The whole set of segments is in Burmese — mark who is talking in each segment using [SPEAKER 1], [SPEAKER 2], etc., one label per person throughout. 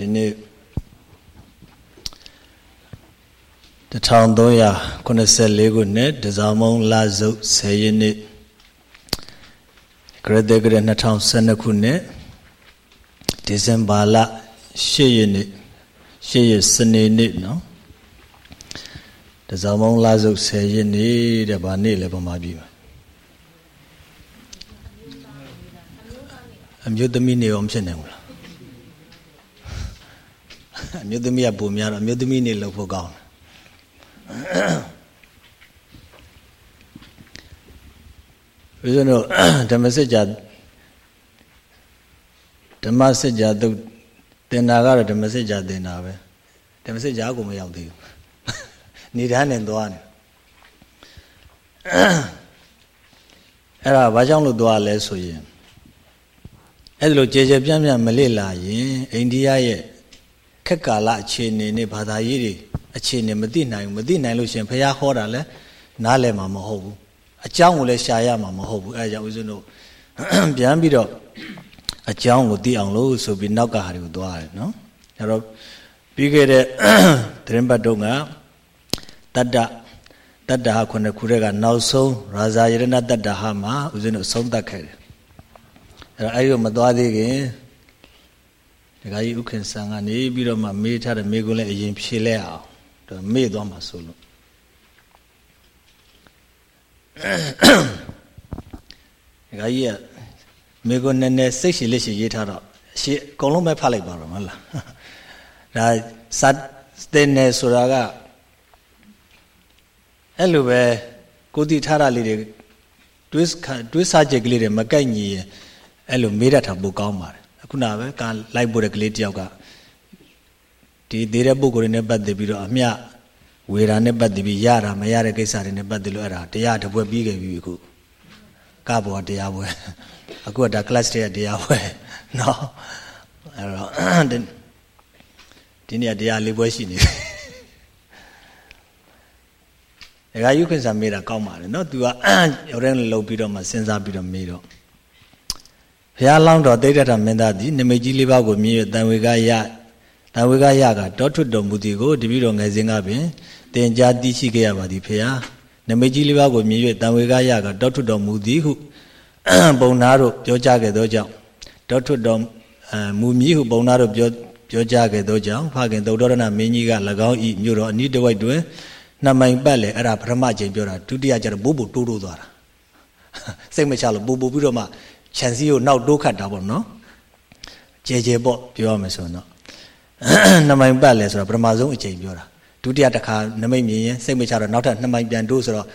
[SPEAKER 1] ဒီနေ့1384ခုနှစ်တဇောင်းမုံလစုပ်10ရက်နေ့ဂရဒဂရ2012ခုနှစ်ဒီဇင်ဘာလ10ရက်နေ့10ရက်စနေနေ့နော်တဇောင်းမုံလစုပ်10ရက်နေ့တဲ့ဗာနေ့လည်းပမာပြီအမျိုးသမီးနေအောင်ဖြစ်နေဘူးလား အမျိုးသမီးကပုံများတော့အမျိုးသမီးနေလို့ဖို့ကောင်းတယ်ဦးဇင်းတို့ဓမ္မစစ်ကြာဓမ္မစစ်ကြာသုတ်တင်တာကတော့ဓမ္မစစ်ကြာတင်တာပဲဓမ္မစစ်ကြာကိုမရောက်သေးဘူးနေတန်းနဲ့သွားနေအဲ့ဒါဘာကြောင့်လို့သွားလဲဆိုရင်အဲ့ဒါလိုကြေကြေပြန့်ပြန့်မလေ့လာရင်အိန္ဒိယရဲ့ ခက်ကာလအခြေအနေနဲ့ဘာသာရေးတွေအခြေအနေမသိနိုင်ဘူးမသိနိုင်လို့ရှင်ဘုရားဟောတာလဲနားလည်မှာမဟုတ်ဘူးအကြောင်းကိုလည်းရှာရမှာမဟုတ်ဘူးအဲဒါကြောင့်ဦးဇင်းတို့ပြန်ပြီးတော့အကြောင်းကိုသိအောင်လို့ဆိုပြီးနောက်ကဟာတွေကိုသွားရတယ်နော်အဲတော့ပြီးခဲ့တဲ့သတင်းပတ်တုန်းကတတ္တတတ္တဟာခုနှစ်ခုတည်းကနောက်ဆုံးရာဇာယရဏတတ္တဟာမှာဦးဇင်းတို့ဆုံးသတ်ခဲ့တယ်အဲ့တော့အဲ့ဒီမသွားသေးခင် ဒကာကြီးဥခင်ဆန်ကနေပြီးတော့မှမေးထားတဲ့မေးခွန်းလည်းအရင်ဖြေလဲအောင်တော့မေ့သွားမှာဆိုလို့ဒကာကြီးကမေးခွန်းနည်းနည်းစိတ်ရှည်လက်ရှည်ရေးထားတော့ရှေ့အကုန်လုံးပဲဖတ်လိုက်ပါတော့မဟုတ်လားဒါစတဲ့နယ်ဆိုတာကအဲ့လိုပဲကိုတိထားတာလေးတွေတွေးတွေးစားချက်ကလေးတွေမကိုက်ညီရင်အဲ့လိုမေးတတ်တာပိုကောင်းပါတယ်အ ခုနပဲကလိုက်ပို့တဲ့ကလေးတယောက်ကဒီသေးတဲ့ပုံကိုယ်တွေနဲ့ပတ်သက်ပြီးတော့အမျှဝေရာနဲ့ပတ်သက်ပြီးရတာမရတဲ့ကိစ္စတွေနဲ့ပတ်သက်လို့အဲ့ဒါတရားတစ်ပွဲပြီးခဲ့ပြီအခုကဘောတရားပွဲအခုကဒါ class တဲ့တရားပွဲเนาะအဲ့တော့ဒီနေ့တရားလေးပွဲရှိနေတယ်ဒကာယုခင်စာမေးတာကောင်းပါလေเนาะ तू ကရောတဲ့လုံပြီးတော့မှစဉ်းစားပြီးတော့မေးတော့ ဘုရားလောင်းတော်တိဋ္ဌထမင်းသားသည်နမိတ်ကြီးလေးပါးကိုမြင်ရတန်ဝေကရတန်ဝေကရကတောထွတ်တော်မူသည်ကိုတပည့်တော်ငယ်စဉ်ကပင်တင်ကြားသိရှိခဲ့ရပါသည်ဖေဟာနမိတ်ကြီးလေးပါးကိုမြင်ရတန်ဝေကရကတောထွတ်တော်မူသည်ဟုပုံနာတို့ပြောကြားခဲ့သောကြောင့်တောထွတ်တော်မူမည်ဟုပုံနာတို့ပြောပြောကြားခဲ့သောကြောင့်ဖခင်သုတ္တရဏမင်းကြီးက၎င်းဤမြို့တော်အနိတဝိုက်တွင်နှစ်မိုင်ပတ်လေအဲ့ဒါပထမချိန်ပြောတာဒုတိယကျတော့ဘိုးဘိုတိုးတိုးသွားတာစိတ်မချလို့ပူပူပြီးတော့မှ ခြံစည်းကိုနောက်တိုးခတ်တာပေါ့နော်ကြဲကြဲပေါ့ပြောရမယ်ဆိုတော့နှမိုင်ပတ်လဲဆိုတော့ပထမဆုံးအချိန်ပြောတာဒုတိယတစ်ခါနမိတ်မြင်ရင်စိတ်မချတော့နောက်ထပ်နှမိုင်ပြန်တိုးဆိုတော့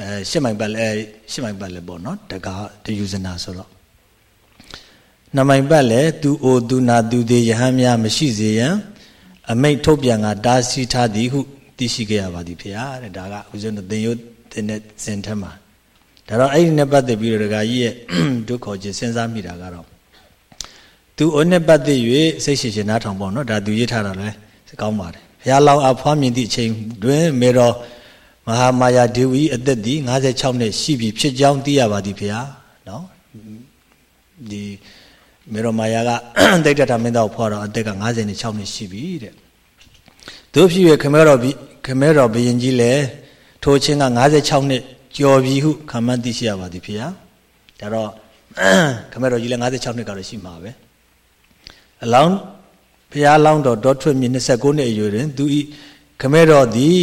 [SPEAKER 1] အဲရှစ်မိုင်ပတ်လဲရှစ်မိုင်ပတ်လဲပေါ့နော်တကားတယူဇနာဆိုတော့နှမိုင်ပတ်လဲသူအိုသူနာသူသေးယဟန်များမရှိစေရန်အမိတ်ထုတ်ပြန်ကတားဆီးထားသည်ဟုသိရှိခဲ့ရပါသည်ဖေဟာတဲ့ဒါကဦးဇင်းတို့သင်ယုတ်တဲ့စင်ထက်မှာ ဒါတော့အဲ့ဒီနဲ့ပတ်သက်ပြီးတော့ဒကာကြီးရဲ့ဒုက္ခခြင်းစဉ်းစားမိတာကတော့သူအနဲ့ပတ်သက်၍စိတ်ရှိရှင်နားထောင်ပေါ့နော်ဒါသူရေးထားတာလဲကောင်းပါတယ်ဘုရားလောင်းအဖွားမြင်သည့်အချိန်တွင်မေတော်မဟာမာယာဒေဝီအသက်သည်56နှစ်ရှိပြီဖြစ်ကြောင်းသိရပါသည်ဖေဟာနော်ဒီမေတော်မာယာကတိတ်တထမင်းသားကိုဖွာတော့အသက်က56နှစ်ရှိပြီတဲ့တို့ဖြစ်ရခမဲတော်ခမဲတော်ဘယင်ကြီးလည်းထိုချင်းက56နှစ် ကြော်ပြီဟုခံမှန်းသိရှိရပါသည်ဖေဟာဒါတော့ခမဲတော်ကြီးလည်း56နှစ်ကတော့ရှိမှာပဲအလောင်းဘုရားလောင်းတော်ဒေါထွတ်မြင့်29နှစ်အရွယ်တွင်သူဤခမဲတော်သည်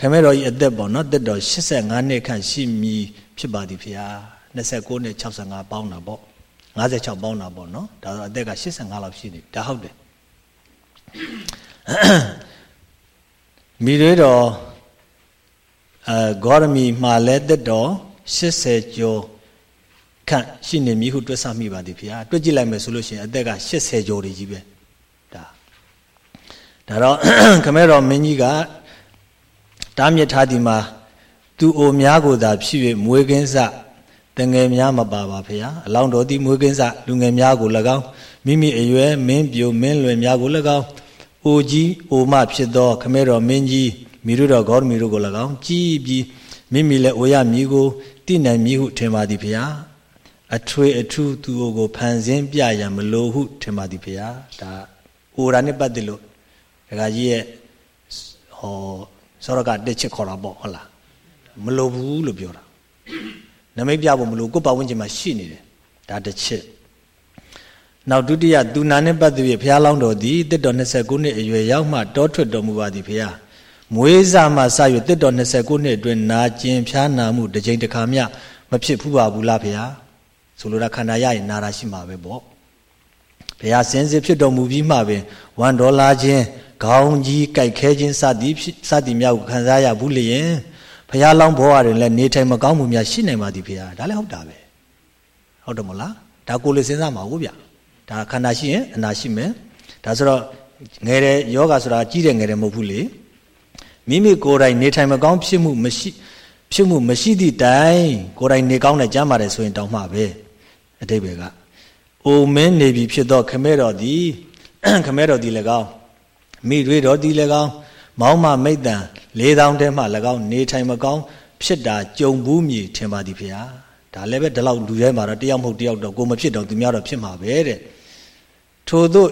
[SPEAKER 1] ခမဲတော်ဤအသက်ပေါ့နော်တက်တော်85နှစ်ခန့်ရှိမည်ဖြစ်ပါသည်ဖေဟာ29နှစ်65ပေါင်းတာပေါ့56ပေါင်းတာပေါ့နော်ဒါဆိုအသက်က85လောက်ရှိနေဒါဟုတ်တယ်မိတွေတော် အဲဂေါရမီမှာလဲတက်တော်80ကျော်ခန့်ရှိနေမည်ဟုတွက်ဆမိပါသည်ဖေ။တွက်ကြည့်လိုက်မယ်ဆိုလို့ရှိရင်အသက်က80ကျော်တွေကြီးပဲဒါဒါတော့ခမဲတော်မင်းကြီးကတားမြစ်ထားဒီမှာသူအိုများကိုသာဖြစ်၍မွေးကင်းစတငယ်များမပါပါဖေ။အလောင်းတော်သည်မွေးကင်းစလူငယ်များကို၎င်းမိမိအရွယ်မင်းပြိုမင်းလွယ်များကို၎င်းအိုကြီးအိုမဖြစ်သောခမဲတော်မင်းကြီး မိတို့တော်ဂေါတမီတို့ကို၎င်းကြည်ပြီးမိမိလည်းအိုရမည်ကိုတိနိုင်မည်ဟုထင်ပါသည်ဖေ။အထွေအထူးသူကိုဖန်ဆင်းပြရန်မလိုဟုထင်ပါသည်ဖေ။ဒါအိုရာနဲ့ပတ်သက်လို့ဒကာကြီးရဲ့ဟောစောရကတက်ချစ်ခေါ်တာပေါ့ဟုတ်လားမလိုဘူးလို့ပြောတာနမိတ်ပြဖို့မလိုကိုယ့်ပတ်ဝန်းကျင်မှာရှိနေတယ်ဒါတစ်ချက်နောက်ဒုတိယသူနာနဲ့ပတ်သက်ပြီးဘုရားလောင်းတော်သည်တစ်တော်29နှစ်အရွယ်ရောက်မှတောထွက်တော်မူပါသည်ဘုရား မွေးစားမှစ၍တစ်တော်29နှစ်အတွင်းနာကျင်ဖျားနာမှုတစ်ကြိမ်တစ်ခါမျှမဖြစ်ဘူးပါဘူးလားဘုရားဆိုလိုတာခန္ဓာရရင်နာတာရှိမှာပဲပေါ့ဘုရားစင်စစ်ဖြစ်တော်မူပြီးမှပင်1ဒေါ်လာချင်းခေါင်းကြီးကြိုက်ခဲခြင်းစသည်စသည်များကိုခံစားရဘူးလျင်ဘုရားလောင်းဘောရရင်လည်းနေထိုင်မကောင်းမှုများရှိနိုင်ပါသည်ဘုရားဒါလည်းဟုတ်တာပဲဟုတ်တယ်မလားဒါကိုလေစဉ်းစားမှာဟုတ်ဗျဒါခန္ဓာရှိရင်အနာရှိမယ်ဒါဆိုတော့ငယ်တဲ့ယောဂဆိုတာကြီးတဲ့ငယ်တဲ့မဟုတ်ဘူးလေ မိမိကိုယ်တိုင်နေထိုင်မကောင်းဖြစ်မှုမရှိဖြစ်မှုမရှိသည့်တိုင်ကိုယ်တိုင်နေကောင်းတဲ့ကြမ်းပါတယ်ဆိုရင်တောင်းမှပဲအတိတ်ပဲကအိုမင်းနေပြီဖြစ်တော့ခမဲတော်သည်ခမဲတော်သည်၎င်းမိတွေတော်သည်၎င်းမောင်းမမိတ်တန်လေးတောင်းတဲမှ၎င်းနေထိုင်မကောင်းဖြစ်တာကြုံဘူးမြည်ထင်ပါသည်ဖေဟာဒါလည်းပဲဒီလောက်လူထဲမှာတော့တယောက်မဟုတ်တယောက်တော့ကိုမဖြစ်တော့သူများတော့ဖြစ်မှာပဲတဲ့ထို့သို့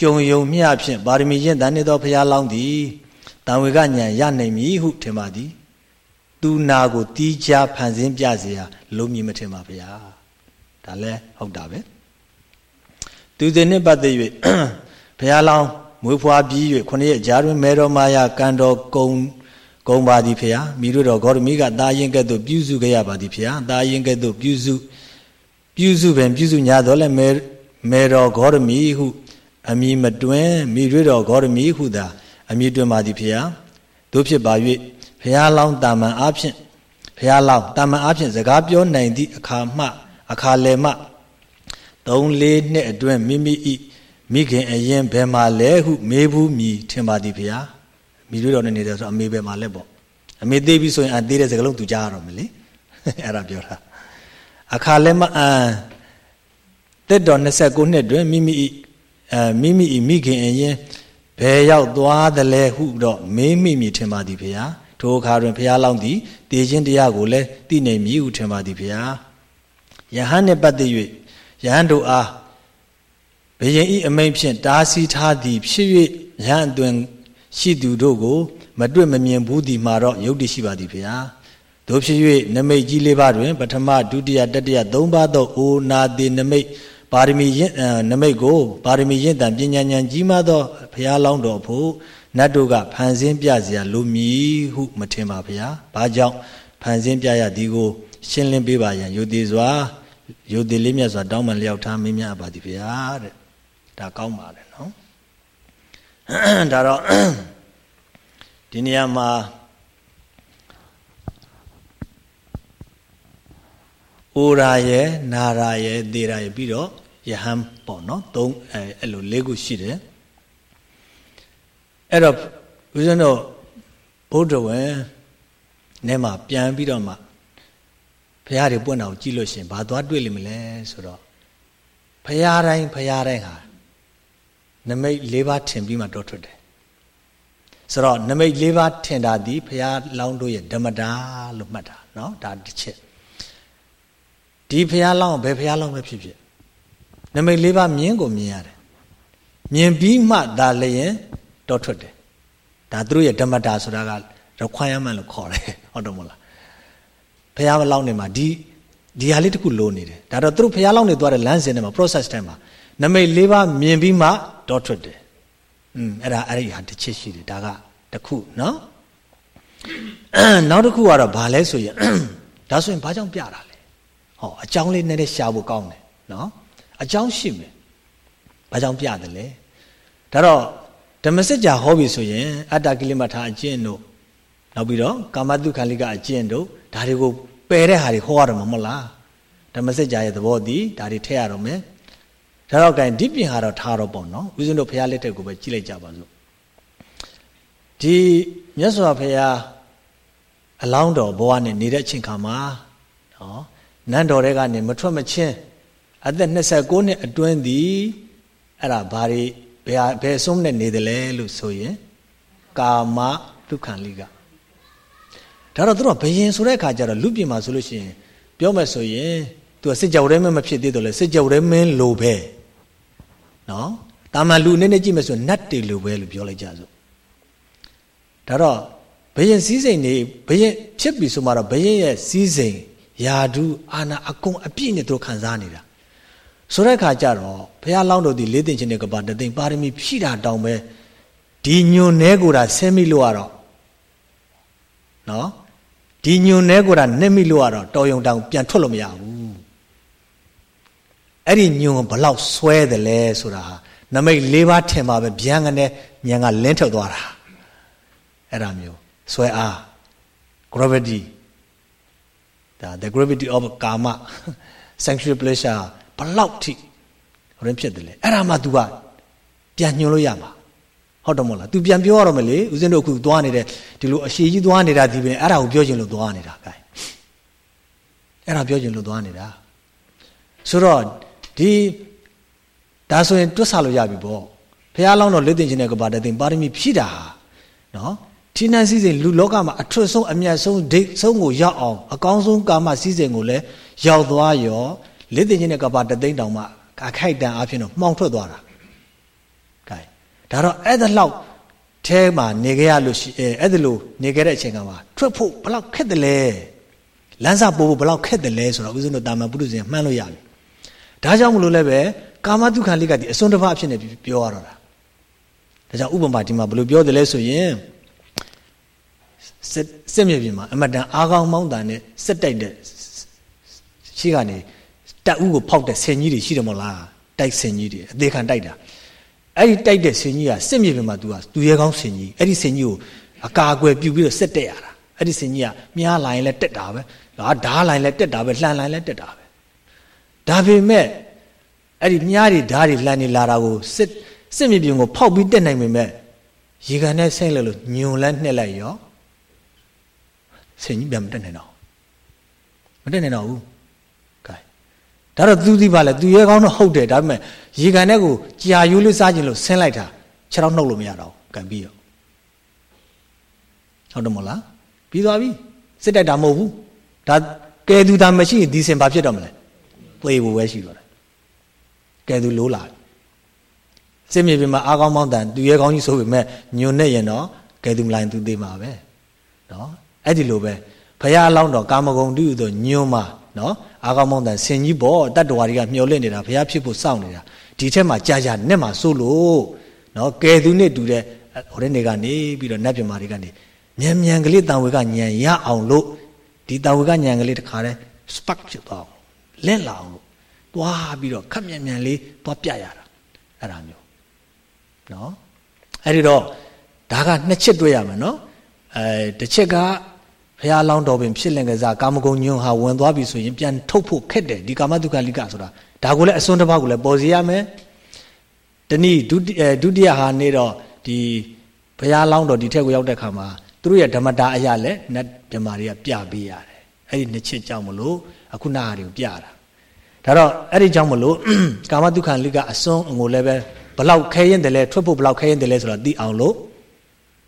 [SPEAKER 1] ကြုံယုံမျှဖြင့်ပါရမီရင်တန်နေသောဖရာလောင်းသည် တံဝေကညာရနိုင်မည်ဟုထင်ပါသည်သူနာကိုတီးခြားဖန်ဆင်းပြเสียလုံးမြည်မထင်ပါဗျာဒါလည်းဟုတ်တာပဲသူစဉ်နဲ့ပတ်သက်၍ဘုရားလောင်းမွေးဖွားပြီး၍ခொနည်းကြားတွင်မေတော်မာယာကံတော်ကုံကုံပါသည်ဖျားမိတို့တော်ဂေါရမီကတာရင်ကဲ့သို့ပြုစုခဲ့ရပါသည်ဖျားတာရင်ကဲ့သို့ပြုစုပြုစုပင်ပြုစုညာတော်လည်းမေမေတော်ဂေါရမီဟုအမိမတွင်မိတို့တော်ဂေါရမီဟုသာ အမိတွင်ပါသည်ဖျားတို့ဖြစ်ပါ၍ဖျားလောင်းတာမန်အားဖြင့်ဖျားလောင်းတာမန်အားဖြင့်စကားပြောနိုင်သည့်အခါမှအခါလေမှ3 4နှစ်အတွင်းမိမိဤမိခင်အရင်ဘယ်မှာလဲဟုမေးဘူးမြည်ထင်ပါသည်ဗျာမိတို့တော်နဲ့နေတယ်ဆိုအမေဘယ်မှာလဲပေါ့အမေသေးပြီဆိုရင်အသေးတဲ့စကားလုံးသူကြားရတော့မယ်လေအဲ့ဒါပြောတာအခါလဲမအန်တက်တော်29နှစ်တွင်မိမိဤအဲမိမိဤမိခင်အရင် ဘယ်ရောက်သွားသလဲဟုတော့မေးမိမိထင်ပါသည်ဗျာထိုအခါတွင်ဘုရားလောင်းသည်တည်ခြင်းတရားကိုလည်းသိနေမည်ဟုထင်ပါသည်ဗျာယဟန်နှင့်ပတ်သက်၍ယဟန်တို့အားဘယင်ဤအမိန်ဖြင့်တားဆီးထားသည်ဖြစ်၍ယဟန်အတွင်ရှိသူတို့ကို မတွေ့မမြင်ဘူးသည်မှာတော့ယုတ်တိရှိပါသည်ဖေဟာတို့ဖြစ်၍နမိတ်ကြီးလေးပါးတွင် ပထမဒုတိယတတိယသုံးပါးသောအိုနာတိနမိတ် ပါရမီရင့်နမိတ်ကိုပါရမီရင့်တန်ပညာဉာဏ်ကြီးမားသောဘုရားလောင်းတော်ဖို့နတ်တို့ကဖန်ဆင်းပြเสียလိုမည်ဟုမထင်ပါဗျာ။ဘာကြောင့်ဖန်ဆင်းပြရသည်ကို ရှင်းလင်းပေးပါရန်ယုတိစွာယုတိလေးမြတ်စွာတောင်းပန်လျောက်ထားမင်းများပါသည်ဗျာတဲ့ဒါကောင်းပါတယ်နော်ဒါတော့ဒီနေရာမှာ အိုရာရဲ့နာရာရဲ့သေရာရဲ့ပြီးတော့ယဟန်ပေါ့နော်သုံးအဲအဲ့လိုလေးခုရှိတယ်အဲ့တော့ဦးဇင်းတို့ဘုဒ္ဓဝင်နဲ့မှာပြန်ပြီးတော့မှဘုရားတွေပွင့်တာကိုကြည့်လို့ရှင်ဘာသွားတွေ့လိမ့်မလဲဆိုတော့ဘုရားတိုင်းဘုရားတိုင်းဟာနမိတ်၄ပါးထင်ပြီးမှတောထွက်တယ်ဆိုတော့နမိတ်၄ပါးထင်တာဒီဘုရားလောင်းတို့ရဲ့ဓမ္မတာလို့မှတ်တာเนาะဒါတစ်ချက် ဒီဘုရားလောင်းဘယ်ဘုရားလောင်းပဲဖြစ်ဖြစ်နမိတ်၄ပါးမြင်ကိုမြင်ရတယ်မြင်ပြီးမှဒါလည်းတောထွက်တယ်ဒါသူတို့ရဲ့ဓမ္မတာဆိုတာက requirement လို့ခေါ်တယ်ဟုတ်တယ်မဟုတ်လားဘုရားလောင်းနေမှာဒီဒီဟာလေးတခုလိုနေတယ်ဒါတော့သူတို့ဘုရားလောင်းနေသွားတဲ့လမ်းစဉ်ထဲမှာ process ထဲမှာနမိတ်၄ပါးမြင်ပြီးမှတောထွက်တယ်อืมအဲ့ဒါအဲ့ဒီဟာတစ်ချက်ရှိတယ်ဒါကတစ်ခုเนาะနောက်တစ်ခုကတော့ဘာလဲဆိုရင်ဒါဆိုရင်ဘာကြောင့်ပြတာလဲ ဲ ဟောအကြောင်းလေးနည်းနည်းရှာဖို့ကောင်းတယ်နော်အကြောင်းရှိမယ်ဘာကြောင့်ပြတယ်လဲဒါတော့ဓမ္မစကြာဟောပြီဆိုရင်အတ္တကိလမထာအကျင့်တို့နောက်ပြီးတော့ကာမတုခန္ဓိကအကျင့်တို့ဒါတွေကိုပယ်တဲ့ဟာတွေဟောရမှာမဟုတ်လားဓမ္မစကြာရဲ့သဘောတည်းဒါတွေထည့်ရတော့မယ်ဒါတော့ gain ဒီပြင်ဟာတော့ထားတော့ပေါ့နော်ဦးဇင်းတို့ဖရာလက်ထက်ကိုပဲကြည့်လိုက်ကြပါစို့ဒီမြတ်စွာဘုရားအလောင်းတော်ဘဝနဲ့နေတဲ့အချိန်ခါမှာနော် နန်းတော်တွေကနေမထွက်မချင်းအသက်29နှစ်အတွင်းသည်အဲ့ဒါဘာတွေဘယ်ဘယ်ဆုံးနဲ့နေတယ်လဲလို့ဆိုရင်ကာမဒုက္ခလိကဒါတော့သူတို့ဘယင်ဆိုတဲ့အခါကျတော့လူပြင်မှာဆိုလို့ရှိရင်ပြောမယ်ဆိုရင်သူကစစ်ကြောရဲမင်းမဖြစ်သေးတော့လေစစ်ကြောရဲမင်းလိုပဲနော်တာမန်လူအနေနဲ့ကြည့်မယ်ဆိုနတ်တွေလိုပဲလို့ပြောလိုက်ကြစို့ဒါတော့ဘယင်စည်းစိမ်နေဘယင်ဖြစ်ပြီဆိုမှတော့ဘယင်ရဲ့စည်းစိမ် ယာဒုအာနာအကုန်အပြည့်နဲ့သူခံစားနေတာဆိုတဲ့အခါကျတော့ဘုရားလောင်းတော်ဒီလေးသိင်ခြင်းနဲ့ကပါတသိင်ပါရမီဖြည့်တာတောင်းပဲဒီညွန်နဲကိုတာဆဲမိလို့ရတော့နော်ဒီညွန်နဲကိုတာနှက်မိလို့ရတော့တော်ယုံတောင်ပြန်ထွက်လို့မရဘူးအဲ့ဒီညွန်ဘလောက်ဆွဲတယ်လဲဆိုတာဟာနမိတ်၄ပါးထင်ပါပဲဗျံကနေညံကလင်းထွက်သွားတာအဲ့ဒါမျိုးဆွဲအား gravity ဒါ the gravity of karma sanctuary pleasure ဘလောက်ထိဟိုရင်ဖြစ်တယ်လေအဲ့ဒါမှ तू ကပြန်ညွှန်လို့ရမှာဟုတ်တယ်မို့လား तू ပြန်ပြောရတော့မလေဦးဇင်းတို့အခုသွားနေတဲ့ဒီလိုအရှိကြီးသွားနေတာဒီပင်အဲ့ဒါကိုပြောချင်လို့သွားနေတာ gain အဲ့ဒါပြောချင်လို့သွားနေတာဆိုတော့ဒီဒါဆိုရင်တွတ်ဆလို့ရပြီပေါ့ဘုရားလောင်းတော်လက်တင်ခြင်းတဲ့ကဘာတဲ့တင်ပါရမီဖြည့်တာနော် ထိနှံစည်းစိမ်လူလောကမှာအထွတ်ဆုံးအမြတ်ဆုံးဒိတ်ဆုံးကိုရောက်အောင်အကောင်းဆုံးကာမစည်းစိမ်ကိုလည်းရောက်သွားရောလက်တင်ခြင်းတဲ့ကဘာတသိန်းတောင်မှအခိုက်တန်အဖြစ်တော့မှောင်ထွက်သွားတာကဲဒါတော့အဲ့ဒါလောက်အဲမှာနေကြရလို့ရှိအဲအဲ့ဒါလို့နေကြတဲ့အချိန်ကမှာထွက်ဖို့ဘလောက်ခက်တယ်လဲလမ်းစာပို့ဖို့ဘလောက်ခက်တယ်လဲဆိုတော့ဦးဇင်းတို့တာမန်ပုရုဇဉ်မှန်းလို့ရပြီဒါကြောင့်မလို့လည်းပဲကာမတုခံလေးကဒီအစွန်းတစ်ပါးအဖြစ်နဲ့ပြောရတော့တာဒါကြောင့်ဥပမာဒီမှာဘယ်လိုပြောတယ်လဲဆိုရင် စစ်စစ်မြေပြင်မှာအမတန်အားကောင်းမောင်းတန်နဲ့စစ်တိုက်တဲ့ရှိကနေတက်ဥကိုဖောက်တဲ့ဆင်ကြီးတွေရှိတယ်မဟုတ်လားတိုက်ဆင်ကြီးတွေအသေးခံတိုက်တာအဲ့ဒီတိုက်တဲ့ဆင်ကြီးကစစ်မြေပြင်မှာ तू ကသူရဲကောင်းဆင်ကြီးအဲ့ဒီဆင်ကြီးကိုအကာအကွယ်ပြုပြီးတော့စစ်တက်ရတာအဲ့ဒီဆင်ကြီးကမြားလိုင်းလဲတက်တာပဲငါဓားလိုင်းလဲတက်တာပဲလှန်လိုင်းလဲတက်တာပဲဒါပေမဲ့အဲ့ဒီမြားတွေဓားတွေလှန်နေလာတာကိုစစ်စစ်မြေပြင်ကိုဖောက်ပြီးတက်နိုင်ပေမဲ့ရေကန်နဲ့ဆင်းလဲလို့ညွန်လဲနှက်လိုက်ရော ဆင်ကြီးပြန်မတက်နိုင်တော့မတက်နိုင်တော့ဘူးကဲဒါတော့သူဒီပါလဲသူရဲကောင်းတော့ဟုတ်တယ်ဒါပေမဲ့ရေကန်တဲ့ကိုကြာယူလေးစားခြင်းလို့ဆင်းလိုက်တာခြေထောက်နှုတ်လို့မရတော့ကန်ပြီးရောဟုတ်တယ်မဟုတ်လားပြီးသွားပြီစစ်တိုက်တာမဟုတ်ဘူးဒါကဲသူသာမရှိရင်ဒီစင်ဘာဖြစ်တော့မလဲသေဖို့ပဲရှိတော့တယ်ကဲသူလိုးလာစစ်မြေပြင်မှာအားကောင်းမောင်းတန်သူရဲကောင်းကြီးဆိုပေမဲ့ညွန်နေရင်တော့ကဲသူမလိုက်သူသေးမှာပဲနော် အဲ့ဒီလိုပဲဘုရားအလောင်းတော်ကာမဂုဏ်တုဆိုညွန်မှာနော်အာကောင်းမောင်းတန်ဆင်ကြီးပေါ့တတ္တဝါတွေကမျောလင့်နေတာဘုရားဖြစ်ဖို့စောင့်နေတာဒီထက်မှကြာကြာနဲ့မှစိုးလို့နော်ကဲသူနဲ့တူတဲ့ဟိုတဲ့နေကနေပြီးတော့နတ်ပြမာတွေကနေမြန်မြန်ကလေးတန်ဝေကညံရအောင်လို့ဒီတန်ဝေကညံကလေးတခါတည်း spark ဖြစ်သွားအောင်လက်လာအောင်လို့သွားပြီးတော့ခက်မြန်မြန်လေးသွားပြရတာအဲ့ဒါမျိုးနော်အဲ့ဒီတော့ဒါကနှစ်ချက်တွေ့ရမယ်နော်အဲတစ်ချက်က ဘုရားလောင်းတော်ပင်ဖြစ်လင်ကစားကာမဂုဏ်ညွန့်ဟာဝင်သွားပြီဆိုရင်ပြန်ထုတ်ဖို့ခက်တယ်ဒီကာမတုခလိကဆိုတာဒါကိုလည်းအစွန်းတစ်ပါးကိုလည်းပေါ်စီရမယ်တနည်းဒုတိယဒုတိယဟာနေတော့ဒီဘုရားလောင်းတော်ဒီထက်ကိုရောက်တဲ့ခါမှာသူတို့ရဲ့ဓမ္မတာအရာလည်းနတ်မြမာတွေကပြပေးရတယ်အဲ့ဒီနှစ်ချက်ကြောင့်မလို့အခုနာဟာတွေကိုပြတာဒါတော့အဲ့ဒီကြောင့်မလို့ကာမတုခလိကအစွန်းငိုလည်းပဲဘလောက်ခဲရင်တယ်လဲထွက်ဖို့ဘလောက်ခဲရင်တယ်လဲဆိုတာသိအောင်လို့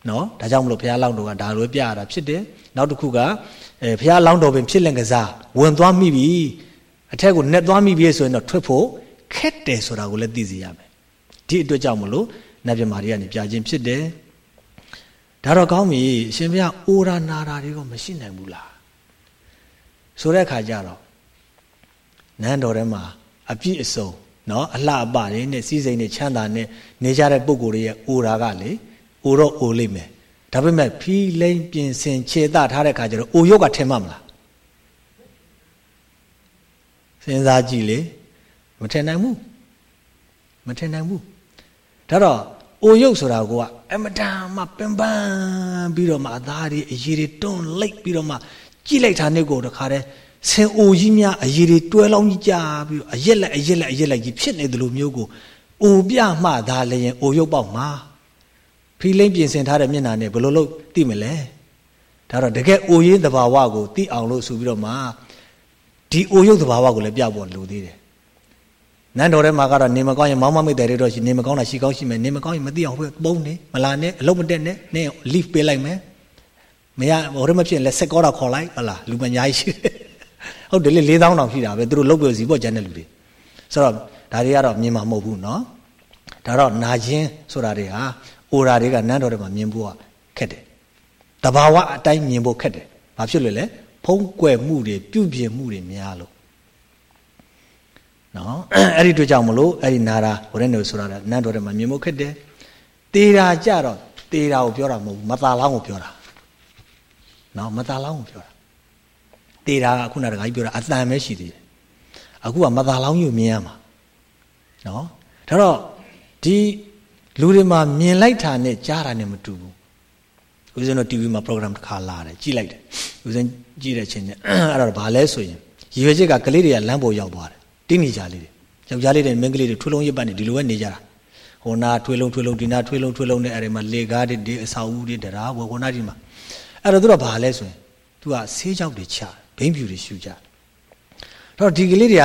[SPEAKER 1] နော်ဒါကြောင့်မလို့ဘုရားလောင်းတော်ကဒါလိုပြရတာဖြစ်တယ် နောက်တစ်ခုကအဲဘုရားလောင်းတော်ပင်ဖြစ်လင်ကစားဝင်သွားမိပြီအထက်ကိုနှက်သွားမိပြီဆိုရင်တော့ထွက်ဖို့ခက်တယ်ဆိုတာကိုလည်းသိစေရမယ်ဒီအတွက်ကြောင့်မလို့နတ်မြမာတွေကနေပြခြင်းဖြစ်တယ်ဒါတော့ကောင်းပြီအရှင်ဘုရားအိုရာနာတာတွေကမရှိနိုင်ဘူးလားဆိုတဲ့အခါကျတော့နန်းတော်ထဲမှာအပြည့်အစုံเนาะအလှအပတွေနဲ့စီးစိမ်နဲ့ချမ်းသာနဲ့နေကြတဲ့ပုံကိုယ်တွေရဲ့အိုရာကလေအိုတော့အိုလိမ့်မယ် ဒါပေမဲ့ဖီးလိမ့်ပြင်ဆင်ခြေတထားတဲ့ခါကျတော့အိုရုပ်ကထင်မှမလားစဉ်းစားကြည့်လေမထင်နိုင်ဘူးမထင်နိုင်ဘူးဒါတော့အိုရုပ်ဆိုတာကအမတန်မှပင်ပန်းပြီးတော့မှအသားတွေအရည်တွေတွန်းလိုက်ပြီးတော့မှကြည့်လိုက်တာနဲ့ကိုတခါတည်းဆင်အိုကြီးများအရည်တွေတွဲလောင်းကြီးကြာပြီးတော့အရက်လက်အရက်လက်အရက်လက်ကြီးဖြစ်နေတယ်လို့မျိုးကိုအိုပြမှသာလည်းအိုရုပ်ပေါက်မှာ ဖီလိမ့်ပြင်ဆင်ထားတဲ့မျက်နှာနဲ့ဘယ်လိုလုပ်သိမလဲဒါတော့တကယ်အိုရင်းသဘာဝကိုသိအောင်လို့ဆိုပြီးတော့မှဒီအိုရုပ်သဘာဝကိုလည်းပြဖို့လိုသေးတယ်နန်းတော်ထဲမှာကတော့နေမကောင်းရင်မောင်းမမိတ်တယ်တော့ရှိနေမကောင်းတာရှိကောင်းရှိမယ်နေမကောင်းရင်မသိအောင်ပုံနေမလာနဲ့အလုံးမတက်နဲ့နင်း leave ပေးလိုက်မယ်မရဟိုရမဖြစ်ရင်လက်ဆက်ကောတာခေါ်လိုက်ဟလာလူမညာကြီးရှိဟုတ်တယ်လေ4000တောင်ရှိတာပဲသူတို့လုတ်ပြစီပေါ့ကျန်တဲ့လူတွေဆိုတော့ဒါတွေကတော့မြင်မှာမဟုတ်ဘူးเนาะ ဒါတော့နာခြင်းဆိုတာတွေဟာ အိုရာတွေကနန်းတော်တွေမှာမြင်ဖို့ခက်တယ်တဘာဝအတိုင်းမြင်ဖို့ခက်တယ်ဘာဖြစ်လို့လဲဖုံးကွယ်မှုတွေပြုပြင်မှုတွေများလို့နော်အဲ့ဒီတို့ကြောင့်မလို့အဲ့ဒီနာရာဟိုတဲ့နေဆိုတာနန်းတော်တွေမှာမြင်ဖို့ခက်တယ်တေတာကြတော့တေတာကိုပြောတာမဟုတ်ဘူးမသားလောင်းကိုပြောတာနော်မသားလောင်းကိုပြောတာတေတာကခုနကတခါကြီးပြောတာအတန်ပဲရှိသေးတယ်အခုကမသားလောင်းယူမြင်ရမှာနော်ဒါတော့ဒီ လူတွေမှာမြင်လိုက်တာနဲ့ကြားတာနဲ့မတူဘူးဦးဇင်းတို့ TV မှာ program တစ်ခါလာတယ်ကြည့်လိုက်တယ်ဦးဇင်းကြည့်တဲ့အချိန်နဲ့အဲ့တော့ဘာလဲဆိုရင်ရည်ရွယ်ချက်ကကလေးတွေကလမ်းပေါ်ရောက်သွားတယ်တင်းနေကြလေးတွေယောက်ျားလေးတွေမိန်းကလေးတွေထွေးလုံးရစ်ပတ်နေဒီလိုပဲနေကြတာဟိုနာထွေးလုံးထွေးလုံးဒီနာထွေးလုံးထွေးလုံးနဲ့အဲ့ဒီမှာလေကားတွေဒီအဆောက်အဦတွေတရားဝဟိုနာဒီမှာအဲ့တော့သူကဘာလဲဆိုရင်သူကဆေးကြောက်တွေချဘိန်းဖြူတွေရှူကြတော့ဒီကလေးတွေက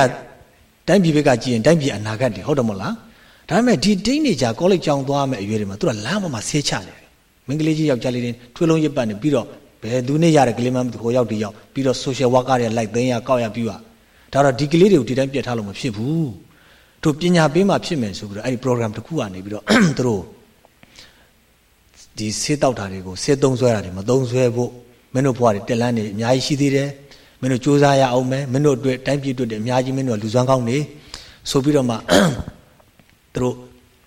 [SPEAKER 1] တိုင်းပြည်ဘက်ကကြည့်ရင်တိုင်းပြည်အနာဂတ်တွေဟုတ်တယ်မဟုတ်လား ဒါပေမဲ့ဒီတင်းနေကြကောလိပ်ကျောင်းသွားမယ်အရွယ်တွေမှာသူကလမ်းပေါ်မှာဆေးချတယ်မင်္ဂလေးကြီးယောက်ျားလေးတွေထွေးလုံးရစ်ပတ်နေပြီးတော့ဘယ်သူနဲ့ရတဲ့ကလေးမှမသိဟိုရောက်ဒီရောက်ပြီးတော့ social worker တွေလိုက်သိမ်းရကောက်ရပြီးတော့ဒါတော့ဒီကလေးတွေကိုဒီတိုင်းပြတ်ထားလို့မဖြစ်ဘူးတို့ပညာပေးမှဖြစ်မယ်ဆိုပြီးတော့အဲ့ဒီ program တစ်ခုကနေပြီးတော့သူတို့ဒီဆေးတောက်တာတွေကိုဆေးသုံးဆွဲတာတွေမသုံးဆွဲဖို့မင်းတို့ဘဝတွေတက်လန်းနေအများကြီးရှိသေးတယ်မင်းတို့စူးစမ်းရအောင်မယ်မင်းတို့အတွက်တိုင်းပြည်အတွက်အများကြီးမင်းတို့လူစွမ်းကောင်းနေဆိုပြီးတော့မှ သူတို့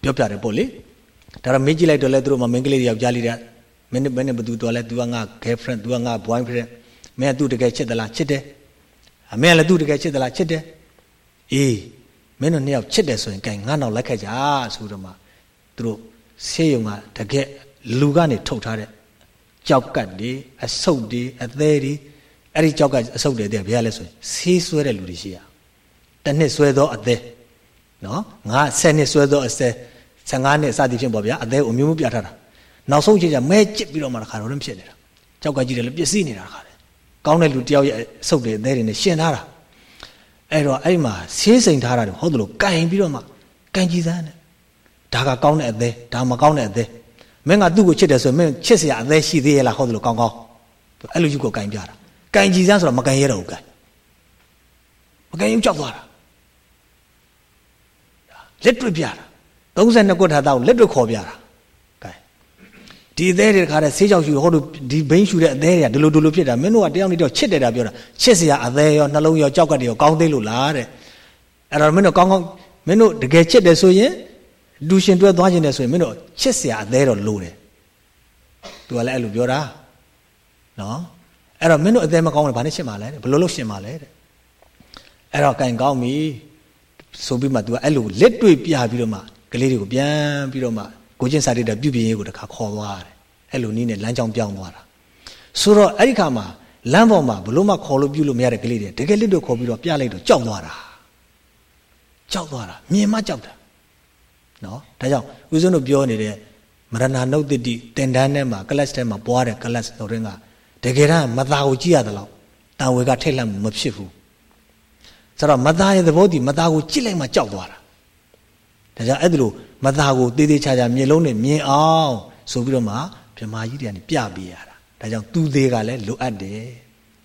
[SPEAKER 1] ပြောပြတယ်ပေါ့လေဒါတော့မေးကြည့်လိုက်တော့လဲသူတို့မှမင်းကလေးတွေယောက်ျားလေးတွေမင်းနဲ့ဘယ်နဲ့ဘသူတော်လဲ तू ကငါ girlfriend तू ကငါ boyfriend မင်းကသူ့တကယ်ချစ်သလားချစ်တယ်အမေကလည်းသူ့တကယ်ချစ်သလားချစ်တယ်အေးမင်းတို့နှစ်ယောက်ချစ်တယ်ဆိုရင်ကဲငါနောက်လိုက်ခဲ့ကြဆိုတော့မှသူတို့ဆေးရုံကတကယ်လူကနေထုတ်ထားတဲ့ကြောက်ကတ်တွေအဆုပ်တွေအသေးတွေအဲ့ဒီကြောက်ကအဆုပ်တွေတဲ့ဘယ်ရလဲဆိုရင်ဆေးဆွဲတဲ့လူတွေရှိရတနှစ်ဆွဲသောအသေး နော်ငါ10နှစ်ဆွဲသောအစဲ15နှစ်စသည်ဖြင့်ပေါ့ဗျာအသေးကိုမျိုးမျိုးပြထားတာနောက်ဆုံးချိန်ကျမဲကျစ်ပြီးတော့မှတခါတော့ဖြစ်နေတာကြောက်ကကြီးတယ်လည်းပျက်စီးနေတာတခါလေကောင်းတဲ့လူတယောက်ရဲ့အဆုပ်တွေအသေးတွေနဲ့ရှင်ထားတာအဲ့တော့အဲ့မှာဆေးစိန်ထားတာတွေဟုတ်တယ်လို့ကင်ပြီးတော့မှကင်ကြည်စမ်းတယ်ဒါကကောင်းတဲ့အသေးဒါမကောင်းတဲ့အသေးမင်းကသူ့ကိုချစ်တယ်ဆိုရင်မင်းချစ်စရာအသေးရှိသေးရဲ့လားဟုတ်တယ်လို့ကောင်းကောင်းအဲ့လိုကြီးကိုကင်ပြတာကင်ကြည်စမ်းဆိုတော့မကင်ရတော့ဘူးကင်မကင်ရင်ကြောက်သွားတာ လက်တွေ့ပြတာ32ခုထားတော့လက်တွေ့ခေါ်ပြတာကဲဒီအသေးတွေခါတဲ့ဆေးကြောက်ရှူဟိုလိုဒီဘိန်းရှူတဲ့အသေးတွေကဒီလိုဒီလိုဖြစ်တာမင်းတို့ကတယောက်နဲ့တယောက်ချစ်တယ်တာပြောတာချစ်စရာအသေးရောနှလုံးရောကြောက်ကတည်းရောကောင်းသေးလို့လားတဲ့အဲ့တော့မင်းတို့ကောင်းကောင်းမင်းတို့တကယ်ချစ်တယ်ဆိုရင်လူရှင်တွဲသွားခြင်းတယ်ဆိုရင်မင်းတို့ချစ်စရာအသေးတော့လိုတယ်သူကလည်းအဲ့လိုပြောတာနော်အဲ့တော့မင်းတို့အသေးမကောင်းဘူးဘာနဲ့ရှင်းပါလဲဘယ်လိုလုပ်ရှင်းပါလဲတဲ့အဲ့တော့ကင်ကောင်းပြီ ဆိုပြီးမှ तू ကအဲ့လိုလက်တွေ့ပြပြီးတော့မှကလေးတွေကိုပြန်ပြီးတော့မှကိုချင်းစာတိတဲ့ပြုပြင်ရေးကိုတခါခေါ်သွားတယ်အဲ့လိုနည်းနဲ့လမ်းကြောင်းပြောင်းသွားတာဆိုတော့အဲ့ဒီခါမှာလမ်းပေါ်မှာဘလို့မှခေါ်လို့ပြုလို့မရတဲ့ကလေးတွေတကယ်လက်တွေ့ခေါ်ပြီးတော့ပြလိုက်တော့ကြောက်သွားတာကြောက်သွားတာမြင်မှကြောက်တာနော်ဒါကြောင့်ဦးဇင်းတို့ပြောနေတဲ့မရဏနုတ်တိတင်တန်းထဲမှာကလတ်ထဲမှာပွားတဲ့ကလတ်တော်ရင်းကတကယ်တမ်းမသားကိုကြည့်ရတယ်လို့တန်ဝေကထိတ်လန့်မဖြစ်ဘူး ဆိုတော့မသားရဲ့သဘောတည်မသားကိုကြည့်လိုက်မှကြောက်သွားတာဒါကြောင့်အဲ့ဒါလိုမသားကိုတေးသေးချာချာမျက်လုံးနဲ့မြင်အောင်ဆိုပြီးတော့မှမြမာကြီးတွေကနေပြပေးရတာဒါကြောင့်သူသေးကလည်းလိုအပ်တယ်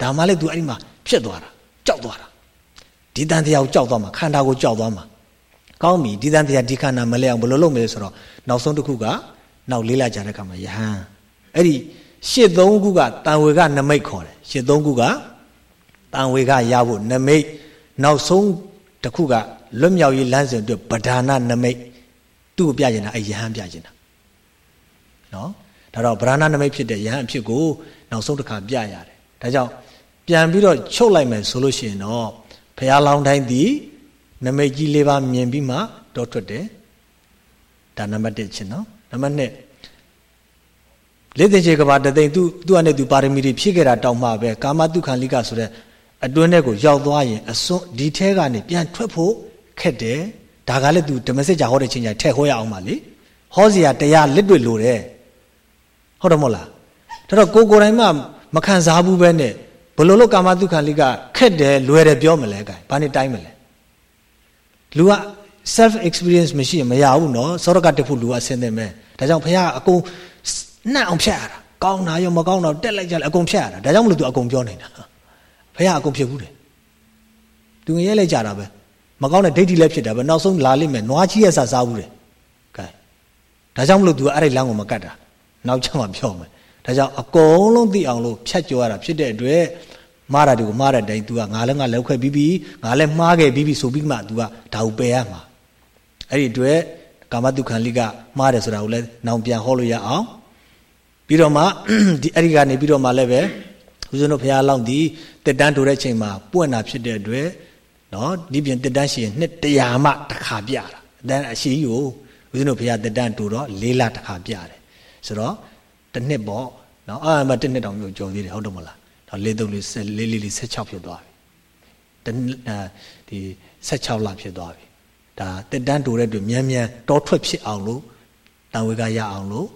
[SPEAKER 1] ဒါမှလည်းသူအဲ့ဒီမှာဖြစ်သွားတာကြောက်သွားတာဒီတန်တရားကိုကြောက်သွားမှာခန္ဓာကိုကြောက်သွားမှာကောင်းပြီဒီတန်တရားဒီခန္ဓာမလဲအောင်ဘယ်လိုလုပ်မလဲဆိုတော့နောက်ဆုံးတစ်ခုကနောက်လေးလာကြတဲ့အခါမှာယဟန်အဲ့ဒီရှစ်သုံးခုကတန်ဝေကနမိတ်ခေါ်တယ်ရှစ်သုံးခုကတန်ဝေကရဖို့နမိတ် နောက်ဆုံးတစ်ခုကလွတ်မြောက်ရေးလမ်းစဉ်အတွက်ဗဒါနနမိတ်သူ့ကိုပြကျင်တာအဲယဟန်ပြကျင်တာနော်ဒါတော့ဗဒါနနမိတ်ဖြစ်တဲ့ယဟန်အဖြစ်ကိုနောက်ဆုံးတစ်ခါပြရတယ်ဒါကြောင့်ပြန်ပြီးတော့ချုပ်လိုက်မယ်ဆိုလို့ရှိရင်တော့ဘုရားလောင်းတိုင်းသည်နမိတ်ကြီးလေးပါမြင်ပြီးမှတော့ထွက်တယ်ဒါနံပါတ်1ချင်းနော်နံပါတ်2လေးသိချေကဘာတသိမ့်သူသူ့အနေသူပါရမီတွေဖြည့်ခဲ့တာတောင်းမှပဲကာမတုခံလိကဆိုတဲ့ အတွင်းထဲကိုရောက်သွားရင်အစွန်းဒီထဲကနေပြန်ထွက်ဖို့ခက်တယ်ဒါကလည်းသူဓမ္မစစ်ကြာဟောတဲ့ချင်းချင်းထည့်ဟောရအောင်ပါလေဟောစရာတရားလက်တွေ့လိုတယ်ဟုတ်တယ်မဟုတ်လားဒါတော့ကိုကိုယ်တိုင်မှမခံစားဘူးပဲနဲ့ဘလို့လို့ကာမတုခံလိကခက်တယ်လွယ်တယ်ပြောမလဲကဲဘာနဲ့တိုင်းမလဲလူက self experience မရှိရင်မရဘူးเนาะစောရကတက်ဖို့လူကအဆင်းသင့်ပဲဒါကြောင့်ဘုရားအကုန်နှံ့အောင်ဖြတ်ရတာကောင်းတာရောမကောင်းတော့တက်လိုက်ကြတယ်အကုန်ဖြတ်ရတာဒါကြောင့်မလို့သူအကုန်ပြောနေတာ ဘုရားအကုန်ဖြစ်ဘူးတယ်သူငရဲလဲကြတာပဲမကောင်းတဲ့ဒိဋ္ဌိလည်းဖြစ်တာပဲနောက်ဆုံးလာလိမ့်မယ်နွားကြီးရဲ့ဆာစားဘူးတယ်ကဲ ဒါကြောင့်မလို့ तू အဲ့ဒီလမ်းကိုမကတ်တာနောက်ချက်မှပြောမယ်ဒါကြောင့်အကုန်လုံးသိအောင်လို့ဖြတ်ကျော်ရတာဖြစ်တဲ့အတွက်မှားတာတွေကိုမှားတဲ့အတိုင်း तू ကငါလည်းငါလောက်ခဲ့ပြီးပြီငါလည်းမှားခဲ့ပြီးပြီဆိုပြီးမှ तू ကဒါကိုပယ်ရမှာအဲ့ဒီအတွက်ကာမတုခံလိကမှားတယ်ဆိုတာကိုလည်းနောင်ပြန်ဟောလို့ရအောင်ပြီးတော့မှဒီအဲ့ဒီကနေပြီးတော့မှလည်းပဲ ဦးဇင်းတို့ဘုရားလောင်းဒီတက်တန်းတိုတဲ့ချိန်မှာပွင့်တာဖြစ်တဲ့အတွက်နော်ဒီပြင်တက်တန်းရှိရင်နှစ်တရာမှတစ်ခါပြတာအတန်းအရှိကြီးကိုဦးဇင်းတို့ဘုရားတက်တန်းတိုတော့လေးလတစ်ခါပြတယ်ဆိုတော့တစ်နှစ်ပေါ့နော်အာမတစ်နှစ်တောင်မျိုးကြော်သေးတယ်ဟုတ်တယ်မလားတော့လေးသုံးလေးလေးလေးလေး16ဖြစ်သွားပြီတဒီ16လဖြစ်သွားပြီဒါတက်တန်းတိုတဲ့အတွက်မြန်မြန်တောထွက်ဖြစ်အောင်လို့တန်ဝေကရအောင်လို့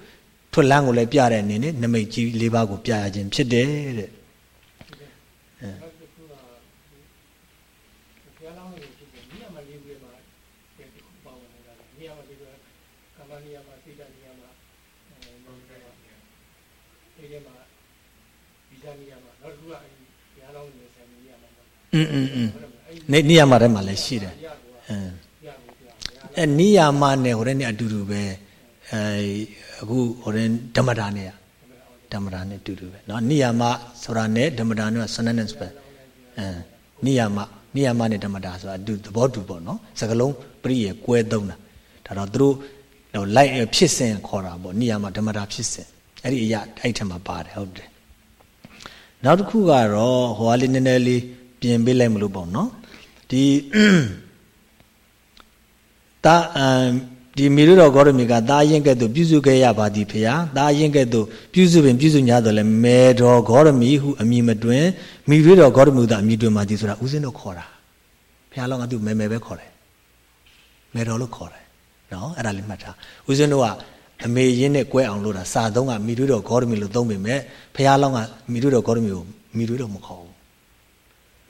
[SPEAKER 1] ထွက်လန်းကိုလည်းပြတဲ့အနေနဲ့နမိတ်ကြီး၄ပါးကိုပြရခြင်းဖြစ်တယ်တဲ့ อืมอืมอืมနေနိယာမထဲမှာလည်းရှိတယ်အဲအဲနိယာမနဲ့ဟိုတဲ့နေ့အတူတူပဲအဲအခုဟိုတဲ့ဓမ္မတာနဲ့ဓမ္မတာနဲ့အတူတူပဲเนาะနိယာမဆိုတာနဲ့ဓမ္မတာနဲ့ဆနနဲ့ဆိုပဲအဲနိယာမနိယာမနဲ့ဓမ္မတာဆိုတာအတူသဘောတူပေါ့เนาะစကလုံးပရိယေကွဲသုံးတာဒါတော့သူတို့ဟိုလိုက်ဖြစ်စဉ်ခေါ်တာပေါ့နိယာမဓမ္မတာဖြစ်စဉ်အဲ့ဒီအရာအဲ့ထက်မှာပါတယ်ဟုတ်တယ်နောက်တစ်ခုကတော့ဟိုကလေးနည်းနည်းလေး ပြင်ပေးလိုက်မလို့ပေါ့နော်ဒီတာအမ်ဒီမိရတော်ဂေါရမီကတာရင်ကဲ့သို့ပြုစုခဲ့ရပါသည်ဖေဟာတာရင်ကဲ့သို့ပြုစုပင်ပြုစု냐တော့လဲမေတော်ဂေါရမီဟုအမည်မတွင်မိရတော်ဂေါရမီဟုသာအမည်တွင်ပါသည်ဆိုတာဦးဇင်းတို့ခေါ်တာဖေဟာလောကသူမေမေပဲခေါ်တယ်မေတော်လို့ခေါ်တယ်နော်အဲ့ဒါလေးမှတ်ထားဦးဇင်းတို့ကအမေရင်းနဲ့ကွဲအောင်လို့တာစာသုံးကမိရတော်ဂေါရမီလို့သုံးပေမဲ့ဖေဟာလောကမိရတော်ဂေါရမီကိုမိရတော်မခေါ်ဘူး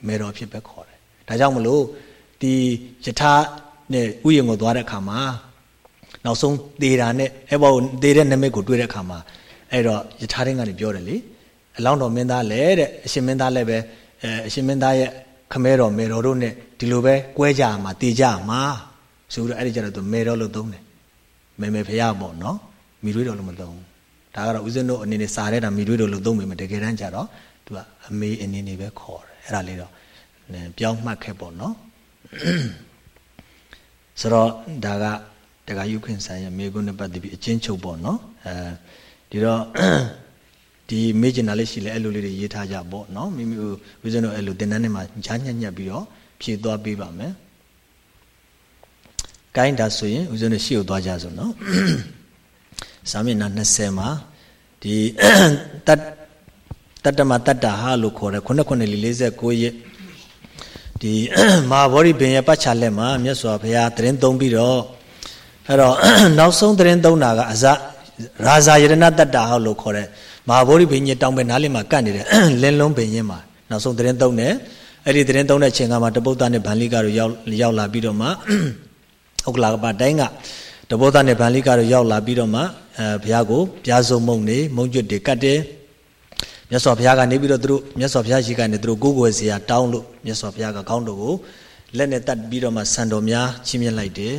[SPEAKER 1] မေတော်ဖြစ်ပဲခေါ်တယ်ဒါကြောင့်မလို့ဒီယထာနဲ့ဥယျာဉ်ကိုသွားတဲ့အခါမှာနောက်ဆုံးသေတာနဲ့အဲ့ဘောသေတဲ့နမိတ်ကိုတွေ့တဲ့အခါမှာအဲ့တော့ယထာတင်းကနေပြောတယ်လေအလောင်းတော်မင်းသားလည်းတဲ့အရှင်မင်းသားလည်းပဲအဲအရှင်မင်းသားရဲ့ခမဲတော်မေတော်တို့နဲ့ဒီလိုပဲကွဲကြမှာတေကြမှာဆိုတော့အဲ့ဒီကျတော့သူမေတော်လို့သုံးတယ်မေမေဖရပေါ့နော်မိရွေးတော်လို့မသုံးဒါကတော့ဦးဇင်းတို့အနေနဲ့စာရဲတာမိရွေးတော်လို့သုံးပေမဲ့တကယ်တမ်းကျတော့သူကအမေအနေနဲ့ပဲခေါ်တယ် အဲ့ဒါလေးတော့ပြောင်းမှတ်ခဲ့ပေါ့နော်ဆိုတော့ဒါကတက္ကယုခင်ဆန်ရဲ့မိကုနဲ့ပတ်သက်ပြီးအချင်းချုပ်ပေါ့နော်အဲဒီတော့ဒီမေ့ကျင်တာလေးရှိလဲအဲ့လိုလေးတွေရေးထားကြပေါ့နော်မိမိဦးဇင်းတို့အဲ့လိုတင်တန်းထဲမှာဂျားညက်ညက်ပြီးတော့ဖြည့်သွားပေးပါမယ်ကိုင်းဒါဆိုရင်ဦးဇင်းတို့ရှေ့ကိုသွားကြစို့နော်စာမျက်နှာ20မှာဒီတတ် တတ္တမတတ္တဟာလို့ခေါ်တယ်ခုနှစ်ခုနှစ်49ရက်ဒီမဟာဗောဓိပင်ရဲ့ပတ်ချလက်မှာမြတ်စွာဘုရားတရင်သုံးပြီးတော့အဲ့တော့နောက်ဆုံးတရင်သုံးတာကအစရာဇာယရဏတတ္တဟာလို့ခေါ်တယ်မဟာဗောဓိပင်ကြီးတောင်ပဲနားလေးမှာကတ်နေတယ်လင်းလုံးပင်ရင်မှာနောက်ဆုံးတရင်သုံးတယ်အဲ့ဒီတရင်သုံးတဲ့အချိန်ကမှတပုဒ္ဒနဲ့ဗန္လိကတို့ရောက်ရောက်လာပြီးတော့မှဥက္ကလာကပတိုင်းကတပုဒ္ဒနဲ့ဗန္လိကတို့ရောက်လာပြီးတော့မှအဲဘုရားကိုပြားစုံမုံနေမုံကျွတ်တွေကတ်တယ် မြတ်စွာဘုရားကနေပြီးတော့သူတို့မြတ်စွာဘုရားရှိကနေသူတို့ကိုးကွယ်စရာတောင်းလို့မြတ်စွာဘုရားကခေါင်းတော်ကိုလက်နဲ့တတ်ပြီးတော့မှဆန်တော်များချီးမြှင့်လိုက်တယ်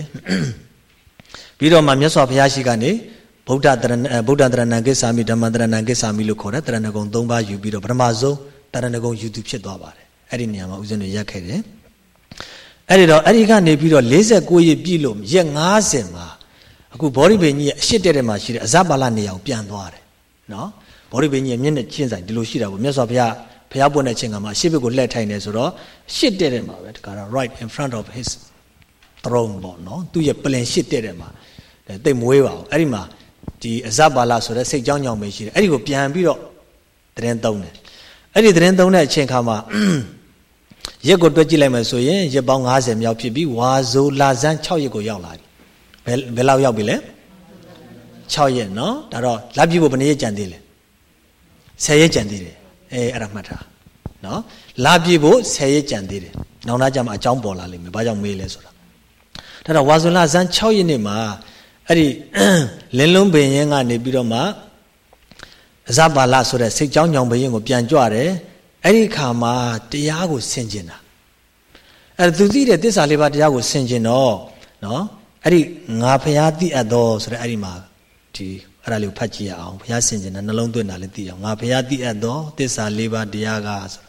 [SPEAKER 1] ပြီးတော့မှမြတ်စွာဘုရားရှိကနေဗုဒ္ဓတရဏဗုဒ္ဓတရဏကိစ္ဆာမိဓမ္မတရဏကိစ္ဆာမိလို့ခေါ်တဲ့တရဏဂုံ၃ပါးယူပြီးတော့ပထမဆုံးတရဏဂုံယူသူဖြစ်သွားပါတယ်အဲ့ဒီနေရာမှာဦးဇင်းတို့ရက်ခဲ့တယ်အဲ့ဒီတော့အဲ့ဒီကနေပြီးတော့49ရက်ပြည့်လို့ရက်90မှာအခုဘောဓိပင်ကြီးရဲ့အရှိတဲ့ထဲမှာရှိတဲ့အဇပါလနေအောင်ပြန်သွားတယ်နော် ဘောဓိပင်ကြီးမျက်နှာချင်းဆိုင်ဒီလိုရှိတာပေါ့မြတ်စွာဘုရားဘုရားပွင့်တဲ့အချိန်ကမှရှေ့ဘက်ကိုလှည့်ထိုင်နေဆိုတော့ရှစ်တဲ့တဲ့မှာပဲတကားတော့ right in front of his throne ပေါ့နော်သူ့ရဲ့ပလင်ရှစ်တဲ့တဲ့မှာတိတ်မွေးပါဘူးအဲ့ဒီမှာဒီအဇပါလဆိုတဲ့စိတ်ကြောင်းကြောင့်ပဲရှိတယ်အဲ့ဒီကိုပြန်ပြီးတော့သတင်းသုံးတယ်အဲ့ဒီသတင်းသုံးတဲ့အချိန်ခါမှာရက်ကိုတွက်ကြည့်လိုက်မယ်ဆိုရင်ရက်ပေါင်း90မြောက်ဖြစ်ပြီးဝါဇိုလာဇန်း6ရက်ကိုရောက်လာပြီဘယ်ဘယ်လောက်ရောက်ပြီလဲ6ရက်နော်ဒါတော့လက်ပြဖို့ဘယ်နည်းကြံသေးလဲ 10ရက်ကြံသေးတယ်အဲအဲ့ဒါမှတ်ထားနော်လာပြဖို့10ရက်ကြံသေးတယ်နောက်နာကြမှာအကြောင်းပေါ်လာလိမ့်မယ်ဘာကြောင့်မေးလဲဆိုတာဒါတော့ဝါဇွန်လဇန်6ရက်နေ့မှာအဲ့ဒီလင်းလုံးပင်ရင်ကနေပြီးတော့မှအဇပါလဆိုတဲ့စိတ်ကြောင်းညောင်ဘရင်ကိုပြန်ကြွတယ်အဲ့ဒီခါမှာတရားကိုဆင်ကျင်တာအဲ့သူသိတဲ့တစ္ဆာလေးပါးတရားကိုဆင်ကျင်တော့နော်အဲ့ဒီငါဖျားသိအပ်တော်ဆိုတဲ့အဲ့ဒီမှာဒီ အဲ့ဒါလေးကိုဖတ်ကြည့်ရအောင်ဘုရားဆင်ခြင်တာနှလုံးသွင်းတာလည်းသိအောင်ငါဘုရားသိအပ်သောသစ္စာ၄ပါးတရားကဆိုတေ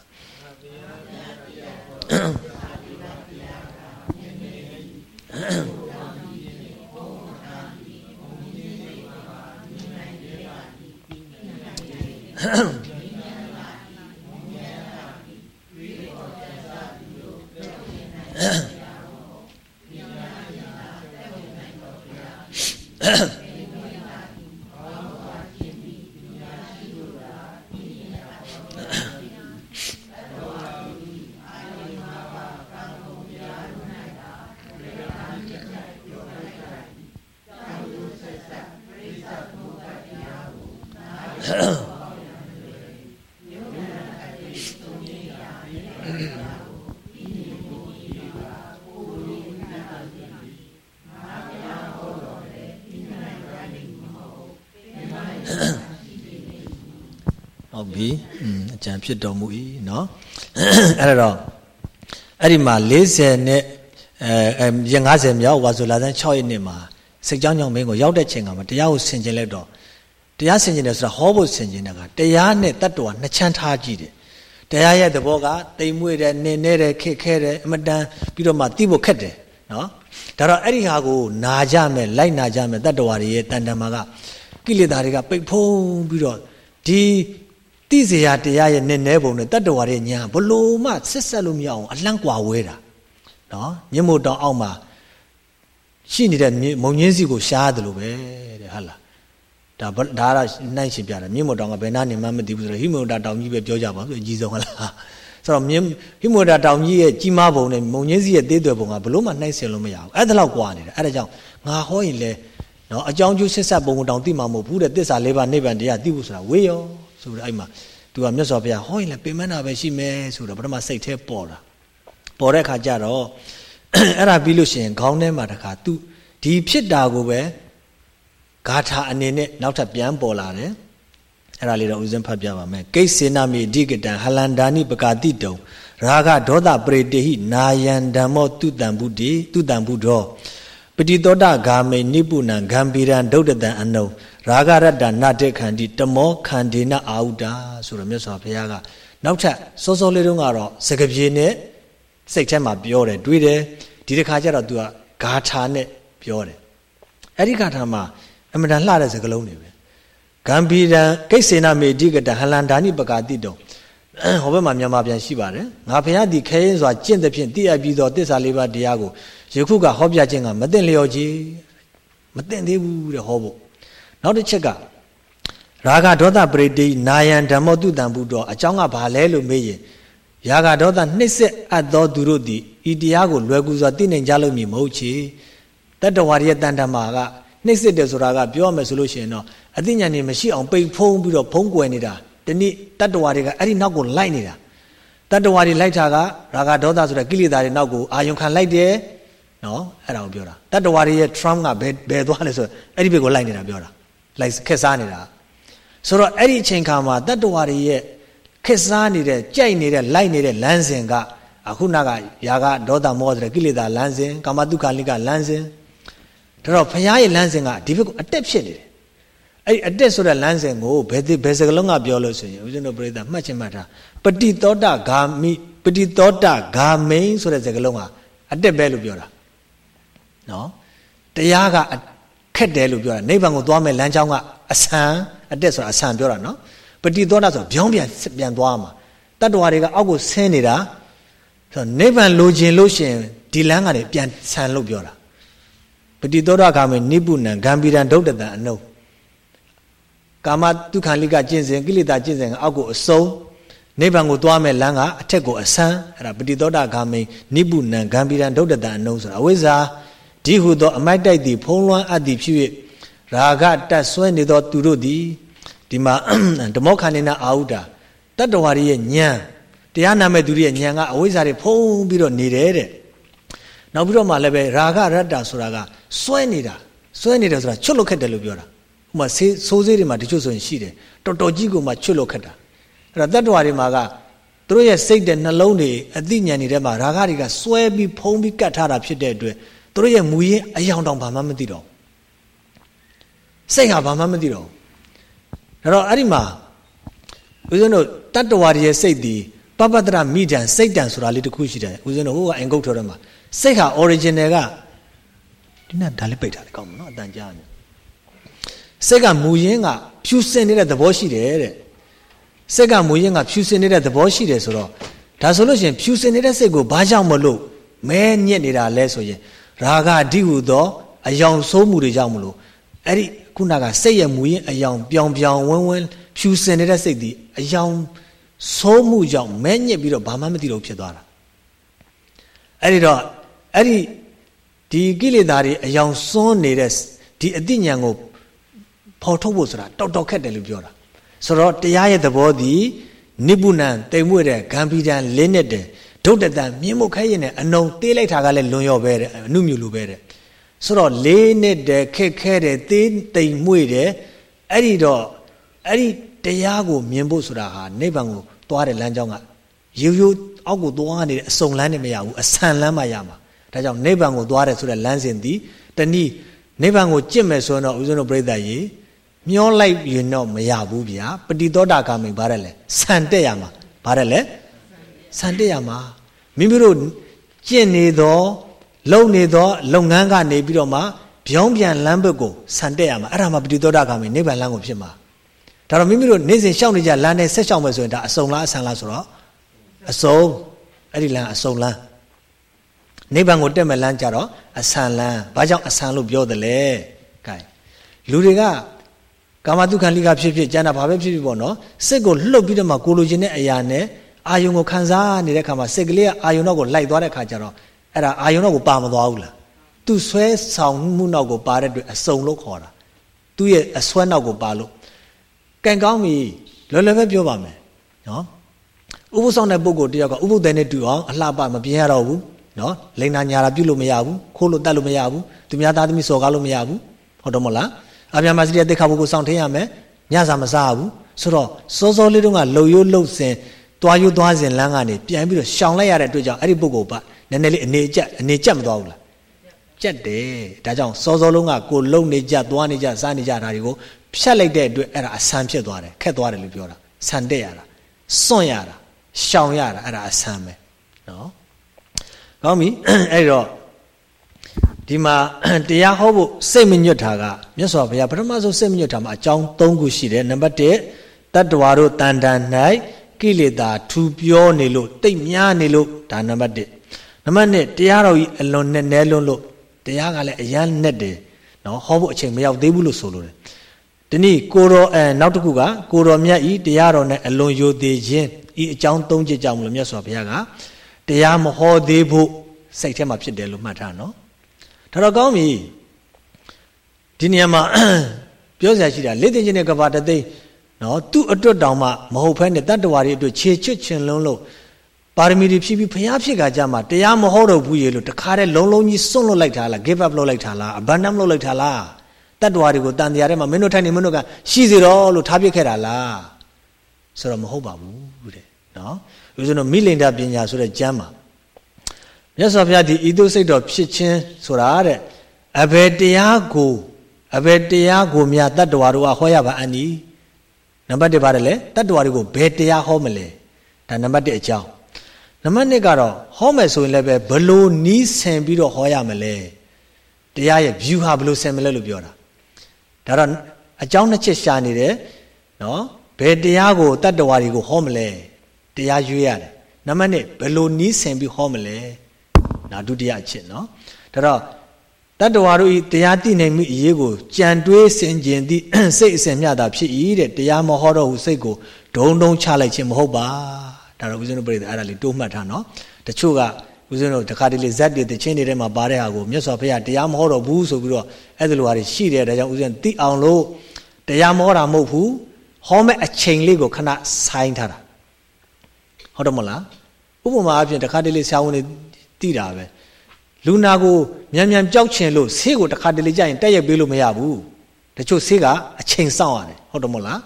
[SPEAKER 1] ာ့ ဖြစ်တော်မူ၏เนาะအဲ့တော့အဲ့ဒီမှာ40နဲ့အဲရ50မြောက်ဝါဆိုလာဆန်း6ရက်နေ့မှာစိတ်ကြောင်းကြောင့်မင်းကိုရောက်တဲ့ချိန်ကမှာတရားကိုဆင်ခြင်လိုက်တော့တရားဆင်ခြင်တယ်ဆိုတာဟောဖို့ဆင်ခြင်တာကတရားနဲ့တတ္တဝါနှစ်ချမ်းထားကြည့်တယ်တရားရဲ့သဘောကတိမ်မွေ့တယ်နင်းနေတယ်ခက်ခဲတယ်အမတန်ပြီးတော့မှသိဖို့ခက်တယ်နော်ဒါတော့အဲ့ဒီဟာကိုနာကြမယ်လိုက်နာကြမယ်တတ္တဝါတွေရဲ့တန်တမာကကိလေသာတွေကပိတ်ဖုံးပြီးတော့ဒီ တိစေယတရားရဲ့နည်းနည်းပုံနဲ့တတ္တဝါရဲ့ညာဘလို့မှဆက်ဆက်လို့မရအောင်အလန့်ကွာဝဲတာနော်မြင့်မို့တောင်အောက်မှာရှိနေတဲ့မုံငင်းစီကိုရှားတယ်လို့ပဲတဲ့ဟုတ်လားဒါဒါကနှိုင်းရှင်ပြတာမြင့်မို့တောင်ကဘယ်နာနေမှမသိဘူးဆိုတော့ဟိမုန်တာတောင်ကြီးပဲပြောကြပါဆိုအကြီးဆုံးဟုတ်လားဆိုတော့မြင့်ဟိမုန်တာတောင်ကြီးရဲ့ကြီးမားပုံနဲ့မုံငင်းစီရဲ့သေးသွယ်ပုံကဘလို့မှနှိုင်းဆင်လို့မရဘူးအဲ့ဒါလောက်ကွာနေတယ်အဲ့ဒါကြောင့်ငါဟောရင်လေနော်အကြောင်းကျိုးဆက်ဆက်ပုံတောင်သိမှာမဟုတ်ဘူးတဲ့တစ္ဆာလေးပါးနိဗ္ဗာန်တရားသိဖို့ဆိုတာဝေးရော ဆိုတော့အဲ့မှာသူကမြတ်စွာဘုရားဟောရင်လည်းပင်မနာပဲရှိမယ်ဆိုတော့ပထမစိတ်ထဲပေါ်လာပေါ်တဲ့အခါကျတော့အဲ့ဒါပြီးလို့ရှိရင်ခေါင်းထဲမှာတခါသူဒီဖြစ်တာကိုပဲဂါထာအနေနဲ့နောက်ထပ်ပြန်ပေါ်လာတယ်အဲ့ဒါလေးတော့ဦးဇင်းဖတ်ပြပါမယ်ကိစ္စေနမိအဓိကတံဟလန္ဒာနိပကာတိတုံရာဂဒေါသပရိတေဟိနာယံဓမ္မောတုတံဘုဒ္ဓိတုတံဘုဒ္ဓောပတိသောတဂာမိနိပုဏံဂံဗီရံဒုဒ္ဒတံအနု ရာဂရတ္တနတေခန္တိတမောခန္ဒီနအာဟုတာဆိုတော့မြတ်စွာဘုရားကနောက်ထပ်စောစောလေးတုန်းကတော့စကပြေနဲ့စိတ်ထဲမှာပြောတယ်တွေးတယ်ဒီတစ်ခါကျတော့ तू ကဂါထာနဲ့ပြောတယ်အဲ့ဒီဂါထာမှာအမှန်တန်လှတဲ့စကားလုံးတွေပဲဂံဗီရံကိစ္ဆေနမေတိကတဟလန္ဒာနိပကာတိတုံဟောဘက်မှာမြန်မာပြန်ရှိပါတယ်ငါဘုရားဒီခဲရင်စွာကျင့်တဲ့ဖြင့်တည်အပ်ပြီးသောတစ္ဆာလေးပါးတရားကိုယခုကဟောပြခြင်းကမသိလျော်ကြီးမသိသေးဘူးတဲ့ဟောဖို့ နောက်တစ်ချက်ကရာဂဒေါသပရိတိနာယံဓမ္မောတုတံဘုဒ္ဓအကြောင်းကဘာလဲလို့မေးရင်ရာဂဒေါသနှိမ့်ဆက်အပ်သောသူတို့သည်ဤတရားကိုလွယ်ကူစွာသိနိုင်ကြလို့မည်မဟုတ်ချေတတ္တဝါရဲ့တန်တမာကနှိမ့်စစ်တယ်ဆိုတာကပြောရမယ်ဆိုလို့ရှိရင်တော့အသိဉာဏ်နေမရှိအောင်ပိတ်ဖုံးပြီးတော့ဖုံးကွယ်နေတာဒီနေ့တတ္တဝါတွေကအဲ့ဒီနောက်ကိုလိုက်နေတာတတ္တဝါတွေလိုက်တာကရာဂဒေါသဆိုတဲ့ကိလေသာတွေနောက်ကိုအာယုံခံလိုက်တယ်နော်အဲ့ဒါကိုပြောတာတတ္တဝါတွေရဲ့ Trump ကဘယ်ဘယ်သွားလဲဆိုအဲ့ဒီဘက်ကိုလိုက်နေတာပြောတာ လိုက်ခက်စားနေတာဆိုတော့အဲ့ဒီအချိန်ခါမှာတတ္တဝါတွေရဲ့ခက်စားနေတဲ့ကြိုက်နေတဲ့လိုက်နေတဲ့လမ်းစဉ်ကအခုနကယာကဒေါသမောဆိုတဲ့ကိလေသာလမ်းစဉ်ကာမတုခလိကလမ်းစဉ်ဒါတော့ဘုရားရဲ့လမ်းစဉ်ကဒီဘက်ကိုအတက်ဖြစ်နေတယ်အဲ့ဒီအတက်ဆိုတဲ့လမ်းစဉ်ကိုဘယ်ဘယ်စကလုံးကပြောလို့ဆိုရင်ဦးဇင်းတို့ပြိဿမှတ်ချင်မှတ်တာပฏิသောတဂါမိပฏิသောတဂါမိန်ဆိုတဲ့စကလုံးကအတက်ပဲလို့ပြောတာနော်တရားက ခက်တယ်လို့ပြောတာနိဗ္ဗာန်ကိုသွားမယ်လမ်းကြောင်းကအဆန်အတက်ဆိုတာအဆန်ပြောတာနော်ပฏิသောတာဆိုဗျောင်းပြန်ပြန်သွားမှာတတ္တဝါတွေကအောက်ကိုဆင်းနေတာဆိုနိဗ္ဗာန်လိုချင်လို့ရှိရင်ဒီလမ်းကနေပြန်ဆန်လို့ပြောတာပฏิသောတာခါမေနိပုဏံဂံဗီရံဒုဒ္ဒတံအနုကာမတုခန္လိကကျင့်စဉ်ကိလေသာကျင့်စဉ်ကအောက်ကိုအစုံနိဗ္ဗာန်ကိုသွားမဲ့လမ်းကအထက်ကိုအဆန်းအဲ့ဒါပฏิသောတာဂါမိန်နိပုဏံဂံဗီရံဒုဒ္ဒတံအနုဆိုတာအဝိဇ္ဇာ ဒီဟုသော အမိုက်တိုက်သည်ဖုံးလွှမ်းအပ်သည်ဖြစ်၍ရာဂတက်ဆွဲနေသောသူတို့သည်ဒီမှာဓမောခန္ဒေနာအာဟုတာတတ္တဝါရဲ့ဉာဏ်တရားနာမဲ့သူရဲ့ဉာဏ်ကအဝိဇ္ဇာတွေဖုံးပြီးတော့နေတယ်တဲ့နောက်ပြီးတော့မှလည်းပဲရာဂရတ္တာဆိုတာကစွဲနေတာစွဲနေတယ်ဆိုတာချွတ်လုတ်ခက်တယ်လို့ပြောတာဥမာဆေးဆိုးဆေးတွေမှာတချို့ဆိုရင်ရှိတယ်တော်တော်ကြီးကိုမှချွတ်လုတ်ခက်တာအဲ့ဒါတတ္တဝါတွေမှာကသူတို့ရဲ့စိတ်တဲ့နှလုံးတွေအသိဉာဏ်တွေထဲမှာရာဂတွေကစွဲပြီးဖုံးပြီးကတ်ထားတာဖြစ်တဲ့အတွက် သူတို့ရဲ့မူရင်းအယောင်တောင်ဘာမှမသိတော့စိတ်ဟာဘာမှမသိတော့ဘူးဒါတော့အဲ့ဒီမှာဦးဇင်းတို့တတ္တဝါရဲ့စိတ်ဒီပပတ္တရမိတံစိတ်တံဆိုတာလေးတစ်ခုရှိတယ်ဦးဇင်းတို့ဟိုကအင်ကုတ်ထော်ထဲမှာစိတ်ဟာ original ကဒီနဲ့ဒါလေးပိတ်ထားတယ်ကောင်းမနော်အတန်ကြားနေစိတ်ကမူရင်းကဖြူစင်နေတဲ့သဘောရှိတယ်တဲ့စိတ်ကမူရင်းကဖြူစင်နေတဲ့သဘောရှိတယ်ဆိုတော့ဒါဆိုလို့ရှိရင်ဖြူစင်နေတဲ့စိတ်ကိုဘာကြောင့်မလို့မဲညက်နေတာလဲဆိုရင် ရာဂအဓိဟုသောအယောင်ဆိုးမှုတွေကြောင့်မလို့အဲ့ဒီခုနကစိတ်ရဲ့မူရင်းအယောင်ပြောင်ပြောင်ဝင်းဝင်းဖြူစင်နေတဲ့စိတ်ဒီအယောင်ဆိုးမှုကြောင့်မဲညက်ပြီးတော့ဘာမှမသိတော့ဖြစ်သွားတာအဲ့ဒီတော့အဲ့ဒီဒီကိလေသာတွေအယောင်စွန်းနေတဲ့ဒီအတိညာကိုဖော်ထုတ်ဖို့ဆိုတာတော်တော်ခက်တယ်လို့ပြောတာဆိုတော့တရားရဲ့သဘောသည်နိဗ္ဗုဏံတိမ်မွေ့တဲ့ဂံပီတံလင်းနဲ့တဲ့ ဒုတ်တတန်မြင်းမခဲရင်နဲ့အနုံသေးလိုက်တာကလည်းလွန်ရော့ပဲတဲ့အနုမြူလိုပဲတဲ့ဆိုတော့လေးနဲ့တဲ့ခက်ခဲတဲ့သေးတိမ်မွေ့တဲ့အဲ့ဒီတော့အဲ့ဒီတရားကိုမြင်ဖို့ဆိုတာဟာနိဗ္ဗာန်ကိုသွားတဲ့လမ်းကြောင်းကရိုးရိုးအောက်ကိုသွားနေတဲ့အစုံလမ်းနဲ့မရဘူးအဆန်လမ်းမှရမှာဒါကြောင့်နိဗ္ဗာန်ကိုသွားတယ်ဆိုတဲ့လမ်းစဉ်သည်တနည်းနိဗ္ဗာန်ကိုကြင့်မယ်ဆိုတော့ဦးဇင်းတို့ပြိဿရေမျောလိုက်ရင်တော့မရဘူးဗျာပฏิသောတာဂမိဘာတယ်လဲဆန်တက်ရမှာဘာတယ်လဲဆန်တက်ရမှာ မိမိတို့ကျင့်နေသော လုံနေသော လုပ်ငန်းကနေပြီးတော့မှပြောင်းပြန်လမ်းဘက်ကိုဆန်တက်ရမှာအဲ့ဒါမှပฏิသောတာဂမိနိဗ္ဗာန်လမ်းကိုဖြစ်မှာဒါတော့မိမိတို့နေ့စဉ်ရှောက်နေကြလမ်းနဲ့ဆက်ရှောက်မယ်ဆိုရင်ဒါအစုံလားအဆန်လားဆိုတော့အစုံအဲ့ဒီလမ်းအစုံလမ်းနိဗ္ဗာန်ကိုတက်မဲ့လမ်းကြတော့အဆန်လမ်းဘာကြောင့်အဆန်လို့ပြောတယ်လဲ gain လူတွေကကာမတုခံလိကဖြစ်ဖြစ်ကျန်တာဘာပဲဖြစ်ဖြစ်ပေါ့နော်စိတ်ကိုလှုပ်ပြီးတော့မှကိုလိုချင်တဲ့အရာနဲ့ အာယုံကိုခံစားနေတဲ့ခါမှာစိတ်ကလေးကအာယုံတော့ကိုလိုက်သွားတဲ့ခါကျတော့အဲ့ဒါအာယုံတော့ကိုပါမသွားဘူးလားသူဆွဲဆောင်မှုနောက်ကိုပါတဲ့အတွက်အစုံလို့ခေါ်တာသူ့ရဲ့အဆွဲနောက်ကိုပါလို့ကံကောင်းပြီလောလောပဲပြောပါမယ်နော်ဥပုသ်ဆောင်တဲ့ပုဂ္ဂိုလ်တယောက်ကဥပုသ်တဲ့နဲ့တူအောင်အလှပမပြင်းရတော့ဘူးနော်လိန်နာညာတာပြုတ်လို့မရဘူးခိုးလို့တတ်လို့မရဘူးသူများသားသမီးစော်ကားလို့မရဘူးဟုတ်တော့မလားအပြာမစီတဲ့တိခါဘုကိုစောင့်ထင်းရမယ်ညစာမစားဘူးဆိုတော့စောစောလေးတုန်းကလှုပ်ရိုးလှုပ်စင် တွားရိုးသွားစင်လမ်းကနေပြန်ပြီးတော့ရှောင်လိုက်ရတဲ့အတွက်ကြောင့်အဲ့ဒီပုဂ္ဂိုလ်ပါနည်းနည်းလေးအနေကျက်အနေကျက်မသွားဘူးလားကျက်တယ်ဒါကြောင့်စောစောလုံးကကိုလုံနေကြသွားနေကြစားနေကြတာတွေကိုဖြတ်လိုက်တဲ့အတွက်အဲ့ဒါအဆန်ဖြစ်သွားတယ်ခက်သွားတယ်လို့ပြောတာဆန်တက်ရတာစွန့်ရတာရှောင်ရတာအဲ့ဒါအဆန်ပဲနော်ကောင်းပြီအဲ့တော့ဒီမှာတရားဟောဖို့စိတ်မညွတ်တာကမြတ်စွာဘုရားပထမဆုံးစိတ်မညွတ်တာမှာအကြောင်း၃ခုရှိတယ်နံပါတ်1တတ္တဝါတို့တန်တန်၌ ကိလေသာထူပြောနေလို့တိတ်များနေလို့ဒါနံပါတ်1နံပါတ်2တရားတော်ကြီးအလွန်နဲ့နဲလွန်းလို့တရားကလည်းအရန်နဲ့တယ်နော်ဟောဖို့အချိန်မရောက်သေးဘူးလို့ဆိုလို့တယ်ဒီနေ့ကိုတော်အဲနောက်တစ်ခုကကိုတော်မြတ်ဤတရားတော်နဲ့အလွန်ယိုသေးခြင်းဤအကြောင်း၃ချက်ကြောင့်မလို့မြတ်စွာဘုရားကတရားမဟောသေးဖို့စိတ်ထဲမှာဖြစ်တယ်လို့မှတ်ထားနော်ဒါတော့ကောင်းပြီဒီနေရာမှာပြောစရာရှိတာလေ့တင်ခြင်းနဲ့ကဘာတသိ နော်သူ့အတွက်တောင်မှမဟုတ်ဖဲနဲ့တတ္တဝါတွေအတွက်ခြေချွတ်ချင်လုံးလို့ပါရမီတွေဖြည့်ပြီးဘုရားဖြစ်ကြကြမှာတရားမဟောတော့ဘူးရေလို့တခါတည်းလုံးလုံးကြီးစွန့်လွတ်လိုက်တာလား give up လုပ်လိုက်တာလား abandon လုပ်လိုက်တာလားတတ္တဝါတွေကိုတန်တရားထဲမှာမင်းတို့ထိုင်နေမင်းတို့ကရှိစေတော့လို့ထားပြခဲ့တာလားဆိုတော့မဟုတ်ပါဘူးတဲ့နော်ဦးဇင်းတို့မိလိန်တာပညာဆိုတဲ့ကျမ်းမှာမြတ်စွာဘုရားဒီဤသို့စိတ်တော်ဖြစ်ခြင်းဆိုတာတဲ့အဘယ်တရားကိုအဘယ်တရားကိုမြတ်တတ္တဝါတို့ကဟောရပါအန်ဒီ နံပါတ်1ပါတယ်လေတတ္တဝါတွေကိုဘယ်တရားဟောမလဲဒါနံပါတ်1အကြောင်းနံပါတ်2ကတော့ဟောမယ်ဆိုရင်လည်းပဲဘလို့နီးဆင်ပြီးတော့ဟောရမလဲတရားရဲ့ view ဟာဘလို့ဆင်မလဲလို့ပြောတာဒါတော့အကြောင်းနှစ်ချက်ရှာနေတယ်နော်ဘယ်တရားကိုတတ္တဝါတွေကိုဟောမလဲတရားရွေးရတယ်နံပါတ်1ဘလို့နီးဆင်ပြီးဟောမလဲဒါဒုတိယအချက်နော်ဒါတော့ တတ္တဝါတို့ဤတရားသိနိုင်မှုအရေးကိုကြံတွေးဆင်ခြင်သည့်စိတ်အစဉ်မြတာဖြစ်၏တဲ့တရားမဟောတော့ဟုစိတ်ကိုဒုံဒုံချလိုက်ခြင်းမဟုတ်ပါဒါတော့ဦးဇင်းတို့ပြည်အဲ့ဒါလေးတိုးမှတ်ထားနော်တချို့ကဦးဇင်းတို့တခါတလေဇက်တွေတချင်းတွေထဲမှာပါတဲ့ဟာကိုမြတ်စွာဘုရားတရားမဟောတော့ဘူးဆိုပြီးတော့အဲ့ဒါလိုဟာတွေရှိတယ်ဒါကြောင့်ဦးဇင်းသိအောင်လို့တရားမဟောတာမဟုတ်ဘူးဟောမဲ့အချိန်လေးကိုခဏဆိုင်းထားတာဟုတ်တယ်မလားဥပမာအဖြစ်တခါတလေဆရာဝန်တွေသိတာပဲ လူနာကိုမြန်မြန်ကြောက်ချင်လို့ဆေးကိုတစ်ခါတလေကြာရင်တက်ရက်ပေးလို့မရဘူးတချို့ဆေးကအချိန်စောင့်ရတယ်ဟုတ်တယ်မဟုတ်လား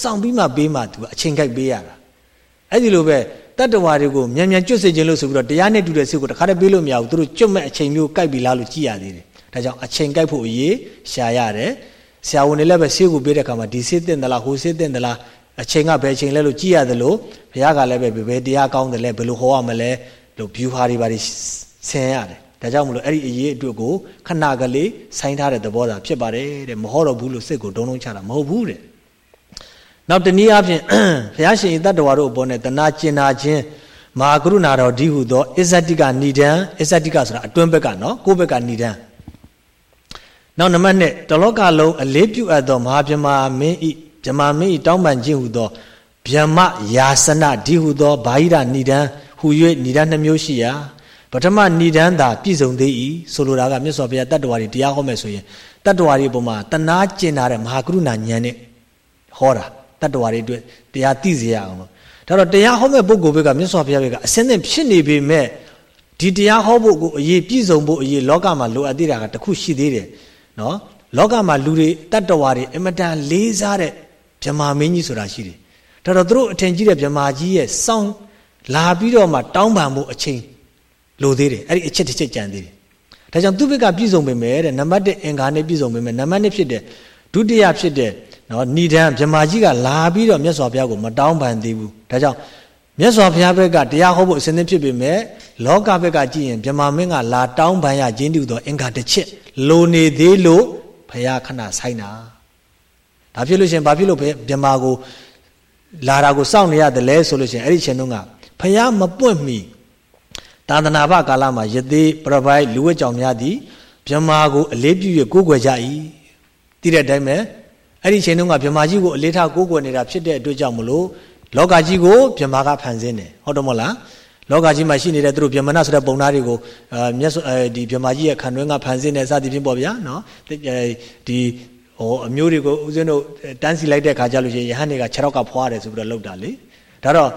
[SPEAKER 1] စောင့်ပြီးမှပေးမှသူကအချိန်ကြိုက်ပေးရတာအဲ့ဒီလိုပဲတတ္တဝါတွေကိုမြန်မြန်ကျွတ်စေခြင်းလို့ဆိုပြီးတော့တရားနဲ့တူတဲ့ဆေးကိုတစ်ခါတည်းပေးလို့မရဘူးသူတို့ကျွတ်မဲ့အချိန်မျိုးကြိုက်ပြီလားလို့ကြည့်ရသေးတယ်ဒါကြောင့်အချိန်ကြိုက်ဖို့အရေးရှာရတယ်ဆရာဝန်တွေလည်းပဲဆေးကိုပေးတဲ့အခါမှာဒီဆေးတင်သလားဟိုဆေးတင်သလားအချိန်ကဘယ်အချိန်လဲလို့ကြည့်ရတယ်လို့ဘုရားကလည်းပဲဘယ်တရားကောင်းတယ်လဲဘယ်လိုဟောရမလဲလို့ view ဟာတွေပါဆင်ရတယ် ဒါကြောင့်မလို့အဲ့ဒီအရေးအတွက်ကိုခဏကလေးဆိုင်းထားတဲ့သဘောသာဖြစ်ပါတယ်တဲ့မဟုတ်တော့ဘူးလို့စိတ်ကိုဒုံဒုံချတာမဟုတ်ဘူးတဲ့နောက်တနည်းအားဖြင့်ဘုရားရှင်တတ္တဝါတို့အပေါ်နဲ့တနာကျင်နာခြင်းမဟာကရုဏာတော်ဒီဟုသောအစ္ဆတိကဏိဒံအစ္ဆတိကဆိုတာအတွင်းဘက်ကနော်ကိုယ့်ဘက်ကဏိဒံနောက်နံပါတ်1တလောကလုံးအလေးပြုအပ်သောမဟာဗြဟ္မာမင်းဤဗြဟ္မာမင်းဤတောင်းပန်ခြင်းဟုသောဗြဟ္မယာစနဒီဟုသောဘာဟိရဏိဒံဟူ၍ဏိဒံနှမျိုးရှိရာ ပထမဏိဒံသာပြည့်စုံသေး၏ဆိုလိုတာကမြတ်စွာဘုရားတတ္တဝါတွေတရားဟောမယ်ဆိုရင်တတ္တဝါတွေပုံမှာတနာကျင်နာတဲ့မဟာကရုဏာဉာဏ်နဲ့ဟောတာတတ္တဝါတွေအတွက်တရားသိစေရအောင်လို့ဒါတော့တရားဟောမဲ့ပုဂ္ဂိုလ်ဘက်ကမြတ်စွာဘုရားဘက်ကအစင်းသင်ဖြစ်နေပေမဲ့ဒီတရားဟောဖို့ကိုအရေးပြည့်စုံဖို့အရေးလောကမှာလိုအပ်သေးတာကတခုရှိသေးတယ်နော်လောကမှာလူတွေတတ္တဝါတွေအမတန်လေးစားတဲ့ဗြဟ္မာမင်းကြီးဆိုတာရှိတယ်ဒါတော့သူတို့အထင်ကြီးတဲ့ဗြဟ္မာကြီးရဲ့စောင်းလာပြီးတော့မှတောင်းပန်ဖို့အချိန် လိုသေးတယ်အဲ့ဒီအချက်တစ်ချက်ကြံသေးတယ်ဒါကြောင့်သူ့ဘက်ကပြည့်စုံပေမဲ့တဲ့နံပါတ်1အင်္ဂါနဲ့ပြည့်စုံပေမဲ့နံပါတ်2ဖြစ်တဲ့ဒုတိယဖြစ်တဲ့နော်ဏိဒံမြမကြီးကလာပြီးတော့မြတ်စွာဘုရားကိုမတောင်းပန်သေးဘူးဒါကြောင့်မြတ်စွာဘုရားဘက်ကတရားဟောဖို့အစဉ်သင့်ဖြစ်ပေမဲ့လောကဘက်ကကြည့်ရင်မြမမင်းကလာတောင်းပန်ရခြင်းတူသောအင်္ဂါတစ်ချက်လိုနေသေးလို့ဘုရားခဏဆိုင်တာဒါဖြစ်လို့ရှင်ဘာဖြစ်လို့မြမကိုလာတာကိုစောင့်နေရတယ်လဲဆိုလို့ရှင်အဲ့ဒီချိန်တုန်းကဘုရားမပွင့်မီ သာသနာ့ဘကာလမှာယသေးပရပိုက်လူဝဲကြောင်များသည်မြမာကိုအလေးပြု၍ကိုးကွယ်ကြ၏တည်တဲ့အတိုင်းပဲအဲ့ဒီချိန်တုန်းကမြမာကြီးကိုအလေးထားကိုးကွယ်နေတာဖြစ်တဲ့အတွက်ကြောင့်မလို့လောကကြီးကိုမြမာကဖန်ဆင်းတယ်ဟုတ်တယ်မဟုတ်လားလောကကြီးမှာရှိနေတဲ့သူတို့ဗြဟ္မဏဆိုတဲ့ပုံသားတွေကိုအဲမြတ်ဒီဗြဟ္မာကြီးရဲ့ခံတွင်းကဖန်ဆင်းတဲ့စသည်ဖြင့်ပေါ့ဗျာနော်ဒီဟိုအမျိုးတွေကိုဦးဇင်းတို့တန်းစီလိုက်တဲ့ခါကျလို့ရှိရင်ယဟန်တွေက6ရောက်ကဖွာတယ်ဆိုပြီးတော့လောက်တာလေဒါတော့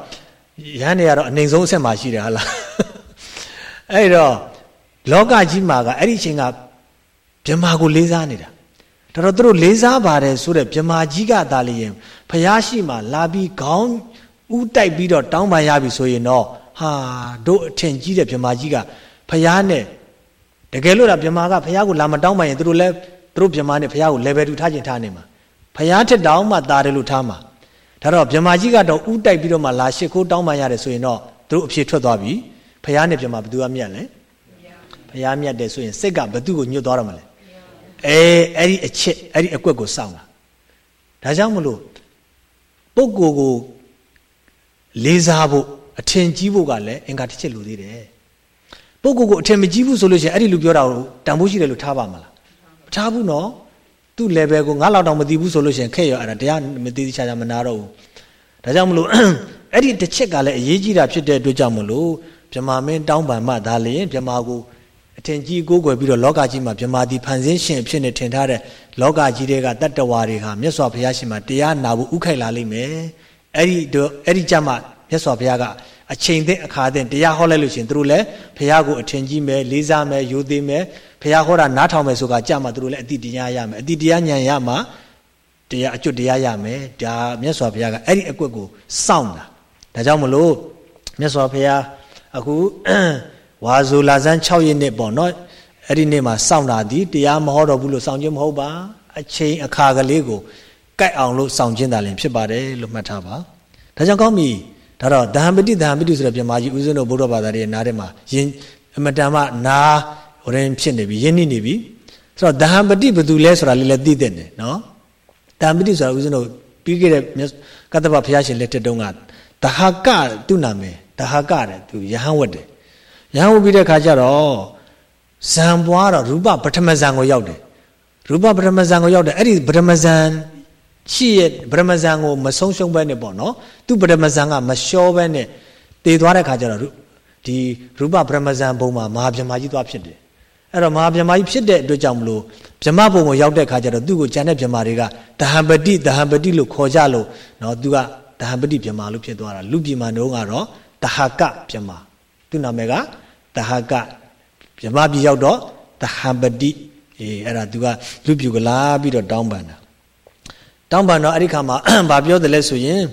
[SPEAKER 1] ယဟန်တွေကတော့အနှိမ်ဆုံးအဆင့်မှာရှိတယ်ဟာလား အဲ့တော့လောကကြီးမှာကအဲ့ဒီအချိန်ကမြမာကိုလေးစားနေတာဒါတော့သူတို့လေးစားပါတယ်ဆိုတဲ့မြမာကြီးကသာလျင်ဖျားရှိမှလာပြီးခေါင်းဥတိုက်ပြီးတော့တောင်းပန်ရပြီဆိုရင်တော့ဟာတို့အထင်ကြီးတဲ့မြမာကြီးကဖျားနဲ့တကယ်လို့လားမြမာကဖျားကိုလာမတောင်းပန်ရင်သူတို့လည်းသူတို့မြမာနဲ့ဖျားကို level 2ထားခြင်းထားနေမှာဖျားထက်တောင်းမှတာတယ်လို့ထားမှာဒါတော့မြမာကြီးကတော့ဥတိုက်ပြီးတော့မှလာရှစ်ခိုးတောင်းပန်ရတယ်ဆိုရင်တော့သူတို့အဖြေထွက်သွားပြီ ဖះနဲ့ပြမှာဘသူကမြတ်လဲဖះမြတ်တယ်ဆိုရင်စိတ်ကဘသူကိုညှို့သွားရမလဲအဲအဲ့ဒီအချက်အဲ့ဒီအကွက်ကိုစောင့်တာဒါကြောင့်မလို့ပုဂ္ဂိုလ်ကိုလေးစားဖို့အထင်ကြီးဖို့ကလည်းအင်္ဂါတစ်ချက်လိုသေးတယ်ပုဂ္ဂိုလ်ကိုအထင်မကြီးဘူးဆိုလို့ရှိရင်အဲ့ဒီလူပြောတာကိုတန်ဖိုးရှိတယ်လို့ထားပါမလားမထားဘူးနော်သူ့ level ကိုငါးလောက်တောင်မသိဘူးဆိုလို့ရှိရင်ခက်ရအဲ့ဒါတရားမသိသေးချာချာမနာတော့ဘူးဒါကြောင့်မလို့အဲ့ဒီတစ်ချက်ကလည်းအရေးကြီးတာဖြစ်တဲ့အတွက်ကြောင့်မလို့ မြမာမင်းတောင်းပန်မှဒါလျင်မြမာကိုအထင်ကြီးကိုးကွယ်ပြီးတော့လောကကြီးမှာမြမာဒီဖန်ဆင်းရှင်အဖြစ်နဲ့ထင်ထားတဲ့လောကကြီးတွေကတတ္တဝါတွေဟာမြတ်စွာဘုရားရှင်မှာတရားနာဖို့ဥခိုက်လာလိမ့်မယ်အဲ့ဒီတော့အဲ့ဒီကြမှာမြတ်စွာဘုရားကအချိန်သိအခါသိတရားဟောလိုက်လို့ရှင်သူတို့လည်းဘုရားကိုအထင်ကြီးမယ်လေးစားမယ်ယူသေးမယ်ဘုရားဟောတာနားထောင်မယ်ဆိုတာကြမှာသူတို့လည်းအတိတရားရမယ်အတိတရားဉာဏ်ရမှာတရားအကျွတ်တရားရမယ်ဒါမြတ်စွာဘုရားကအဲ့ဒီအကွက်ကိုစောင့်တာဒါကြောင့်မလို့မြတ်စွာဘုရား အခုဝါဇူလာဇန်6ရက်နေ့ပေါ့နော်အဲ့ဒီနေ့မှာစောင့်တာဒီတရားမဟောတော့ဘူးလို့စောင့်ခြင်းမဟုတ်ပါအချိန်အခါကလေးကိုကြိုက်အောင်လို့စောင့်ခြင်းသာလျှင်ဖြစ်ပါတယ်လို့မှတ်ထားပါဒါကြောင့်ကောင်းပြီဒါတော့ဒဟံပတိဒဟံပတိဆိုတဲ့ပြမကြီးဦးဇင်းတို့ဘုရားဘာသာရဲ့နားထဲမှာယင်အမတန်မှနာဟိုရင်ဖြစ်နေပြီယင်းနေနေပြီဆိုတော့ဒဟံပတိဘယ်သူလဲဆိုတာလေးလည်းသိတဲ့တယ်နော်ဒဟံပတိဆိုတာဦးဇင်းတို့ပြီးခဲ့တဲ့ကတ္တဗဘုရားရှင်လက်ထက်တုန်းကဒဟကသူ့နာမည် တဟကတဲ့သူယဟန်ဝတ်တယ်ယဟန်ဝတ်ပြီးတဲ့ခါကျတော့ဇံပွားတော့ရူပပထမဇံကိုရောက်တယ်ရူပပထမဇံကိုရောက်တယ်အဲ့ဒီပထမဇံရှိရဲ့ပထမဇံကိုမဆုံးရှုံးပဲနဲ့ပေါ့နော်သူပထမဇံကမလျှောပဲနဲ့တည်သွားတဲ့ခါကျတော့ဒီရူပပထမဇံဘုံမှာမဟာဗြဟ္မာကြီးသွားဖြစ်တယ်အဲ့တော့မဟာဗြဟ္မာကြီးဖြစ်တဲ့အတွက်ကြောင့်မလို့ဗြဟ္မဘုံကိုရောက်တဲ့ခါကျတော့သူ့ကိုဂျန်တဲ့ဗြဟ္မာတွေကတဟံပတိတဟံပတိလို့ခေါ်ကြလို့နော်သူကတဟံပတိဗြဟ္မာလို့ဖြစ်သွားတာလူပြည်မှာတော့ကတော့ တဟကပြမသူ့နာမည်ကတဟကပြမပြည်ရောက်တော့တဟပတိအေးအဲ့ဒါသူကလူပြူကလာပြီးတော့တောင်းပန်တာတောင်းပန်တော့အဲ့ဒီခါမှာဘာပြောတယ်လဲဆိုရင်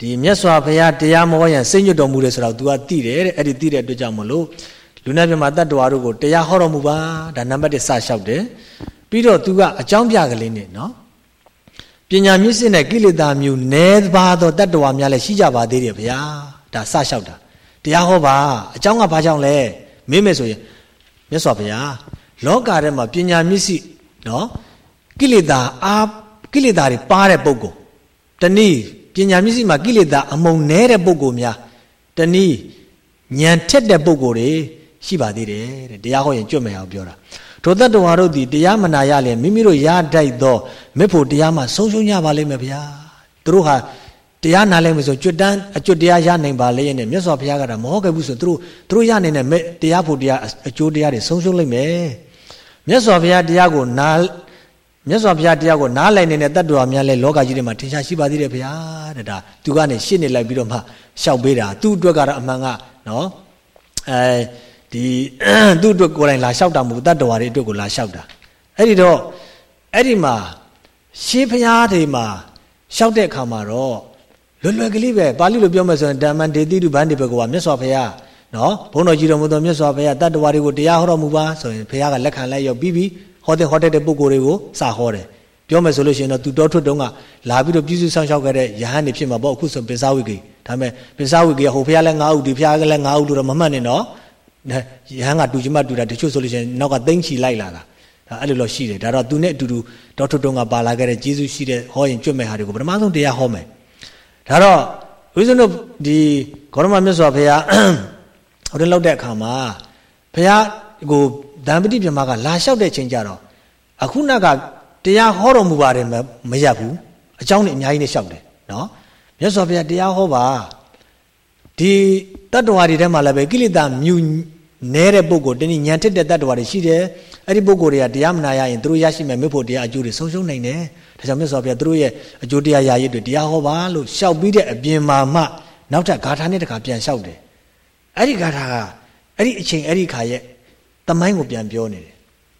[SPEAKER 1] ဒီမြတ်စွာဘုရားတရားမောရန်စိတ်ညွတ်တော်မူတယ်ဆိုတော့ तू ကသိတယ်တဲ့အဲ့ဒီသိတဲ့အတွက်ကြောင့်မလို့လူနာပြမတတ္တဝါတို့ကိုတရားဟောတော်မူပါဒါနံပါတ်1စလျှောက်တယ်ပြီးတော့ तू ကအကြောင်းပြကလေးနဲ့နော် ပညာမျက်စိနဲ့ကိလေသာမျိုးနည်းပါသောတတ္တဝါများလည်းရှိကြပါသေးတယ်ဗျာဒါစလျှောက်တာတရားဟောပါအကြောင်းကဘာကြောင့်လဲမေးမယ်ဆိုရင်မြတ်စွာဘုရားလောကထဲမှာပညာမျက်စိနော်ကိလေသာအာကိလေသာတွေပါတဲ့ပုဂ္ဂိုလ်တနည်းပညာမျက်စိမှာကိလေသာအမုံနဲတဲ့ပုဂ္ဂိုလ်များတနည်းဉာဏ်ထက်တဲ့ပုဂ္ဂိုလ်တွေရှိပါသေးတယ်တဲ့တရားဟောရင်ကြွတ်မယ်အောင်ပြောတာ ထိုတတ္တဝါတို့သည်တရားမနာရလျင်မိမိတို့ရတိုက်သောမေဖို့တရားမှဆုံးရှုံးကြပါလိမ့်မယ်ဗျာသူတို့ဟာတရားနာလိုက်မယ်ဆိုကြွတန်းအကျွတ်တရားရနိုင်ပါလေနဲ့မြတ်စွာဘုရားကတာမဟုတ်ခဲ့ဘူးဆိုသူတို့သူတို့ရနိုင်တဲ့တရားဖို့တရားအကျိုးတရားတွေဆုံးရှုံးလိမ့်မယ်မြတ်စွာဘုရားတရားကိုနာမြတ်စွာဘုရားတရားကိုနားလည်နေတဲ့တတ္တဝါများလဲလောကကြီးထဲမှာထင်ရှားရှိပါသေးတယ်ဗျာတဲ့ဒါသူကနေရှင်းနေလိုက်ပြီးတော့မှရှောက်ပေးတာသူ့အတွက်ကတော့အမှန်ကနော်အဲ ဒီသူ့အတွက်ကိုယ်တိုင်လာလျှောက်တာမဟုတ်တတ္တဝါတွေအတွက်ကိုလာလျှောက်တာအဲ့ဒီတော့အဲ့ဒီမှာရှေးဖျားတွေမှာလျှောက်တဲ့အခါမှာတော့လွယ်လွယ်ကလေးပဲပါဠိလိုပြောမယ်ဆိုရင်ဓမ္မဒေတိတုဗန္တိဘဂဝါမြတ်စွာဘုရားနော်ဘုန်းတော်ကြီးတော်မူသောမြတ်စွာဘုရားတတ္တဝါတွေကိုတရားဟောတော်မူပါဆိုရင်ဘုရားကလက်ခံလိုက်ရောက်ပြီးပြီးဟောတဲ့ဟောတဲ့ပုဂ္ဂိုလ်တွေကိုစာဟောတယ်ပြောမယ်ဆိုလို့ရှိရင်တော့သူတော်ထွတ်တုံးကလာပြီးတော့ပြည့်စုံဆောင်ရှောက်ခဲ့တဲ့ယဟန်နေဖြစ်မှာပေါ့အခုဆိုပင်စာဝိကေဒါပေမဲ့ပင်စာဝိကေဟိုဘုရားလည်း9ဦးဒီဘုရားကလည်း9ဦးလို့တော့မမှတ်နဲ့နော် ယဟန်ကတူချင်မှတူတာတချို့ဆိုလို့ရှိရင်နောက်ကသိမ့်ချီလိုက်လာတာဒါအဲ့လိုလို့ရှိတယ်ဒါတော့သူနဲ့အတူတူတော်ထွတ်တုံးကပါလာခဲ့တဲ့ဂျေဇုရှိတဲ့ဟောရင်ကြွတ်မဲ့ဟာတွေကိုပထမဆုံးတရားဟောမယ်ဒါတော့ဦးဇင်းတို့ဒီဂေါရမမြတ်စွာဘုရားဟိုတည်းလောက်တဲ့အခါမှာဘုရားကိုဓမ္မတိပြမကလာလျှောက်တဲ့ချိန်ကြတော့အခုနကတရားဟောတော်မူပါတယ်မရဘူးအကြောင်းနဲ့အများကြီးနဲ့လျှောက်တယ်နော်မြတ်စွာဘုရားတရားဟောပါဒီတတ္တဝါတွေထဲမှာလည်းပဲကိလေသာမြူ နဲတဲ့ပုဂ္ဂိုလ်တနည်းညံထက်တဲ့တတ္တဝါတွေရှိတယ်အဲ့ဒီပုဂ္ဂိုလ်တွေကတရားမနာရရင်သူတို့ရရှိမဲ့မြတ်ဖို့တရားအကျိုးတွေဆုံးရှုံးနိုင်တယ်ဒါကြောင့်မြတ်စွာဘုရားသူတို့ရဲ့အကျိုးတရားရာရည်တွေတရားဟောပါလို့လျှောက်ပြီးတဲ့အပြင်မှာမှနောက်ထပ်ဂါထာနဲ့တခါပြန်လျှောက်တယ်အဲ့ဒီဂါထာကအဲ့ဒီအချိန်အဲ့ဒီခါရဲ့တမိုင်းကိုပြန်ပြောနေတယ်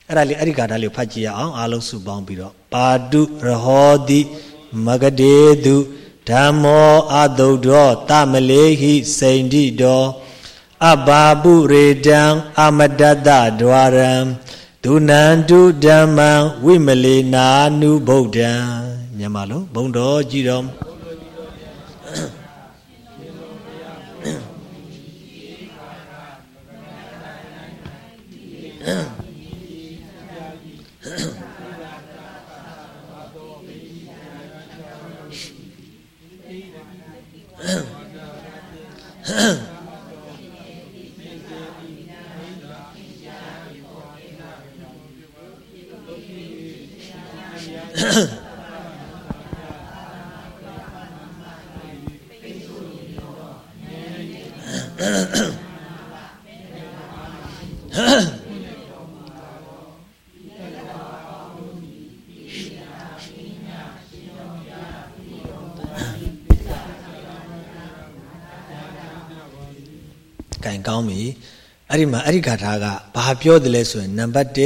[SPEAKER 1] အဲ့ဒါလေးအဲ့ဒီဂါထာလေးကိုဖတ်ကြည့်ရအောင်အားလုံးစုပေါင်းပြီးတော့ပါတုရဟောတိမဂဒေတုဓမ္မောအတုဒ္ဒောတမလေးဟိစိန်တိတော အဘာပုရေတံအမတတဒွာရံဒုနန္တုဓမ္မံဝိမလေနာနုဗုဒ္ဓံမြန်မာလိုဘုံတော်ကြည်တော် ကင်ကောင်းပြီအဲ့ဒီမှာအဲ့ဒီဂါထာကဘာပြောတယ်လဲဆိုရင်နံပါတ်1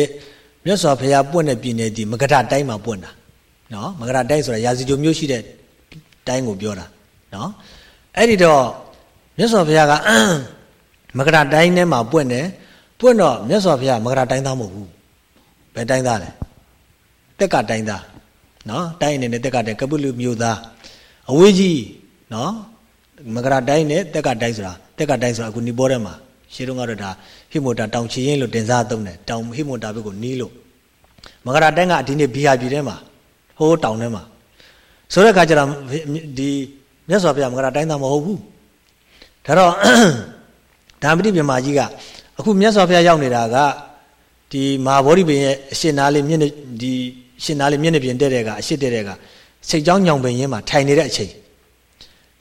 [SPEAKER 1] မြတ်စွာဘုရားပွင့်တဲ့ပြည်နယ်ဒီမကရတိုင်းမှာပွင့်တာ နော်မကရတိုင်းဆိုတာရာဇီဂျိုမျိုးရှိတဲ့တိုင်းကိုပြောတာနော်အဲ့ဒီတော့မြတ်စွာဘုရားကမကရတိုင်းထဲမှာပွင့်တယ်ပွင့်တော့မြတ်စွာဘုရားမကရတိုင်းသားမဟုတ်ဘူးဘယ်တိုင်းသားလဲတက်ကတိုင်းသားနော်တိုင်းအနေနဲ့တက်ကတိုင်းကပုလူမျိုးသားအဝေးကြီးနော်မကရတိုင်းနဲ့တက်ကတိုင်းဆိုတာတက်ကတိုင်းဆိုတာအခုနီပေါ်ထဲမှာရှေးတုန်းကတော့ဒါဟိမိုတာတောင်ချီရင်လို့တင်စားသုံးတယ်တောင်ဟိမိုတာဘက်ကိုနီးလို့မကရတိုင်းကဒီနေ့ဘီဟာပြည်ထဲမှာ ဟိုးတောင်ထဲမှာဆိုတဲ့အခါကျတော့ဒီမြတ်စွာဘုရားမကရတိုင်းသားမဟုတ်ဘူးဒါတော့ဓမ္မတိမြမကြီးကအခုမြတ်စွာဘုရားရောက်နေတာကဒီမဟာဗောဓိပင်ရဲ့အရှင်နာလေးမျက်နှာဒီရှင်နာလေးမျက်နှာပြင်တဲ့တဲ့ကအရှိတဲ့တဲ့ကစိတ်ကြောင်းညောင်ပင်ရင်းမှာထိုင်နေတဲ့အချိန်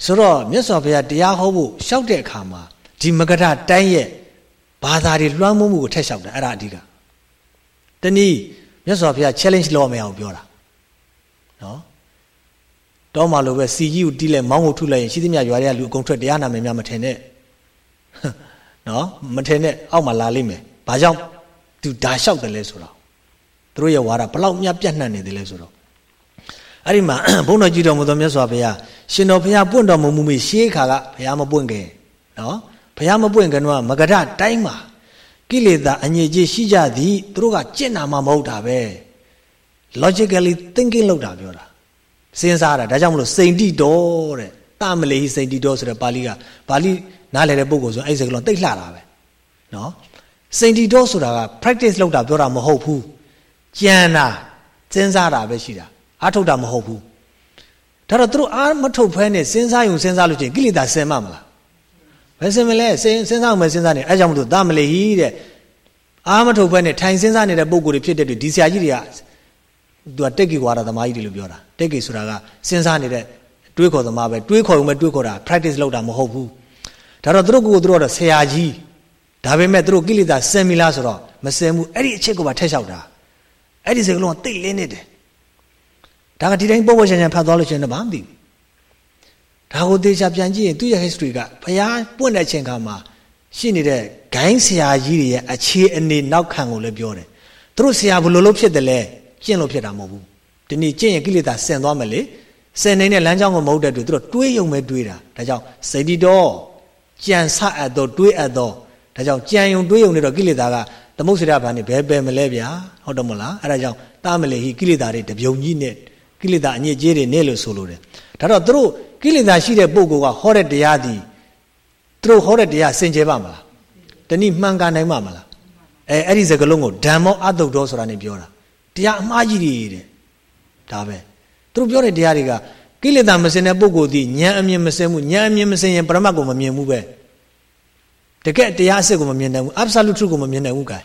[SPEAKER 1] ဆိုတော့မြတ်စွာဘုရားတရားဟောဖို့ရှောက်တဲ့အခါမှာဒီမကထတိုင်းရဲ့ဘာသာတွေလွှမ်းမိုးမှုကိုထက်လျှောက်တာအဲ့ဒါအဓိကတနည်းမြတ်စွာဘုရား challenge လုပ်မရအောင်ပြောတာ နော်တောမှလိုပဲစီကြီးကိုတီးလဲမောင်းကိုထုလိုက်ရင်ရှိသမျှရွာတွေကလူအကုန်ထွက်တရားနာမယ်များမထင်နဲ့နော်မထင်နဲ့အောက်မှာလာလိမ့်မယ်ဘာကြောင့်သူဒါလျှောက်တယ်လဲဆိုတော့သူတို့ရဲ့ဝါဒဘလောက်များပြန့်နှံ့နေတယ်လဲဆိုတော့အဲ့ဒီမှာဘုန်းတော်ကြီးတော်မူသောမြတ်စွာဘုရားရှင်တော်ဘုရားပွင့်တော်မူမှုမိရှေးခါကဘုရားမပွင့်ခင်နော်ဘုရားမပွင့်ခင်တော့မကရတိုင်းမှာကိလေသာအငြိကြီးရှိကြသည်သူတို့ကကြင့်နာမှမဟုတ်တာပဲ logically thinking လောက်တာပြောတာစဉ်းစားတာဒါကြောင့်မလို့စိန်တိတော်တဲ့တမလေးစိန်တိတော်ဆိုတဲ့ပါဠိကပါဠိနားလည်တဲ့ပုဂ္ဂိုလ်ဆိုအဲ့ဒီစကားလုံးတိတ်လှတာပဲနော်စိန်တိတော်ဆိုတာက practice လုပ်တာပြောတာမဟုတ်ဘူးကြံတာစဉ်းစားတာပဲရှိတာအားထုတ်တာမဟုတ်ဘူးဒါတော့သူတို့အားမထုတ်ဖဲနဲ့စဉ်းစားယုံစဉ်းစားလို့ချင်းကိလေသာဆင်မမလားဘယ်ဆင်မလဲစဉ်းစဉ်းစားအောင်မစဉ်းစားနေအဲကြောင့်မလို့တမလေးဟီးတဲ့အားမထုတ်ဖဲနဲ့ထိုင်စဉ်းစားနေတဲ့ပုံကိုယ်တွေဖြစ်တဲ့တွေဒီဆရာကြီးတွေက သူကတက်ကြီးကွာတာသမားကြီးတွေလို့ပြောတာတက်ကြီးဆိုတာကစဉ်းစားနေတဲ့တွေးခေါ်သမားပဲတွေးခေါ်ုံပဲတွေးခေါ်တာ practice လုပ်တာမဟုတ်ဘူးဒါတော့သူတို့ကိုယ်သူတို့ကတော့ဆရာကြီးဒါပေမဲ့သူတို့ကိလေသာဆင်ပြီလားဆိုတော့မဆင်ဘူးအဲ့ဒီအချက်ကိုပါထက်လျှောက်တာအဲ့ဒီစကလုံးကတိတ်လင်းနေတယ်ဒါကဒီတိုင်းပုံပေါ်ချင်ချင်ဖတ်သွားလို့ရှိရင်တော့မသိဘူးဒါကိုသေချာပြန်ကြည့်ရင်သူ့ရဲ့ history ကဘုရားပွင့်တဲ့အချိန်ခါမှာရှိနေတဲ့ဂိုင်းဆရာကြီးတွေရဲ့အခြေအနေနောက်ခံကိုလည်းပြောတယ်သူတို့ဆရာဘယ်လိုလုပ်ဖြစ်တယ်လဲ ကျင့်လို့ဖြစ်တာမဟုတ်ဘူးဒီနေ့ကျင့်ရင်ကိလေသာဆင်သွားမယ်လေဆင်နေတဲ့လမ်းကြောင်းကိုမဟုတ်တဲ့သူတို့တွေးယုံပဲတွေးတာဒါကြောင့်စိတ္တိတော်ကြံဆအပ်တော့တွေးအပ်တော့ဒါကြောင့်ကြံယုံတွေးယုံနေတော့ကိလေသာကသမုတ်စရဘာနေဘယ်ပယ်မလဲဗျာဟုတ်တယ်မလားအဲ့ဒါကြောင့်တာမလေဟိကိလေသာတွေတပြုံကြီးနဲ့ကိလေသာအညစ်အကြေးတွေနဲ့လို့ဆိုလိုတယ်ဒါတော့သူတို့ကိလေသာရှိတဲ့ပုဂ္ဂိုလ်ကဟောတဲ့တရားသည်သူတို့ဟောတဲ့တရားစင်ကြယ်ပါမလားတနည်းမှန်ကန်နိုင်မှာမလားအဲအဲ့ဒီစကားလုံးကိုဓမ္မောအတုတ်တော်ဆိုတာ ਨੇ ပြောတာ တရားအမှားကြီးတွေတဲ့ဒါပဲသူတို့ပြောတဲ့တရားတွေကကိလေသာမစင်တဲ့ပုဂ္ဂိုလ်သည်ဉာဏ်အမြင်မစင်ဘူးဉာဏ်အမြင်မစင်ရင်ပရမတ်ကိုမမြင်ဘူးပဲတကယ်တရားအစစ်ကိုမမြင်နိုင်ဘူး absolute truth ကိုမမြင်နိုင်ဘူးကဲ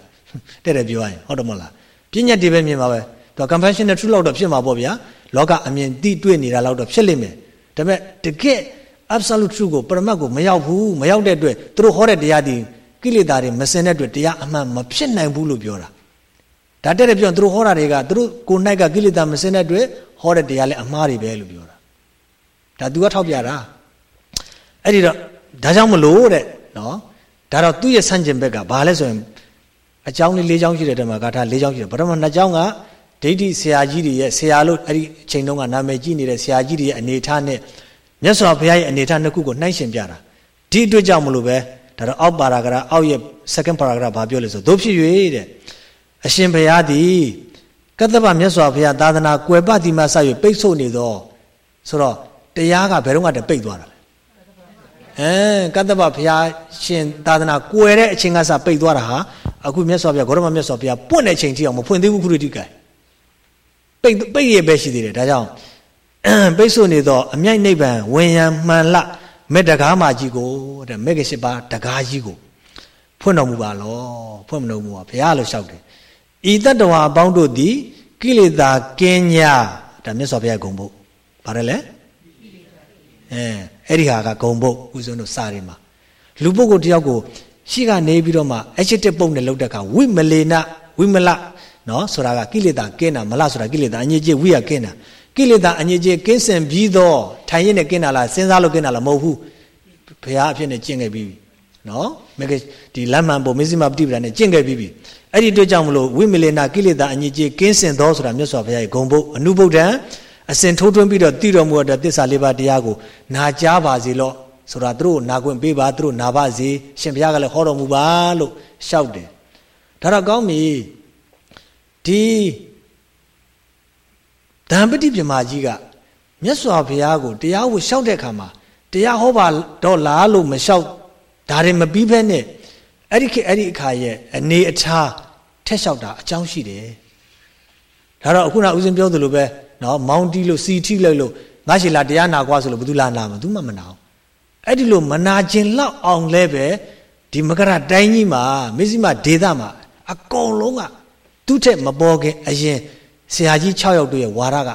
[SPEAKER 1] တဲ့တယ်ပြောရရင်ဟုတ်တယ်မဟုတ်လားပြဉ္ညာတွေပဲမြင်ပါပဲသူက compassionate truth လောက်တော့ဖြစ်မှာပေါ့ဗျာလောကအမြင်တိတွေ့နေတာလောက်တော့ဖြစ်လိမ့်မယ်ဒါပေမဲ့တကယ် absolute truth ကိုပရမတ်ကိုမရောက်ဘူးမရောက်တဲ့အတွက်သူတို့ဟောတဲ့တရားဒီကိလေသာတွေမစင်တဲ့အတွက်တရားအမှန်မဖြစ်နိုင်ဘူးလို့ပြောတာ ဒါတဲ့တဲ့ပြောသူတို့ဟောတာတွေကသူတို့ကိုယ်၌ကကိလေသာမစင်တဲ့အတွက်ဟောတဲ့တရားလည်းအမှားတွေပဲလို့ပြောတာဒါသူကထောက်ပြတာအဲ့ဒီတော့ဒါကြောင့်မလို့တဲ့နော်ဒါတော့သူ့ရဲ့ဆန့်ကျင်ဘက်ကဘာလဲဆိုရင်အကြောင်းလေး၄ကြောင်းရှိတဲ့တည်းမှာဂါထာ၄ကြောင်းရှိတယ်ပထမနှစ်ကြောင်းကဒိဋ္ဌိဆရာကြီးတွေရဲ့ဆရာလို့အဲ့ဒီအချိန်တုန်းကနာမည်ကြီးနေတဲ့ဆရာကြီးတွေရဲ့အနေထားနဲ့မြတ်စွာဘုရားရဲ့အနေထားနှစ်ခုကိုနှိုင်းယှဉ်ပြတာဒီအတွက်ကြောင့်မလို့ပဲဒါတော့အောက်ပါရာဂရာအောက်ရဲ့ second paragraph ဘာပြောလဲဆိုတို့ဖြစ်၍တဲ့ အရှင်ဘုရားသည်ကတ္တဗမြတ်စွာဘုရားသာသနာကွယ်ပတိမဆ၍ပိတ်ဆို့နေသောဆိုတော့တရားကဘယ်တော့မှတပိတ်သွားတာလဲအဲကတ္တဗဘုရားရှင်သာသနာကွယ်တဲ့အချိန်ကစပိတ်သွားတာဟာအခုမြတ်စွာဘုရားဂေါရမမြတ်စွာဘုရားပွင့်တဲ့အချိန်ထိအောင်မဖွင့်သေးဘူးခုတိကဲပိတ်ပိတ်ရပဲရှိသေးတယ်ဒါကြောင့်ပိတ်ဆို့နေသောအမြိုက်နိဗ္ဗာန်ဝင်ရန်မှန်လမေတ္တကားမကြီးကိုတဲ့မေဂရှိပါတကားကြီးကိုဖွင့်တော်မူပါလောဖွင့်မတော်မူပါဘုရားလို့လျှောက်တယ် ဤတတ္တဝါအပေါင်းတို့သည်ကိလေသာကင်းညာဒါမြတ်စွာဘုရားဂုံဖို့ဗါတယ်လေအဲအဲ့ဒီဟာကဂုံဖို့ဦးဇုံတို့စာရီမှာလူပုဂ္ဂိုလ်တယောက်ကိုရှိကနေပြီးတော့မှ adjective ပုံနဲ့လောက်တဲ့အခါဝိမလေနဝိမလနော်ဆိုတာကကိလေသာကင်းတာမလားဆိုတာကိလေသာအညစ်အကြေးဝိရကင်းတာကိလေသာအညစ်အကြေးကင်းစင်ပြီးတော့ထိုင်ရင်နဲ့ကင်းတာလားစဉ်းစားလို့ကင်းတာလားမဟုတ်ဘူးဘုရားအဖြစ်နဲ့ကျင့်ခဲ့ပြီးပြီနော်မကဒီလမ်းမှန်ပုံမစ္စည်းမပฏิပဒါနဲ့ကျင့်ခဲ့ပြီးပြီ အဲ့ဒီအတွက်ကြောင့်မလို့ဝိမလေနာကိလေသာအညစ်အကြေးကင်းစင်သောဆိုတာမြတ်စွာဘုရားရဲ့ဂုံဘုတ်အနုဘုဒ္ဓံအစဉ်ထိုးထွင်းပြီးတော့တည်တော်မူတဲ့သစ္စာလေးပါးတရားကိုနာကြားပါစေလော့ဆိုတာသူတို့နာခွင့်ပေးပါသူတို့နာပါစေရှင်ဘုရားကလည်းဟောတော်မူပါလို့လျှောက်တယ်ဒါတော့ကောင်းပြီဒီဓမ္မပတိပြမာကြီးကမြတ်စွာဘုရားကိုတရားကိုလျှောက်တဲ့အခါမှာတရားဟောပါတော့လားလို့မလျှောက်ဒါတွေမပြီးဖဲနဲ့ အဲ့ဒီခေအဲ့ဒီအခါရဲ့အနေအထားထက်လျှောက်တာအကြောင်းရှိတယ်ဒါတော့အခုနဦးစင်ပြောသလိုပဲနော်မောင်းတီးလို့စီထီလိုက်လို့ငါရှိလာတရားနာကွာဆိုလို့ဘယ်သူလာနာမသူမှမနာဘူးအဲ့ဒီလိုမနာခြင်းလောက်အောင်လဲပဲဒီမကရတိုင်းကြီးမှာမစ္စည်းမဒေသမှာအကုန်လုံးကသူ့ထက်မပေါ်ခင်အရင်ဆရာကြီး6ယောက်တို့ရဲ့ဝါရက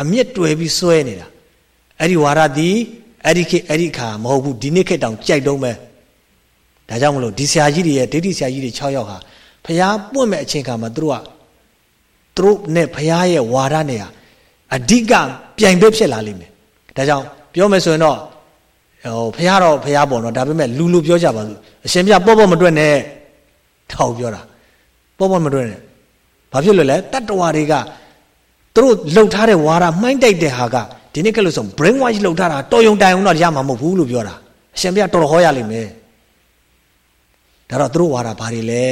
[SPEAKER 1] အမြင့်တွယ်ပြီးစွဲနေတာအဲ့ဒီဝါရသည်အဲ့ဒီခေအဲ့ဒီခါမဟုတ်ဘူးဒီနေ့ခေတ်တောင်ကြိုက်တုံးပဲ ဒါကြောင့်မလို့ဒီဆရာကြီးတွေရဲ့ဒိဋ္ဌိဆရာကြီးတွေ6ယောက်ဟာဖျားပွင့်မဲ့အချိန်ခါမှာသူတို့ကသူတို့နဲ့ဖျားရဲ့ဝါရနဲ့ဟာအဓိကပြိုင်ပဲဖြစ်လာလိမ့်မယ်ဒါကြောင့်ပြောမယ်ဆိုရင်တော့ဟိုဖះတော့ဖះပေါ့နော်ဒါပေမဲ့လူလူပြောကြပါစို့အရှင်ပြပေါ့ပေါ့မတွက်နဲ့ထောက်ပြောတာပေါ့ပေါ့မတွက်နဲ့ဘာဖြစ်လို့လဲတတ္တဝါတွေကသူတို့လှုပ်ထားတဲ့ဝါဒမှိုင်းတိုက်တဲ့ဟာကဒီနေ့ကလို့ဆို brain wash လှုပ်ထားတာတော်ယုံတိုင်အောင်တော့ရမှာမဟုတ်ဘူးလို့ပြောတာအရှင်ပြတော်တော်ဟောရလိမ့်မယ် ဒါတော့သူတို့ဝါဒဘာတွေလဲ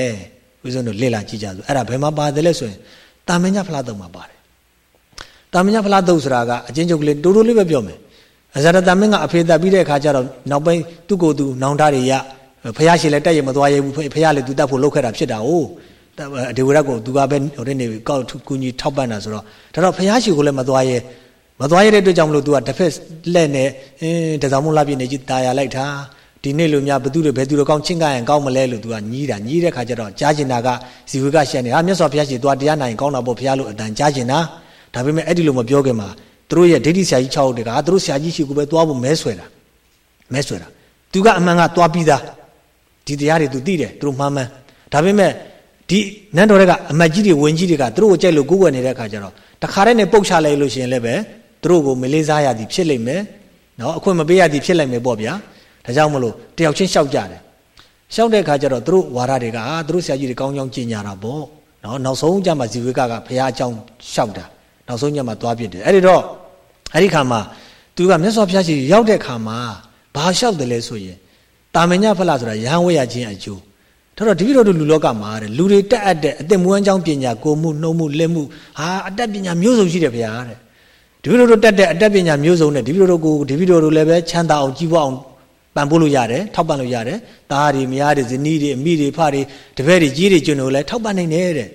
[SPEAKER 1] ဦးဇုံတို့လေ့လာကြည့်ကြစို့အဲ့ဒါဘယ်မှာပါတယ်လဲဆိုရင်တာမင်းညဖလားတုံမှာပါတယ် တာမညဖလားတုတ်ဆိုတာကအချင်းချုပ်ကလေးတိုးတိုးလေးပဲပြောမယ်အဇာရတမင်းကအဖေသက်ပြီးတဲ့အခါကျတော့နောက်ပိုင်းသူ့ကိုယ်သူနောင်တတွေရဖះရှင်လည်းတက်ရမသွားရဘူးဖះလည်းသူတတ်ဖို့လုပ်ခဲ့တာဖြစ်တာ哦ဒေဝရတ်ကိုသူကပဲဟိုတဲ့နေကောက်ကူညီထောက်ပံ့တာဆိုတော့ဒါတော့ဖះရှင်ကိုလည်းမသွားရမသွားရတဲ့အတွက်ကြောင့်မလို့သူကတစ်ဖက်လက်နဲ့အင်းတစောင်းမလားပြည့်နေကြီးตายရလိုက်တာ ဒီနေ့လိုများဘသူတွေဘယ်သူတွေကောင်းချင်းကရင်ကောင်းမလဲလို့သူကညီးတာညီးတဲ့ခါကျတော့ကြားကျင်တာကဇီဝကရှက်နေဟာမြတ်စွာဘုရားရှင်သွားတရားနိုင်ကောင်းတာပေါ့ဘုရားလို့အတန်ကြားကျင်တာဒါပေမဲ့အဲ့ဒီလိုမပြောခင်မှာသူတို့ရဲ့ဒိဋ္ဌိဆရာကြီး6ဦးတကသူတို့ဆရာကြီးရှိကိုပဲသွားဖို့မဲဆွဲတာမဲဆွဲတာသူကအမှန်ကသွားပြီးသားဒီတရားတွေသူသိတယ်သူတို့မှန်းမှန်းဒါပေမဲ့ဒီနန်းတော်တွေကအမတ်ကြီးတွေဝင်ကြီးတွေကသူတို့ကိုကြိုက်လို့ကိုးကွယ်နေတဲ့အခါကျတော့တခါတည်းနဲ့ပုတ်ချလိုက်လို့ရှိရင်လည်းပဲသူတို့ကိုမလေးစားရသည်ဖြစ်လိမ့်မယ်နော်အခွင့်မပေးရသည်ဖြစ်လိမ့်မယ်ပေါ့ဗျာ ဒါကြောင့်မလို့တယောက်ချင်းလျှောက်ကြတယ်လျှောက်တဲ့အခါကျတော့သူတို့ဝါရတွေကဟာသူတို့ဆရာကြီးတွေကောင်းကောင်းကြင်ညာတာပေါ့နော်နောက်ဆုံးကြမှာဇီဝေကကဘုရားအကြောင်းလျှောက်တာနောက်ဆုံးညမှာသွားပြစ်တယ်အဲ့ဒီတော့အဲ့ဒီခါမှာသူကမြတ်စွာဘုရားရှင်ရောက်တဲ့ခါမှာဘာလျှောက်တယ်လဲဆိုရင်တာမညဖလားဆိုတာရဟန်းဝဲရခြင်းအကျိုးဒါတော့တပည့်တော်တို့လူလောကမှာတဲ့လူတွေတက်အပ်တဲ့အသက်မွေးအကြောင်းပညာကိုမှုနှုံမှုလက်မှုဟာအတတ်ပညာမျိုးစုံရှိတယ်ဗျာတဲ့တပည့်တော်တို့တက်တဲ့အတတ်ပညာမျိုးစုံနဲ့တပည့်တော်တို့ကိုတပည့်တော်တို့လည်းပဲချမ်းသာအောင်ကြီးပွားအောင် ပံ့ပိုးလို့ရတယ်ထောက်ပံ့လို့ရတယ်သားတွေမယားတွေဇနီးတွေအမိတွေဖတွေတပည့်တွေကြီးတွေကျွန်းတို့လည်းထောက်ပံ့နိုင်တယ်တဲ့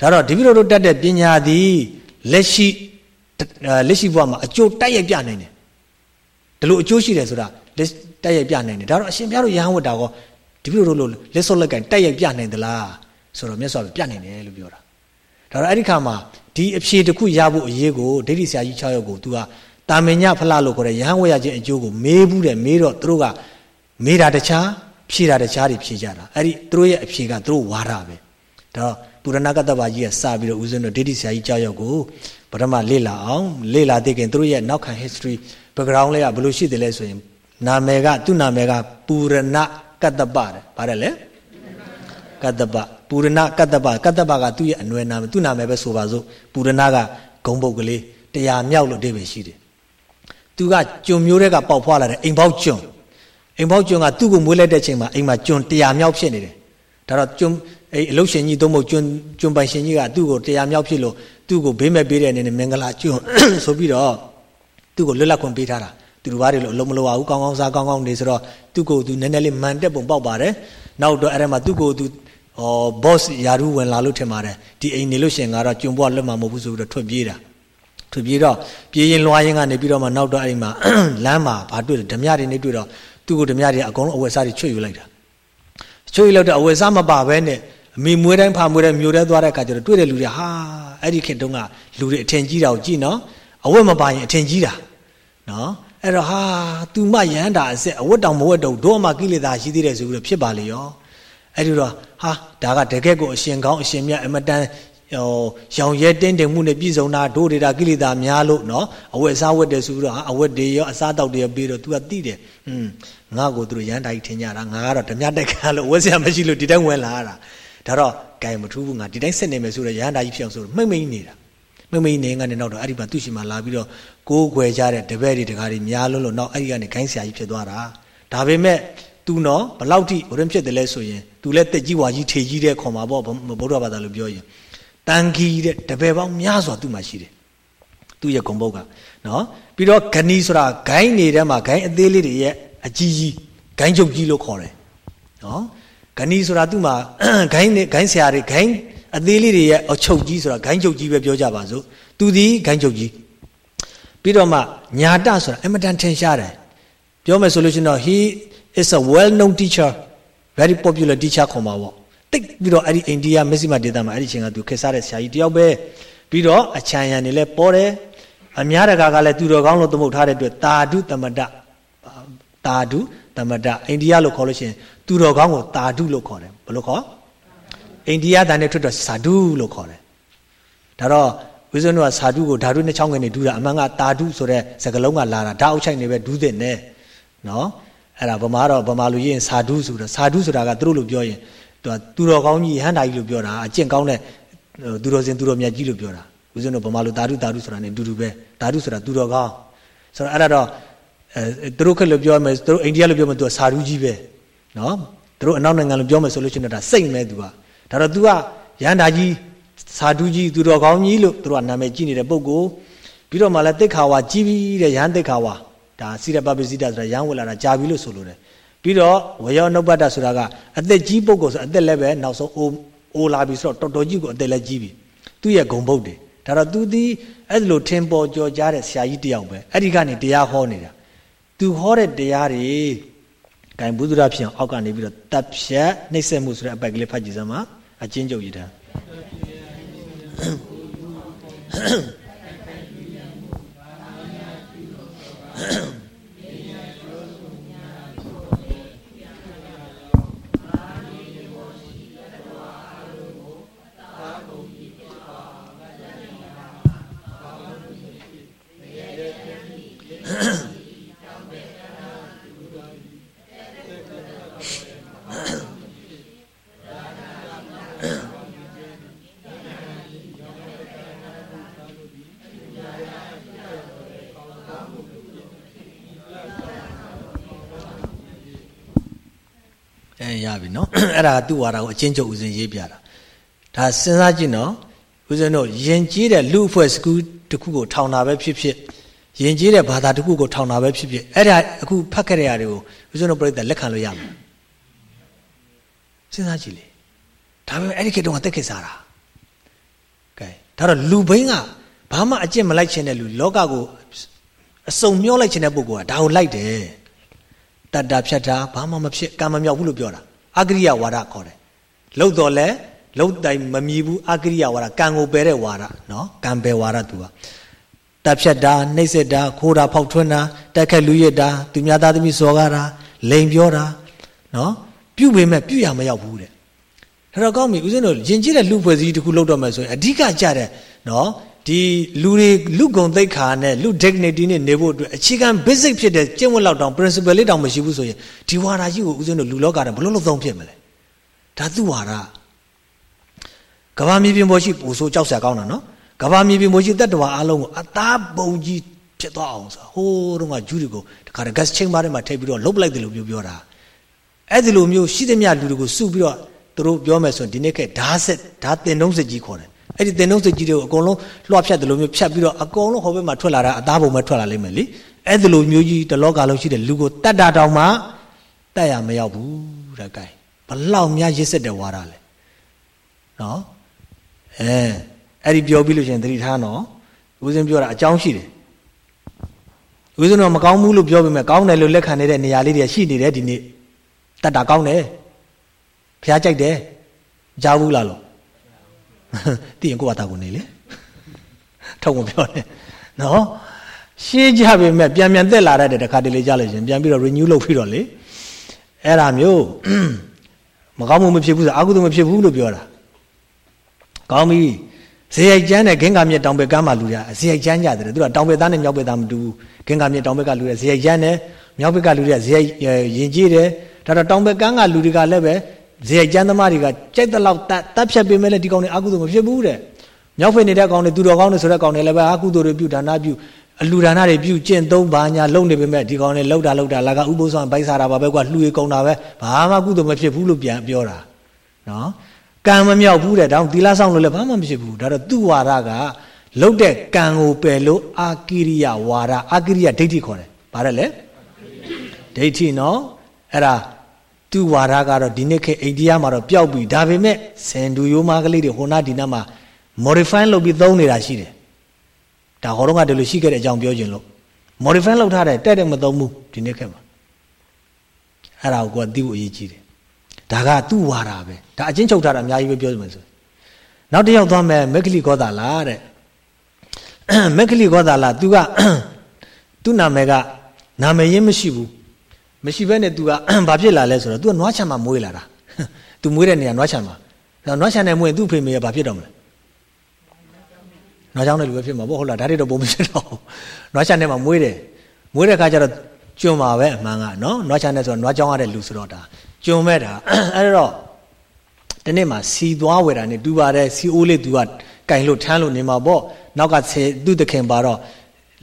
[SPEAKER 1] ဒါတော့တပည့်တော်တို့တက်တဲ့ပညာသည်လက်ရှိလက်ရှိဘဝမှာအကျိုးတိုက်ရိုက်ပြနိုင်တယ်ဒီလိုအကျိုးရှိတယ်ဆိုတာတိုက်ရိုက်ပြနိုင်တယ်ဒါတော့အရှင်ဘုရားတို့ရဟန်းဝတ္တာကောဒီလိုလိုလက်စော့လက်ကင်တိုက်ရိုက်ပြနိုင်သလားဆိုတော့မြတ်စွာဘုရားပြနိုင်တယ်လို့ပြောတာဒါတော့အဲ့ဒီခါမှာဒီအဖြေတစ်ခုရဖို့အရေးကိုဒိဋ္ဌိဆရာကြီး6ယောက်ကို तू က တာမင်ညဖလားလို့ခေါ်တဲ့ရဟန်းဝရခြင်းအကျိုးကိုမေးဘူးတယ်မေးတော့သူတို့ကမေးတာတခြားဖြေတာတခြားတွေဖြေကြတာအဲ့ဒီသူတို့ရဲ့အဖြေကသူတို့ဝါဒပဲဒါတော့ပုရဏကတ္တဗာကြီးကစပြီးတော့ဦးဇင်းတို့ဒိဋ္ဌိဆရာကြီး6ယောက်ကိုပထမလေ့လာအောင်လေ့လာသိခင်သူတို့ရဲ့နောက်ခံ history background လေးကဘယ်လိုရှိတယ်လဲဆိုရင်နာမည်ကသူ့နာမည်ကပူရဏကတ္တပတဲ့ဗါတယ်လေကတ္တပပူရဏကတ္တပကတ္တပကသူ့ရဲ့အနွယ်နာမည်သူ့နာမည်ပဲဆိုပါစို့ပူရဏကဂုံပုတ်ကလေးတရားမြောက်လို့အဓိပ္ပာယ်ရှိတယ် သူကကျွံမျိုးတွေကပေါက်ဖွာလာတဲ့အိမ်ပေါက်ကျွံအိမ်ပေါက်ကျွံကသူ့ကိုမွေးလိုက်တဲ့ချိန်မှာအိမ်မှာကျွံတရားမြောက်ဖြစ်နေတယ်ဒါတော့ကျွံအဲ့အလုရှင်ကြီးသုံးဖို့ကျွံကျွံပိုင်ရှင်ကြီးကသူ့ကိုတရားမြောက်ဖြစ်လို့သူ့ကိုဘေးမဲ့ပေးတဲ့အနေနဲ့မင်္ဂလာကျွံဆိုပြီးတော့သူ့ကိုလွတ်လပ်ခွင့်ပေးထားတာသူတို့ဘာတွေလို့အလုံးမလိုပါဘူးကောင်းကောင်းစားကောင်းကောင်းနေဆိုတော့သူ့ကိုသူနည်းနည်းလေးမှန်တက်ပုံပေါက်ပါတယ်နောက်တော့အဲ့ဒါမှသူ့ကိုသူဟော boss ယာရုဝင်လာလို့ထင်ပါတယ်ဒီအိမ်နေလို့ရှင်ကတော့ကျွံပွားလွတ်မှာမဟုတ်ဘူးဆိုပြီးတော့ထွက်ပြေးတာ ထွက်ပြေးတော့ပြေးရင်လွှားရင်ကနေပြီးတော့မှနောက်တော့အဲ့ဒီမှာလမ်းမှာဘာတွေ့တယ်ဓမြတွေနေတွေ့တော့သူ့ကိုဓမြတွေအကုန်လုံးအဝယ်စားတွေချွတ်ယူလိုက်တာချွတ်ယူလိုက်တော့အဝယ်စားမပါဘဲနဲ့အမိမွေးတိုင်းဖာမွေးတိုင်းမျိုးတဲသွားတဲ့အခါကျတော့တွေ့တဲ့လူတွေဟာအဲ့ဒီခေတ်တုန်းကလူတွေအထင်ကြီးတာကိုကြည့်နော်အဝတ်မပါရင်အထင်ကြီးတာနော်အဲ့တော့ဟာ तू မရဟန္တာအစစ်အဝတ်တောင်မဝတ်တော့တို့မှကိလေသာရှိသေးတယ်ဆိုပြီးတော့ဖြစ်ပါလေရောအဲ့ဒီတော့ဟာဒါကတကယ့်ကိုအရှင်ကောင်းအရှင်မြတ်အမတန် ဟိုရောင်ရဲတင်းတင်မှုနဲ့ပြည့်စုံတာတို့တွေဒါကိလေသာများလို့နော်အဝတ်အစားဝတ်တယ်ဆိုပြီးတော့ဟာအဝတ်တွေရောအစားတောက်တွေရောပြီးတော့ तू ကသိတယ်ဟွန်းငါ့ကိုသူတို့ရဟန္တာကြီးထင်ကြတာငါကတော့ဓမြတက်ခံလို့ဝတ်စရာမရှိလို့ဒီတိုင်းဝင်လာတာဒါတော့ဂိုင်မထူးဘူးငါဒီတိုင်းဆက်နေမယ်ဆိုတော့ရဟန္တာကြီးဖြစ်အောင်ဆိုတော့မိမ့်မိမ့်နေတာမိမ့်မိမ့်နေကနေနောက်တော့အဲ့ဒီမှာသူ့ရှိမှလာပြီးတော့ကိုးကွယ်ကြတဲ့တပည့်တွေတကားတွေများလို့လို့နောက်အဲ့ဒီကနေဂိုင်းဆရာကြီးဖြစ်သွားတာဒါပေမဲ့ तू နော်ဘလောက်ထိဟိုရင်ဖြစ်တယ်လဲဆိုရင် तू လည်းတက်ကြီးဝါကြီးထေကြီးတဲ့ခေါ်မှာပေါ့ဗုဒ္ဓဘာသာလို့ပြောရင် တန်ခီတဲ့တပည့်ပေါင်းများစွာသူ့မှာရှိတယ်သူ့ရဲ့ဂုံဘုတ်ကနော်ပြီးတော့ဂဏီဆိုတာဂိုင်းနေတဲ့မှာဂိုင်းအသေးလေးတွေရဲ့အကြီးကြီးဂိုင်းချုပ်ကြီးလို့ခေါ်တယ်နော်ဂဏီဆိုတာသူ့မှာဂိုင်းနဲ့ဂိုင်းဆရာတွေဂိုင်းအသေးလေးတွေရဲ့အချုပ်ကြီးဆိုတာဂိုင်းချုပ်ကြီးပဲပြောကြပါစို့သူဒီဂိုင်းချုပ်ကြီးပြီးတော့မှညာတဆိုတာအမတန်ထင်ရှားတယ်ပြောမယ်ဆိုလို့ရှိရင်တော့ he is a well known teacher very popular teacher ခေါ်မှာပေါ့ တိတ်ပြီးတော့အဲ့ဒီအိန္ဒိယမက်ဆီမာဒေသမှာအဲ့ဒီချိန်ကသူခေတ်စားတဲ့ဆရာကြီးတယောက်ပဲပြီးတော့အချမ်းရံနေလဲပေါ်တယ်အများတကာကလည်းသူတော်ကောင်းလို့သမုတ်ထားတဲ့အတွက်တာဓုတမတတာဓုတမတအိန္ဒိယလို့ခေါ်လို့ရှိရင်သူတော်ကောင်းကိုတာဓုလို့ခေါ်တယ်ဘယ်လိုခေါ်အိန္ဒိယတန်နဲ့ထွက်တော့စာဓုလို့ခေါ်တယ်ဒါတော့ဝိဇ္ဇနုကစာဓုကိုဓာတုနဲ့ချောင်းငယ်နေဒူးတာအမှန်ကတာဓုဆိုတဲ့စကလုံးကလာတာဓာအုပ်ချိုက်နေပဲဒူးတဲ့နဲ့နော်အဲ့ဒါဗမာတော့ဗမာလူကြီးရင်စာဓုဆိုတော့စာဓုဆိုတာကသူတို့လိုပြောရင် သူကသူတော်ကောင်းကြီးဟန်တာကြီးလို့ပြောတာအကျင့်ကောင်းတဲ့သူတော်စင်သူတော်မြတ်ကြီးလို့ပြောတာဦးဇင်းတို့ဗမာလူတာဓုတာဓုဆိုတာ ਨੇ အတူတူပဲတာဓုဆိုတာသူတော်ကောင်းဆိုတော့အဲ့ဒါတော့အဲသူတို့ခက်လို့ပြောမယ်သူတို့အိန္ဒိယလို့ပြောမယ်သူကစာဓုကြီးပဲနော်သူတို့အနောက်နိုင်ငံလို့ပြောမယ်ဆိုလို့ရှိရင်ဒါစိတ်မဲ့သူကဒါတော့ तू ကရန်တာကြီးစာဓုကြီးသူတော်ကောင်းကြီးလို့သူတို့ကနာမည်ကြီးနေတဲ့ပုဂ္ဂိုလ်ပြီးတော့မှလည်းတိခါဝါကြီးပြီးတဲ့ရဟန်းတိခါဝါဒါစိရပပစိတဆိုတာရဟန်းဝင်လာတာကြာပြီလို့ဆိုလိုတယ် ပြီးတော့ဝယောနုပ္ပတ္တဆိုတာကအသက်ကြီးပုဂ္ဂိုလ်ဆိုအသက်လည်းပဲနောက်ဆုံးအိုးအိုလာပြီဆိုတော့တော်တော်ကြီးကိုအသက်လည်းကြီးပြီသူ့ရဲ့ဂုံဘုတ်တွေဒါတော့သူဒီအဲ့လိုထင်ပေါ်ကြော်ကြားတဲ့ဆရာကြီးတယောက်ပဲအဲ့ဒီကနေတရားဟောနေတာသူဟောတဲ့တရားတွေကံဘုဒ္ဓရာဖြစ်အောင်အောက်ကနေပြီးတော့တပ်ဖြတ်နှိမ့်ဆက်မှုဆိုတဲ့အပိုက်ကလေးဖတ်ကြည့်စမ်းပါအချင်းကျုပ်ရည်ထားရ ပြီနော်အဲ့ဒါသူ့ဝါဒကိုအချင်းချုပ်ဦးစင်ရေးပြတာဒါစဉ်းစားကြည့်နော်ဦးဇင်းတို့ယဉ်ကျေးတဲ့လူအဖွဲ့စကူးတစ်ခုကိုထောင်တာပဲဖြစ်ဖြစ်ယဉ်ကျေးတဲ့ဘာသာတစ်ခုကိုထောင်တာပဲဖြစ်ဖြစ်အဲ့ဒါအခုဖတ်ခဲ့တဲ့ຢာတွေကိုဦးဇင်းတို့ပြိတ္တလက်ခံလို့ရမှာစဉ်းစားကြည့်လေဒါပေမဲ့အဲ့ဒီခေတ်တုန်းကတက်ခေတ်စားတာကဲဒါတော့လူဘိန်းကဘာမှအကျင့်မလိုက်ချင်တဲ့လူလောကကိုအစုံမျောလိုက်ချင်တဲ့ပုဂ္ဂိုလ်ကဒါကိုလိုက်တယ်တတ္တာဖြတ်တာဘာမှမဖြစ်ကံမမြောက်ဘူးလို့ပြောတာ အကရိယဝါဒခေါ်တယ်လှုပ်တော်လဲလှုပ်တိုင်မမြည်ဘူးအကရိယဝါဒကံကိုပယ်တဲ့ဝါဒနော်ကံပယ်ဝါဒသူကတပ်ဖြတ်တာနှိပ်စက်တာခိုးတာဖောက်ထွန်းတာတက်ခက်လူရစ်တာသူများသားသမီးစော်ကားတာလိန်ပြောတာနော်ပြုတ်ပေမဲ့ပြုတ်ရမရောက်ဘူးတဲ့ဒါတော့ကောင်းပြီဦးဇင်းတို့ယဉ်ကျေးတဲ့လူဖွဲ့စည်းတစ်ခုလောက်တော့မယ်ဆိုရင်အဓိကကြတဲ့နော် ဒီလူတွေလူကုံသိက္ခာနဲ့လူ dignity နဲ့နေဖို့အတွက်အခြေခံ basic ဖြစ်တဲ့ကျင့်ဝတ်လောက်တောင် principle လေးတောင်မရှိဘူးဆိုရင်ဒီဝါဒကြီးကိုဦးဇင်းတို့လူလောကတာဘလို့လို့သုံးဖြစ်မလဲဒါသူ့ဝါဒကဘာမြေပြင်ပေါ်ရှိပူဆိုးကြောက်စရာကောင်းတာနော်ကဘာမြေပြင်ပေါ်ရှိတတ္တဝါအလုံးကိုအသားပုံကြီးဖြစ်သွားအောင်ဆိုဟိုးတော့ကဂျူးတွေကိုတခါတ gas chamber ထဲမှာထည့်ပြီးတော့လုတ်လိုက်တယ်လို့ပြောပြောတာအဲ့ဒီလိုမျိုးရှိသမျှလူတွေကိုစုပြီးတော့သူတို့ပြောမယ်ဆိုရင်ဒီနေ့ကဓာတ်ဆက်ဓာတ်တင်တုံးစစ်ကြီးခေါ်တယ် အဲ့ဒီတင်တုံးစစ်ကြီးတွေကိုအကုန်လုံးလွှတ်ဖြတ်တယ်လို့မျိုးဖြတ်ပြီးတော့အကုန်လုံးဟိုဘက်မှာထွက်လာတာအသားပုံပဲထွက်လာလိမ့်မယ်လေအဲ့ဒီလိုမျိုးကြီးတလောကလုံးရှိတဲ့လူကိုတတ်တာတောင်မှတတ်ရမရောက်ဘူးတဲ့ကဲဘလောက်များရစ်စစ်တဲ့ဝါဒလဲနော်အဲအဲ့ဒီပြောပြီးလို့ရှင်သတိထားနော်ဦးစင်းပြောတာအကြောင်းရှိတယ်ဦးစင်းတော့မကောင်းဘူးလို့ပြောပေမဲ့ကောင်းတယ်လို့လက်ခံနေတဲ့နေရာလေးတွေရှိနေတယ်ဒီနေ့တတ်တာကောင်းတယ်ဖះကြိုက်တယ်ကြားဘူးလားလို့ တည်ရင်ကိုယ့်ဘာသာကိုနေလေထောက်ဝင်ပြောတယ်နော်ရှင်းကြပေမဲ့ပြန်ပြန်တက်လာတဲ့တခါတလေကြလို့ရှင်ပြန်ပြီးတော့ renew လုပ်ပြီးတော့လေအဲ့ဒါမျိုးမကောင်းမှုမဖြစ်ဘူးဆိုအာဟုသူမဖြစ်ဘူးလို့ပြောတာကောင်းပြီဇေယိုက်ကျန်းတဲ့ဂင်္ဂါမြစ်တောင်ဘက်ကမ်းမှာလူရဇေယိုက်ကျန်းကြတယ်သူကတောင်ဘက်သားနဲ့မြောက်ဘက်သားမတူဘူးဂင်္ဂါမြစ်တောင်ဘက်ကလူရဇေယိုက်ကျန်းတယ်မြောက်ဘက်ကလူရဇေယိုက်ယဉ်ကျေးတယ်ဒါတော့တောင်ဘက်ကမ်းကလူတွေကလည်းပဲ ဇေယိုက်ကျန်းသမားတွေကကြိုက်တဲ့လောက်တတ်ဖြတ်ပေးမဲ့လေဒီကောင်တွေအာဟုသူမဖြစ်ဘူးတဲ့မြောက်ဖက်နေတဲ့ကောင်တွေသူတော်ကောင်းတွေဆိုတဲ့ကောင်တွေလည်းပဲအာဟုသူတွေပြုဒါနပြုအလူဒါနတွေပြုကျင့်သုံးပါညာလုံနေပေမဲ့ဒီကောင်တွေလှုပ်တာလှုပ်တာလာကဥပုသ်ဆောင်ဘိုက်စားတာပါပဲကွာလှူရကုန်တာပဲဘာမှကုသိုလ်မဖြစ်ဘူးလို့ပြန်ပြောတာနော်ကံမမြောက်ဘူးတဲ့တောင်သီလဆောင်လို့လည်းဘာမှမဖြစ်ဘူးဒါတော့သူ့ဝါဒကလုတ်တဲ့ကံကိုပယ်လို့အာကိရိယဝါဒအာကိရိယဒိဋ္ဌိခေါ်တယ်ဘာလဲလဲဒိဋ္ဌိနော်အဲ့ဒါ သူ့ဝါဒကတော့ဒီနေ့ခေတ်အိန္ဒိယမှာတော့ပျောက်ပြီဒါပေမဲ့စင်ဒူယိုမာကလေးတွေဟိုနာဒီနာမှာ modify လုပ်ပြီးသုံးနေတာရှိတယ်ဒါဟောတော့ကတည်းကရှိခဲ့တဲ့အကြောင်းပြောခြင်းလို့ modify လုပ်ထားတယ်တဲ့တဲ့မသုံးဘူးဒီနေ့ခေတ်မှာအဲ့ဒါကိုကိုယ်သိဖို့အရေးကြီးတယ်ဒါကသူ့ဝါဒပဲဒါအချင်းချုပ်ထားတာအများကြီးပဲပြောမယ်ဆိုနောက်တစ်ယောက်သွားမယ်မက္ခလိကောသာလာတဲ့မက္ခလိကောသာလာ तू ကသူ့နာမည်ကနာမည်ရင်းမရှိဘူး မရှိဘဲနဲ့ तू ကဘာဖြစ်လာလဲဆိုတော့ तू ကနွားချံမှာမွေးလာတာ तू မွေးတဲ့နေရာနွားချံမှာနွားချံနဲ့မွေးရင်သူ့ဖေမေကဘာဖြစ်တော့မလဲနွားချောင်းနဲ့လူပဲဖြစ်မှာပေါ့ဟုတ်လားဒါတွေတော့ပုံမဖြစ်တော့နွားချံနဲ့မှာမွေးတယ်မွေးတဲ့ခါကျတော့ကျွန်းမှာပဲအမှန်ကနော်နွားချံနဲ့ဆိုတော့နွားချောင်းရတဲ့လူဆိုတော့ဒါကျွန်းမဲ့တာအဲ့တော့ဒီနေ့မှာစီသွားဝယ်တာနဲ့တူပါတယ်စီအိုးလေးသူကကင်လို့ထမ်းလို့နေမှာပေါ့နောက်ကဆယ်သူ့တခင်ပါတော့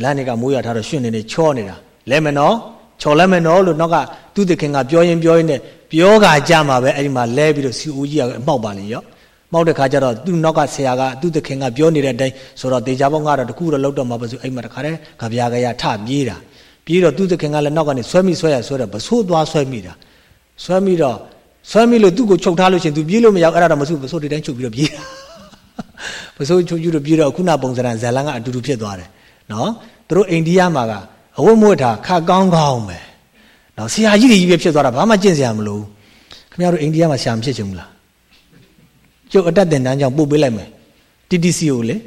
[SPEAKER 1] လမ်းတွေကမိုးရထားတော့ရှင်နေနေချောနေတာလဲမယ်နော် ချော်လဲမယ်နော်လို့နောက်ကသူ့တခင်ကပြောရင်ပြောရင်နဲ့ပြောကကြမှာပဲအဲ့ဒီမှာလဲပြီးတော့စီအိုးကြီးကအမှောက်ပါလေရောမောက်တဲ့ခါကျတော့သူ့နောက်ကဆရာကသူ့သခင်ကပြောနေတဲ့အတိုင်းဆိုတော့တေချာပေါင်းကတော့တခုတော့လောက်တော့မှာပါဆိုအဲ့မှာတခါတည်းကဗျာကရထပြေးတာပြေးတော့သူ့သခင်ကလည်းနောက်ကနေဆွဲမိဆွဲရဆွဲတော့ပစိုးသွားဆွဲမိတာဆွဲမိတော့ဆွဲမိလို့သူ့ကိုချုပ်ထားလို့ရှင်သူပြေးလို့မရောက်အဲ့ဒါတော့မဆုပစိုးဒီတိုင်းချုပ်ပြီးတော့ပြေးတာပစိုးချုပ်ပြီးတော့ပြေးတော့ခုနပုံစံဇာလန်ကအတူတူဖြစ်သွားတယ်နော်သူတို့အိန္ဒိယမှာက အဝတ်မွတ်တာခါကောင်းကောင်းပဲနော်ဆရာကြီးတွေကြီးပဲဖြစ်သွားတာဘာမှကျင့်စရာမလိုခင်ဗျားတို့အိန္ဒိယမှာဆရာမဖြစ်ချင်ဘူးလားကျုပ်အတက်တင်တန်းကြောင့်ပို့ပေးလိုက်မယ် TTC ကိုလေ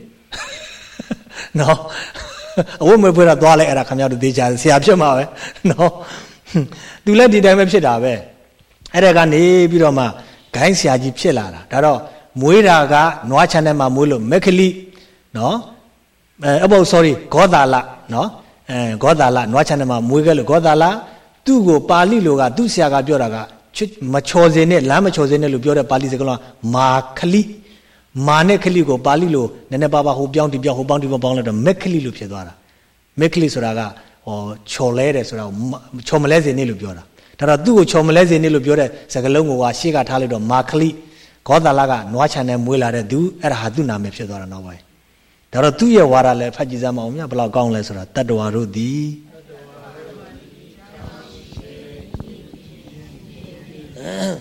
[SPEAKER 1] နော်အဝတ်မွေးဖွေးတာသွားလိုက်အဲ့ဒါခင်ဗျားတို့သေးချာဆရာဖြစ်မှာပဲနော်သူလည်းဒီတိုင်းပဲဖြစ်တာပဲအဲ့ဒါကနေပြီးတော့မှဂိုင်းဆရာကြီးဖြစ်လာတာဒါတော့မွေးတာကနွားချန်ထဲမှာမွေးလို့မက်ကလိနော်အဲအဘော sorry ဂောတာလနော် အဲဂောတာလနွားချန်ထဲမှာမွေးခဲ့လို့ဂောတာလသူ့ကိုပါဠိလိုကသူ့ဆရာကပြောတာကမချော်စင်နဲ့လမ်းမချော်စင်နဲ့လို့ပြောတဲ့ပါဠိစကားလုံးမာခလိမာနဲ့ခလိကိုပါဠိလိုနည်းနည်းပါးပါးဟိုပြောင်းဒီပြောင်းဟိုပေါင်းဒီပေါင်းလိုက်တော့မက်ခလိလို့ဖြစ်သွားတာမက်ခလိဆိုတာကဟောချော်လဲတယ်ဆိုတာချော်မလဲစင်နဲ့လို့ပြောတာဒါတော့သူ့ကိုချော်မလဲစင်နဲ့လို့ပြောတဲ့စကားလုံးကိုကရှေ့ကထားလိုက်တော့မာခလိဂောတာလကနွားချန်နဲ့မွေးလာတဲ့သူအဲ့ဒါဟာသူ့နာမည်ဖြစ်သွားတာနောက်ပိုင်း ဒါတော့သူ့ရဲ့ဝါဒလည်းဖတ်ကြည့်စမ်းမအောင်မြတ်ဘယ်လောက်ကောင်းလဲဆိုတာတတ္တဝါတို့သည်အဲ့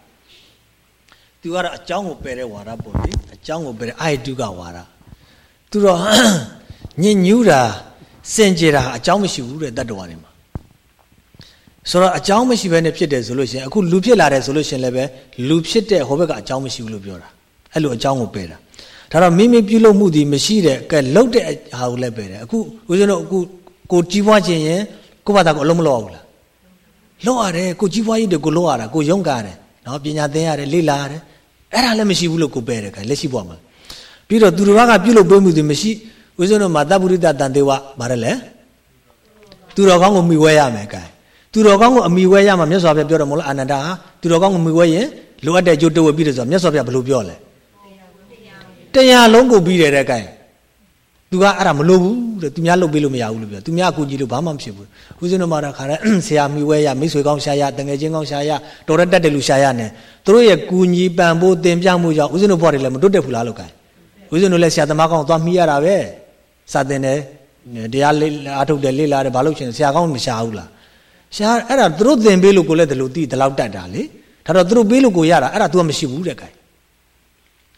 [SPEAKER 1] तू ကတော့အကြောင်းကိုပယ်တဲ့ဝါဒပေါ့လေအကြောင်းကိုပယ်တဲ့အာယတုကဝါဒသူတော့ညင်ညူးတာစင်ကြယ်တာအကြောင်းမရှိဘူးတဲ့တတ္တဝါတွေမှာဆိုတော့အကြောင်းမရှိဘဲနဲ့ဖြစ်တယ်ဆိုလို့ရှိရင်အခုလူဖြစ်လာတယ်ဆိုလို့ရှိရင်လည်းပဲလူဖြစ်တဲ့ဟိုဘက်ကအကြောင်းမရှိဘူးလို့ပြောတာအဲ့လိုအကြောင်းကိုပယ်တာဒါတော့မိမိပြုလုပ်မှုဒီမရှိတဲ့ကဲလှုပ်တဲ့ဟာကိုလည်းပယ်တယ်အခုဦးဇင်းတို့အခုကိုကြီးပွားခြင်းရင်ကိုယ့်ဘာသာကိုအလုံးမလောက်ဘူးလားလောက်ရတယ်ကိုကြီးပွားရေးတွေကိုလောက်ရတာကိုရုန်းကားတယ်နော်ပညာသင်ရတယ်လေ့လာရတယ် အဲ့ဒါလည်းမရှိဘူးလို့ကိုပယ်တယ်ခိုင်လက်ရှိဘဝမှာပြီးတော့သူတော်ကပြုလုပ်ပေးမှုတွေမရှိဦးဇင်းတို့မှာတပ္ပုရိတတန်သေးဝဗါတယ်လေသူတော်ကောင်းကိုမိဝဲရမယ်ခိုင်သူတော်ကောင်းကိုအမိဝဲရမှာမြတ်စွာဘုရားပြောတယ်မဟုတ်လားအာနန္ဒာဟာသူတော်ကောင်းကိုမိဝဲရင်လိုအပ်တဲ့ကြိုးတဝဲပြီးတယ်ဆိုတော့မြတ်စွာဘုရားဘယ်လိုပြောလဲတရားလုံးကိုပြီးတယ်တဲ့ခိုင် သူကအဲ့ဒါမလိုဘူးတဲ့သူများလုပ်ပေးလို့မရဘူးလို့ပြောသူများအကူကြီးလို့ဘာမှမဖြစ်ဘူးဦးဇင်းတို့မှာတော့ခါတဲ့ဆရာမိဝဲရမိတ်ဆွေကောင်းရှာရတငယ်ချင်းကောင်းရှာရတော်ရတက်တယ်လူရှာရနဲ့သူတို့ရဲ့ကူညီပံ့ပိုးတင်ပြမှုကြောင့်ဦးဇင်းတို့ဘဝတွေလည်းမတွတ်တက်ဘူးလားလို့ကဲဦးဇင်းတို့လည်းဆရာသမားကောင်းသွားမိရတာပဲစာတင်တယ်တရားလေးအားထုတ်တယ်လေ့လာတယ်ဘာလို့ရှင်ဆရာကောင်းမရှာဘူးလားရှာအဲ့ဒါသူတို့သင်ပေးလို့ကိုလည်းဒီလိုသိဒီလောက်တတ်တာလေဒါတော့သူတို့ပေးလို့ကိုရတာအဲ့ဒါ तू ကမရှိဘူးတဲ့ကဲ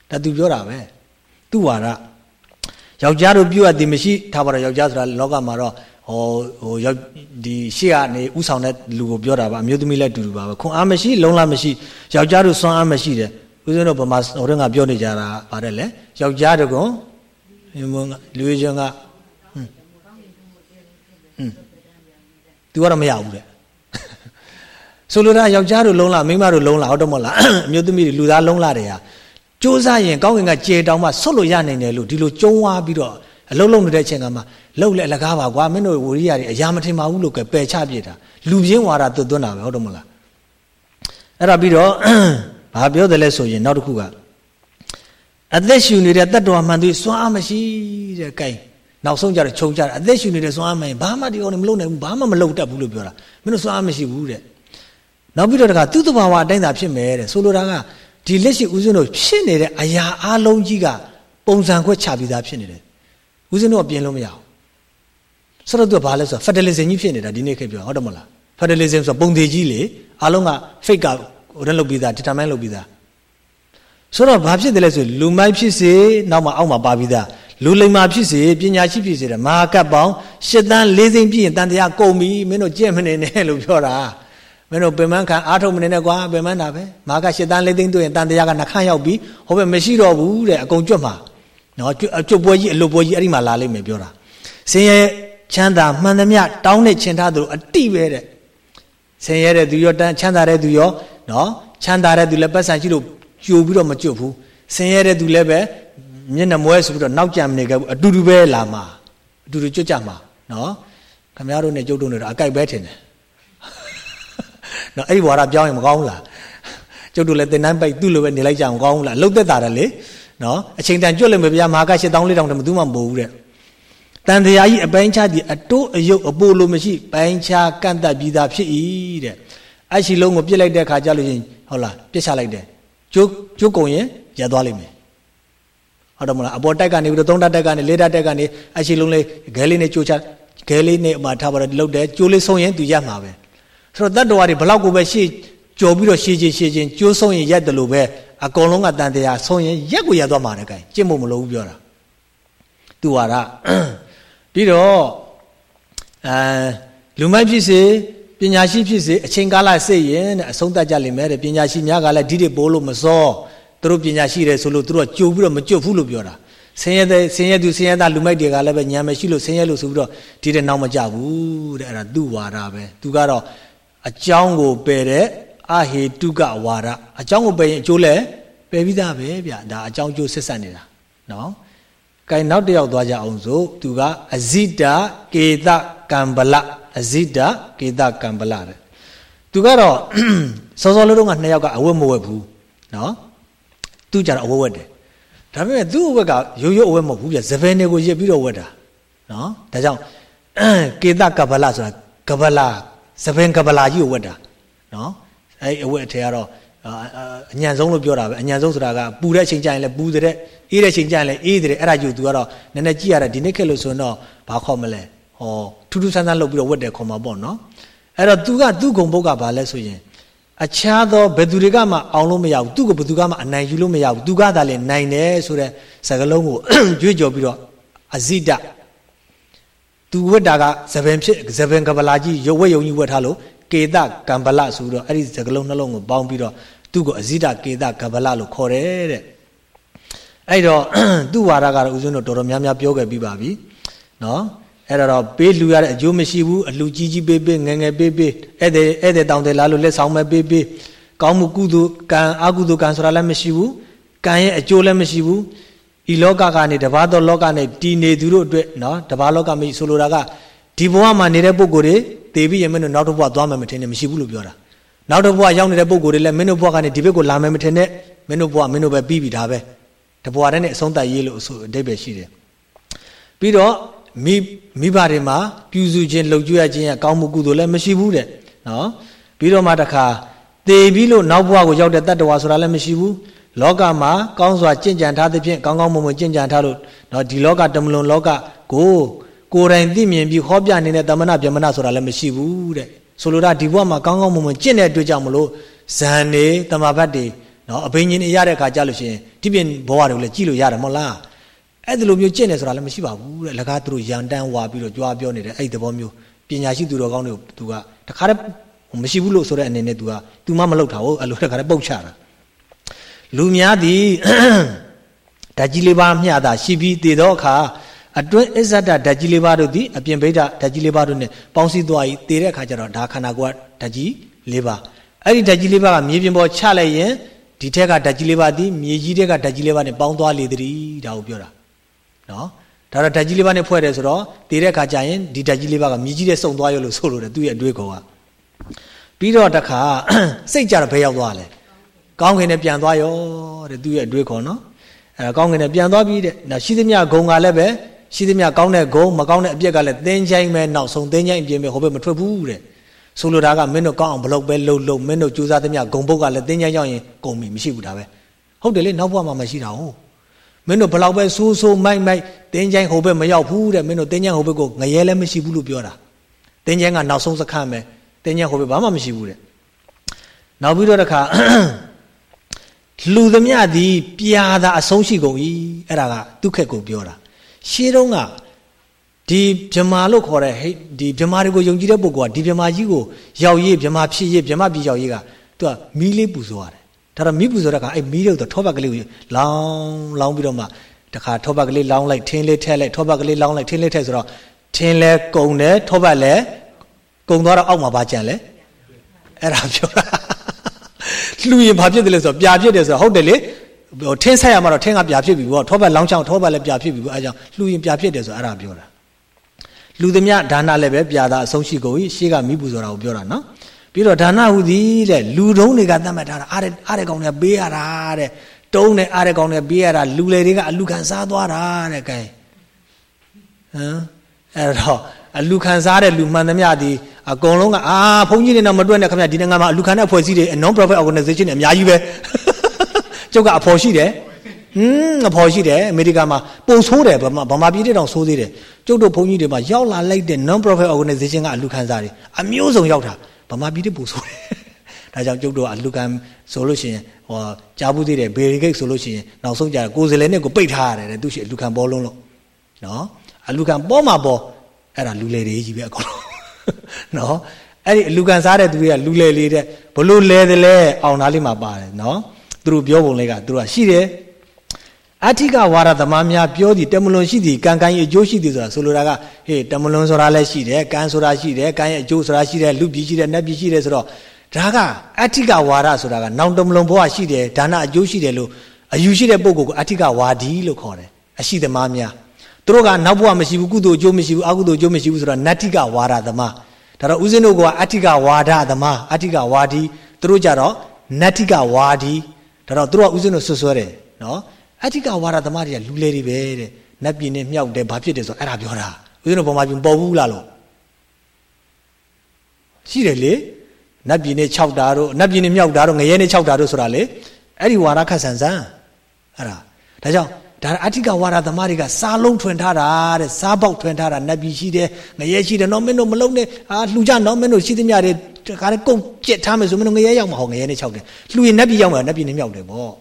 [SPEAKER 1] ဒါ तू ပြောတာပဲသူ့ဝါဒ ယောက်ျားတို့ပြုတ်အပ်သည်မရှိထားပါတော့ယောက်ျားဆိုတာလောကမှာတော့ဟိုဟိုရောက်ဒီရှေ့ကနေဥဆောင်တဲ့လူကိုပြောတာပါအမျိုးသမီးလည်းတူတူပါပဲခွန်အားမရှိလုံလားမရှိယောက်ျားတို့စွမ်းအားမရှိတယ်ဦးဇင်းတို့ဗမာဟိုတုန်းကပြောနေကြတာပါတယ်လေယောက်ျားတကွန်လူရချင်းကဟွန်းဟွန်းသူကတော့မရဘူးတဲ့ဆိုလိုတာယောက်ျားတို့လုံးလားမိန်းမတို့လုံးလားဟုတ်တော့မဟုတ်လားအမျိုးသမီးတွေလူသားလုံးလားတွေဟာ စူးစမ်းရင်ကောင်းကင်ကကြေတောင်မှဆွတ်လို့ရနိုင်တယ်လို့ဒီလိုကြုံဝါပြီးတော့အလုံးလုံးနေတဲ့အချိန်ကမှလှုပ်လဲအလကားပါကွာမင်းတို့ဝရိယတွေအရာမထင်ပါဘူးလို့ကပယ်ချပြစ်တာလူပြင်းဝါဒသွတ်သွန်းတာပဲဟုတ်တော့မလားအဲ့ဒါပြီးတော့ဘာပြောတယ်လဲဆိုရင်နောက်တစ်ခုကအသက်ရှူနေတဲ့တတ္တဝါမှန်သူစွမ်းအားမရှိတဲ့ကဲနောက်ဆုံးကြတော့ခြုံကြတယ်အသက်ရှူနေတဲ့စွမ်းအားမရင်ဘာမှဒီအောင်မလုပ်နိုင်ဘူးဘာမှမလုပ်တတ်ဘူးလို့ပြောတာမင်းတို့စွမ်းအားမရှိဘူးတဲ့နောက်ပြီးတော့တခါသူ့တဘာဝအတိုင်းသာဖြစ်မယ်တဲ့ဆိုလိုတာက ဒီလက်ရှိဦးဇင်းတို့ဖြစ်နေတဲ့အရာအလုံးကြီးကပုံစံခွက်ချပြီးသားဖြစ်နေတယ်ဦးဇင်းတို့ကပြင်လို့မရအောင်ဆိုတော့သူကဘာလဲဆိုတော့ fertilization ကြီးဖြစ်နေတာဒီနေ့ခေတ်ပြောဟုတ်တယ်မလား fertilization ဆိုပုံသေးကြီးလေအားလုံးက fake ကဟိုတန်းလုပ်ပြီးသား determine လုပ်ပြီးသားဆိုတော့ဘာဖြစ်တယ်လဲဆိုလူမိုက်ဖြစ်စေနောက်မှအောက်မှာပါပြီးသားလူလိမ္မာဖြစ်စေပညာရှိဖြစ်စေတဲ့မဟာကပ်ပေါင်းရှစ်တန်း၄စိမ့်ပြည့်ရင်တန်တရားကုန်ပြီမင်းတို့ကြက်မနေနဲ့လို့ပြောတာ မင်းတို့ပင်မခံအားထုတ်မနေနဲ့ကွာပင်မတာပဲမဟာကရှစ်တန်း၄သိန်းတွေ့ရင်တန်တရားကနှခမ်းရောက်ပြီဟိုဘက်မရှိတော့ဘူးတဲ့အကုန်ကြွတ်မှာနော်ကြွတ်ပွဲကြီးအလုပွဲကြီးအဲ့ဒီမှာလာလိမ့်မယ်ပြောတာဆင်းရဲချမ်းသာမှန်သမျှတောင်းနဲ့ချင်ထားသူအတိပဲတဲ့ဆင်းရဲတဲ့သူရောတန်းချမ်းသာတဲ့သူရောနော်ချမ်းသာတဲ့သူလည်းပတ်စံရှိလို့ကြိုပြီးတော့မကြွတ်ဘူးဆင်းရဲတဲ့သူလည်းပဲမျက်နှာမွဲဆိုပြီးတော့နောက်ကြံမနေခဲ့ဘူးအတူတူပဲလာမှာအတူတူကြွတ်ကြမှာနော်ခမရတို့နဲ့ကျုပ်တို့နဲ့တော့အကြိုက်ပဲထင်တယ် နော်အဲ့ဒီဘဝရပြောင်းရင်မကောင်းဘူးလားကျုပ်တို့လည်းတင်တန်းပိုက်သူ့လိုပဲနေလိုက်ကြအောင်ကောင်းဘူးလားလှုပ်သက်တာတယ်လေနော်အချိန်တန်ကြွတ်လို့မပြမဟာက8000 4000တည်းမသူမှမပို့ဘူးတဲ့တန်တရားကြီးအပိုင်းခြားဒီအတိုးအယုတ်အပိုလိုမရှိပိုင်းခြားကန့်တတ်ပြီးသားဖြစ်၏တဲ့အရှိလုံးကိုပြစ်လိုက်တဲ့ခါကျလို့ရင်ဟုတ်လားပြစ်ချလိုက်တယ်ကျုပ်ကျုပ်ကုံရင်ရသွားလိမ့်မယ်ဟုတ်တယ်မလားအပေါ်တက်ကနေပြီးတော့သုံးတက်တက်ကနေလေးတက်တက်ကနေအရှိလုံးလေးဂဲလေးနဲ့ကြိုးချဂဲလေးနဲ့အမှထားပါတော့လှုပ်တယ်ကျိုးလေးဆုံးရင်သူရမှာပဲ ဆိုတော့တတ္တဝါတွေဘလောက်ကိုပဲရှေ့ကြော်ပြီးတော့ရှေ့ချင်းရှေ့ချင်းကျိုးဆုံးရင်ရက်တယ်လို့ပဲအကုန်လုံးကတန်တရားဆုံးရင်ရက်ကိုရက်သွားမှာတဲ့ကဲကျင့်ဖို့မလိုဘူးပြောတာသူဟာကပြီးတော့အဲလူမိုက်ဖြစ်စေပညာရှိဖြစ်စေအချိန်ကာလစိတ်ရင်တဲ့အဆုံးသတ်ကြလိမ့်မယ်တဲ့ပညာရှိများကလည်းဒီတွေပိုးလို့မစောသူတို့ပညာရှိတယ်ဆိုလို့သူတို့ကကြိုပြီးတော့မကြွဘူးလို့ပြောတာဆင်းရဲတဲ့ဆင်းရဲသူဆင်းရဲသားလူမိုက်တွေကလည်းပဲညံမရှိလို့ဆင်းရဲလို့ဆိုပြီးတော့ဒီတဲ့နောက်မကြဘူးတဲ့အဲ့ဒါသူ့ဝါဒပဲသူကတော့ အကြောင်းကိုပယ်တဲ့အဟေတုကဝါဒအကြောင်းကိုပယ်ရင်အကျိုးလည်းပယ်ပြီးသားပဲဗျဒါအကြောင်းကျိုးဆက်ဆက်နေတာနော်ကဲနောက်တစ်ယောက်သွားကြအောင်ဆိုသူကအဇိတကေတကံပလအဇိတကေတကံပလတဲ့သူကတော့စောစောလေးတုန်းကနှစ်ယောက်ကအဝတ်မဝတ်ဘူးနော်သူကြတော့အဝတ်ဝတ်တယ်ဒါပေမဲ့သူ့အဝတ်ကရိုးရိုးအဝတ်မဟုတ်ဘူးပြဇဗယ်နေကိုရစ်ပြီးတော့ဝတ်တာနော်ဒါကြောင့်ကေတကပလဆိုတာကပလ ဇဗင်ကပလာကြီးကိုဝတ်တာနော်အဲ့အဝတ်အထည်ကတော့အညံဆုံးလို့ပြောတာပဲအညံဆုံးဆိုတာကပူတဲ့အချိန်ကျရင်လည်းပူတဲ့အေးတဲ့အချိန်ကျရင်လည်းအေးတဲ့အဲ့ဒါကြီး तू ကတော့နည်းနည်းကြည့်ရတာဒီနေ့ခက်လို့ဆိုရင်တော့ဘာခေါ်မလဲဟောထူးထူးဆန်းဆန်းလုပ်ပြီးတော့ဝတ်တယ်ခေါ်မှာပေါ့နော်အဲ့တော့ तू ကသူ့ဂုံဘုတ်ကဘာလဲဆိုရင်အခြားသောဘယ်သူတွေကမှအောင်လို့မရဘူးသူ့ကိုဘယ်သူကမှအနိုင်ယူလို့မရဘူးသူကသာလေနိုင်တယ်ဆိုတဲ့စကားလုံးကိုကြွေးကြော်ပြီးတော့အဇိတ သူဝတ်တာကဇဗင်ဖြစ်ဇဗင်ကပလာကြီးရုပ်ဝဲယုံကြီးဝတ်ထားလို့ကေတကံပလဆိုတော့အဲ့ဒီစကလုံးနှလုံးကိုပေါင်းပြီးတော့သူ့ကိုအဇိတကေတကံပလလို့ခေါ်တယ်တဲ့အဲ့တော့သူ့ဝါဒကတော့ဦးဇင်းတို့တော်တော်များများပြောခဲ့ပြီးပါပြီနော်အဲ့တော့ပေးလူရတဲ့အကျိုးမရှိဘူးအလူကြီးကြီးပေးပေးငယ်ငယ်ပေးပေးဧည့်သည်ဧည့်သည်တောင်းတယ်လားလို့လက်ဆောင်မဲ့ပေးပေးကောင်းမှုကုသိုလ်ကံအကုသိုလ်ကံဆိုတာလည်းမရှိဘူးကံရဲ့အကျိုးလည်းမရှိဘူး ဤလောကကနေတဘာသောလောကနဲ့တည်နေသူတို့အတွက်နော်တဘာလောကမိဆိုလိုတာကဒီဘဝမှာနေတဲ့ပုဂ္ဂိုလ်တွေသေပြီးရင်မင်းတို့နောက်တစ်ဘဝသွားမယ်မထင်နဲ့မရှိဘူးလို့ပြောတာနောက်တစ်ဘဝရောက်နေတဲ့ပုဂ္ဂိုလ်တွေလည်းမင်းတို့ဘဝကနေဒီဘက်ကိုလာမယ်မထင်နဲ့မင်းတို့ဘဝမင်းတို့ပဲပြီးပြီဒါပဲတဘဝတည်းနဲ့အဆုံးသတ်ရေးလို့အဆိုအတိတ်ပဲရှိတယ်ပြီးတော့မိမိဘတွေမှာပြုစုခြင်းလှုပ်ကြွရခြင်းရဲ့ကောင်းမှုကုသိုလ်လည်းမရှိဘူးတဲ့နော်ပြီးတော့မှတခါသေပြီးလို့နောက်ဘဝကိုရောက်တဲ့တတ္တဝါဆိုတာလည်းမရှိဘူး လောကမှာကောင်းစွာကြင်ကြံထားသဖြင့်ကောင်းကောင်းမွန်မွန်ကြင်ကြံထားလို့နော်ဒီလောကတမလွန်လောကကိုကိုယ်တိုင်သိမြင်ပြီးဟောပြနေတဲ့တမနာပြမနာဆိုတာလည်းမရှိဘူးတဲ့ဆိုလိုတာဒီဘဝမှာကောင်းကောင်းမွန်မွန်ကျင့်တဲ့အတွက်ကြောင့်မလို့ဇန်နေတမဘတ်တွေနော်အဘိညာဉ်တွေရတဲ့အခါကြလို့ရှိရင်ဒီပြင်ဘဝတွေကိုလည်းကြည့်လို့ရတယ်မဟုတ်လားအဲ့ဒီလိုမျိုးကျင့်တယ်ဆိုတာလည်းမရှိပါဘူးတဲ့လကားသူတို့ရန်တန်းဝါပြီးတော့ကြွားပြောနေတဲ့အဲ့ဒီသဘောမျိုးပညာရှိသူတော်ကောင်းတွေကိုသူကတခါတည်းမရှိဘူးလို့ဆိုတဲ့အနေနဲ့သူကသူမှမလုပ်တာဟုတ်အဲ့လိုတခါတည်းပုတ်ချတာ လူများသည်ဓာကြီးလေးပါးမျှတာရှိပြီးတည်သောအခါအတွင်းအစ္ဆဒဓာတ်ကြီးလေးပါးတို့သည်အပြင်ဗိဒ္ဓဓာတ်ကြီးလေးပါးတို့နဲ့ပေါင်းစည်းသွားပြီးတည်တဲ့အခါကျတော့ဒါခန္ဓာကိုယ်ဓာတ်ကြီးလေးပါးအဲ့ဒီဓာတ်ကြီးလေးပါးကမြေပြင်ပေါ်ချလိုက်ရင်ဒီထက်ကဓာတ်ကြီးလေးပါးသည်မြေကြီးတဲ့ကဓာတ်ကြီးလေးပါးနဲ့ပေါင်းသွားလေသည်ဒါကိုပြောတာနော်ဒါတော့ဓာတ်ကြီးလေးပါးနဲ့ဖွဲ့တယ်ဆိုတော့တည်တဲ့အခါကျရင်ဒီဓာတ်ကြီးလေးပါးကမြေကြီးတဲ့စုံသွားရလို့ဆိုလို့တယ်သူ့ရဲ့အတွေ့အခေါ်ကပြီးတော့တခါစိတ်ကြတော့ဘယ်ရောက်သွားလဲ ကောင်းကင်နဲ့ပြန်သွားရောတဲ့သူ့ရဲ့အတွေ့အခေါ်နော်အဲကောင်းကင်နဲ့ပြန်သွားပြီးတဲ့နောက်ရှိသမျှဂုံကလည်းပဲရှိသမျှကောင်းတဲ့ဂုံမကောင်းတဲ့အပြက်ကလည်းသင်ချိုင်းပဲနောက်ဆုံးသင်ချိုင်းအပြင်ပဲဟိုဘက်မထွက်ဘူးတဲ့ဆိုလိုတာကမင်းတို့ကောင်းအောင်ဘလောက်ပဲလှုပ်လှုပ်မင်းတို့ကြိုးစားသမျှဂုံပုတ်ကလည်းသင်ချိုင်းရောက်ရင်ကုန်ပြီမရှိဘူးဒါပဲဟုတ်တယ်လေနောက်ဘဝမှာမရှိတာဟုတ်မင်းတို့ဘလောက်ပဲဆိုးဆိုးမိုက်မိုက်သင်ချိုင်းဟိုဘက်မရောက်ဘူးတဲ့မင်းတို့သင်ချိုင်းဟိုဘက်ကိုငရဲလည်းမရှိဘူးလို့ပြောတာသင်ချိုင်းကနောက်ဆုံးစခန်းပဲသင်ချိုင်းဟိုဘက်ဘာမှမရှိဘူးတဲ့နောက်ပြီးတော့တခါ လူသမျှသည်ပြာသာအဆုံးရှိကုန်၏အဲ့ဒါကဒုက္ခကိုပြောတာရှေးတုန်းကဒီဗြမာလို့ခေါ်တဲ့ဟိဒီဗြမာတွေကိုယုံကြည်တဲ့ပုဂ္ဂိုလ်ကဒီဗြမာကြီးကိုရောက်ရေးဗြမာဖြစ်ရေးဗြမာပြည်ရောက်ရေးကသူကမီးလေးပူဇော်ရတယ်ဒါတော့မီးပူဇော်တဲ့ကအဲ့မီးတွေတော့ထောပတ်ကလေးကိုလောင်းလောင်းပြီးတော့မှတခါထောပတ်ကလေးလောင်းလိုက်ထင်းလေးထည့်လိုက်ထောပတ်ကလေးလောင်းလိုက်ထင်းလေးထည့်ဆိုတော့ထင်းလဲကုံတယ်ထောပတ်လဲကုံသွားတော့အောက်မှာပါကြံလဲအဲ့ဒါပြောတာ လှူရင်ဘာဖြစ်တယ်လဲဆိုတော့ပြာဖြစ်တယ်ဆိုတော့ဟုတ်တယ်လေဟိုထင်းဆက်ရမှာတော့ထင်းကပြာဖြစ်ပြီပေါ့ထောပတ်လောင်းချောင်းထောပတ်လည်းပြာဖြစ်ပြီပေါ့အဲကြောင့်လှူရင်ပြာဖြစ်တယ်ဆိုတော့အဲ့ဒါပြောတာလူသမျှဒါနလည်းပဲပြာသာအဆုံးရှိကုန်၏ရှေးကမိပူဆိုတာကိုပြောတာနော်ပြီးတော့ဒါနဟုသည်တဲ့လူတုံးတွေကသတ်မှတ်ထားတာအားတဲ့အားတဲ့ကောင်တွေပေးရတာတဲ့တုံးနဲ့အားတဲ့ကောင်တွေပေးရတာလူလေတွေကအလူခံစားသွားတာတဲ့ကဲဟမ်အဲ့တော့ အလူခံစားတဲ့လူမှန်သမျှဒီအကုန်လုံးကအာဘုန်းကြီးတွေတော့မတွက်နဲ့ခင်ဗျဒီနိုင်ငံမှာအလူခံတဲ့အဖွဲ့အစည်းတွေ non profit organization တွေအများကြီးပဲကျုပ်ကအဖော်ရှိတယ်ဟင်းအဖော်ရှိတယ်အမေရိကန်မှာပုံဆိုးတယ်ဗမာဗမာပြည်တွေတောင်ဆိုးသေးတယ်ကျုပ်တို့ဘုန်းကြီးတွေမှာရောက်လာလိုက်တဲ့ non profit organization ကအလူခံစားတွေအမျိုးစုံရောက်တာဗမာပြည်တွေပုံဆိုးတယ်ဒါကြောင့်ကျုပ်တို့အလူခံဆိုလို့ရှိရင်ဟောကြားဘူးသေးတယ်ဘေရီဂိတ်ဆိုလို့ရှိရင်နောက်ဆုံးကြကိုယ်စလဲနဲ့ကိုပိတ်ထားရတယ်တဲ့သူရှိအလူခံပေါ်လုံးလို့နော်အလူခံပေါ်မှာပေါ် အဲ့ဒါလူလေတွေကြီးပဲအကုန်လုံးနော်အဲ့ဒီအလူကန်စားတဲ့သူတွေကလူလေလေးတဲ့ဘလို့လဲတယ်လဲအောင်သားလေးမှာပါတယ်နော်သူတို့ပြောပုံလေးကသူတို့ကရှိတယ်အဋ္ဌိကဝါရသမားများပြောသည်တမလွန်ရှိသည်ကံကံရဲ့အကျိုးရှိသည်ဆိုတာဆိုလိုတာကဟေးတမလွန်ဆိုတာလည်းရှိတယ်ကံဆိုတာရှိတယ်ကံရဲ့အကျိုးဆိုတာရှိတယ်လူပြည်ရှိတယ်နတ်ပြည်ရှိတယ်ဆိုတော့ဒါကအဋ္ဌိကဝါရဆိုတာကနောင်တမလွန်ဘဝရှိတယ်ဒါနအကျိုးရှိတယ်လို့အယူရှိတဲ့ပုဂ္ဂိုလ်ကိုအဋ္ဌိကဝါဒီလို့ခေါ်တယ်အရှိသမားများ သူတို့ကနောက်ဘဝမရှိဘူးကုသိုလ်အကျိုးမရှိဘူးအကုသိုလ်အကျိုးမရှိဘူးဆိုတော့နတ္တိကဝါဒသမားဒါတော့ဦးဇင်းတို့ကအဋ္ဌိကဝါဒသမားအဋ္ဌိကဝါဒီသူတို့ကြတော့နတ္တိကဝါဒီဒါတော့သူတို့ကဦးဇင်းတို့ဆွဆွဲတယ်နော်အဋ္ဌိကဝါဒသမားတွေကလူလေတွေပဲတဲ့နတ်ပြည်နဲ့မြောက်တယ်ဘာဖြစ်တယ်ဆိုအဲ့ဒါပြောတာဦးဇင်းတို့ပုံမှန်ပြင်ပေါ်ဘူးလားလို့ရှိတယ်လေနတ်ပြည်နဲ့6တာတို့နတ်ပြည်နဲ့မြောက်တာတို့ငရဲနဲ့6တာတို့ဆိုတာလေအဲ့ဒီဝါရခတ်ဆန်ဆန်အဲ့ဒါဒါကြောင့် ဒါအဋ္ဌိကဝါဒသမားတွေကစားလုံးထွင်ထားတာတဲ့စားပေါက်ထွင်ထားတာနတ်ပြည်ရှိတယ်ငရဲရှိတယ်နော်မင်းတို့မလုံးနဲ့အာလှူကြနော်မင်းတို့ရှိသမျှတွေတခါတည်းကုတ်ကျက်ထားမယ်ဆိုမင်းတို့ငရဲရောက်မှာဟောငရဲနဲ့၆တယ်လှူရင်နတ်ပြည်ရောက်မှာနတ်ပြည်နဲ့မြောက်တယ်ပေါ့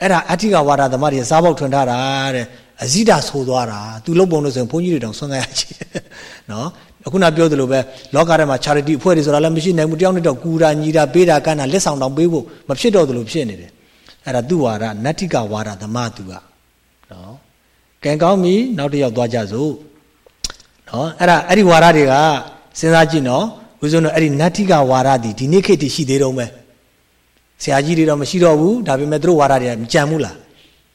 [SPEAKER 1] အဲ့ဒါအဋ္ဌိကဝါဒသမားတွေစားပေါက်ထွင်ထားတာတဲ့အဇိဒဆိုသွားတာသူလုံပုံလို့ဆိုရင်ဘုန်းကြီးတွေတောင်ဆွမ်းခံရချင်နော်အခုနပြောသလိုပဲလောကထဲမှာ charity အဖွဲ့တွေဆိုတာလည်းမရှိနိုင်ဘူးတယောက်နဲ့တော့ကူတာညီတာပေးတာကမ်းတာလက်ဆောင်တောင်ပေးဖို့မဖြစ်တော့သလိုဖြစ်နေတယ်အဲ့ဒါသူ့ဝါဒနတ္တိကဝါဒသမားသူက နော်ကံကောင်းပြီနောက်တစ်ယောက်သွားကြစို့နော်အဲ့ဒါအဲ့ဒီဝါဒတွေကစဉ်းစားကြည့်နော်ဦးဇုံတို့အဲ့ဒီနတ္တိကဝါဒဒီဒီနေ့ခေတ်တည်ရှိသေးတော့မယ်ဆရာကြီးတွေတော့မရှိတော့ဘူးဒါပေမဲ့သူတို့ဝါဒတွေကမကြံဘူးလား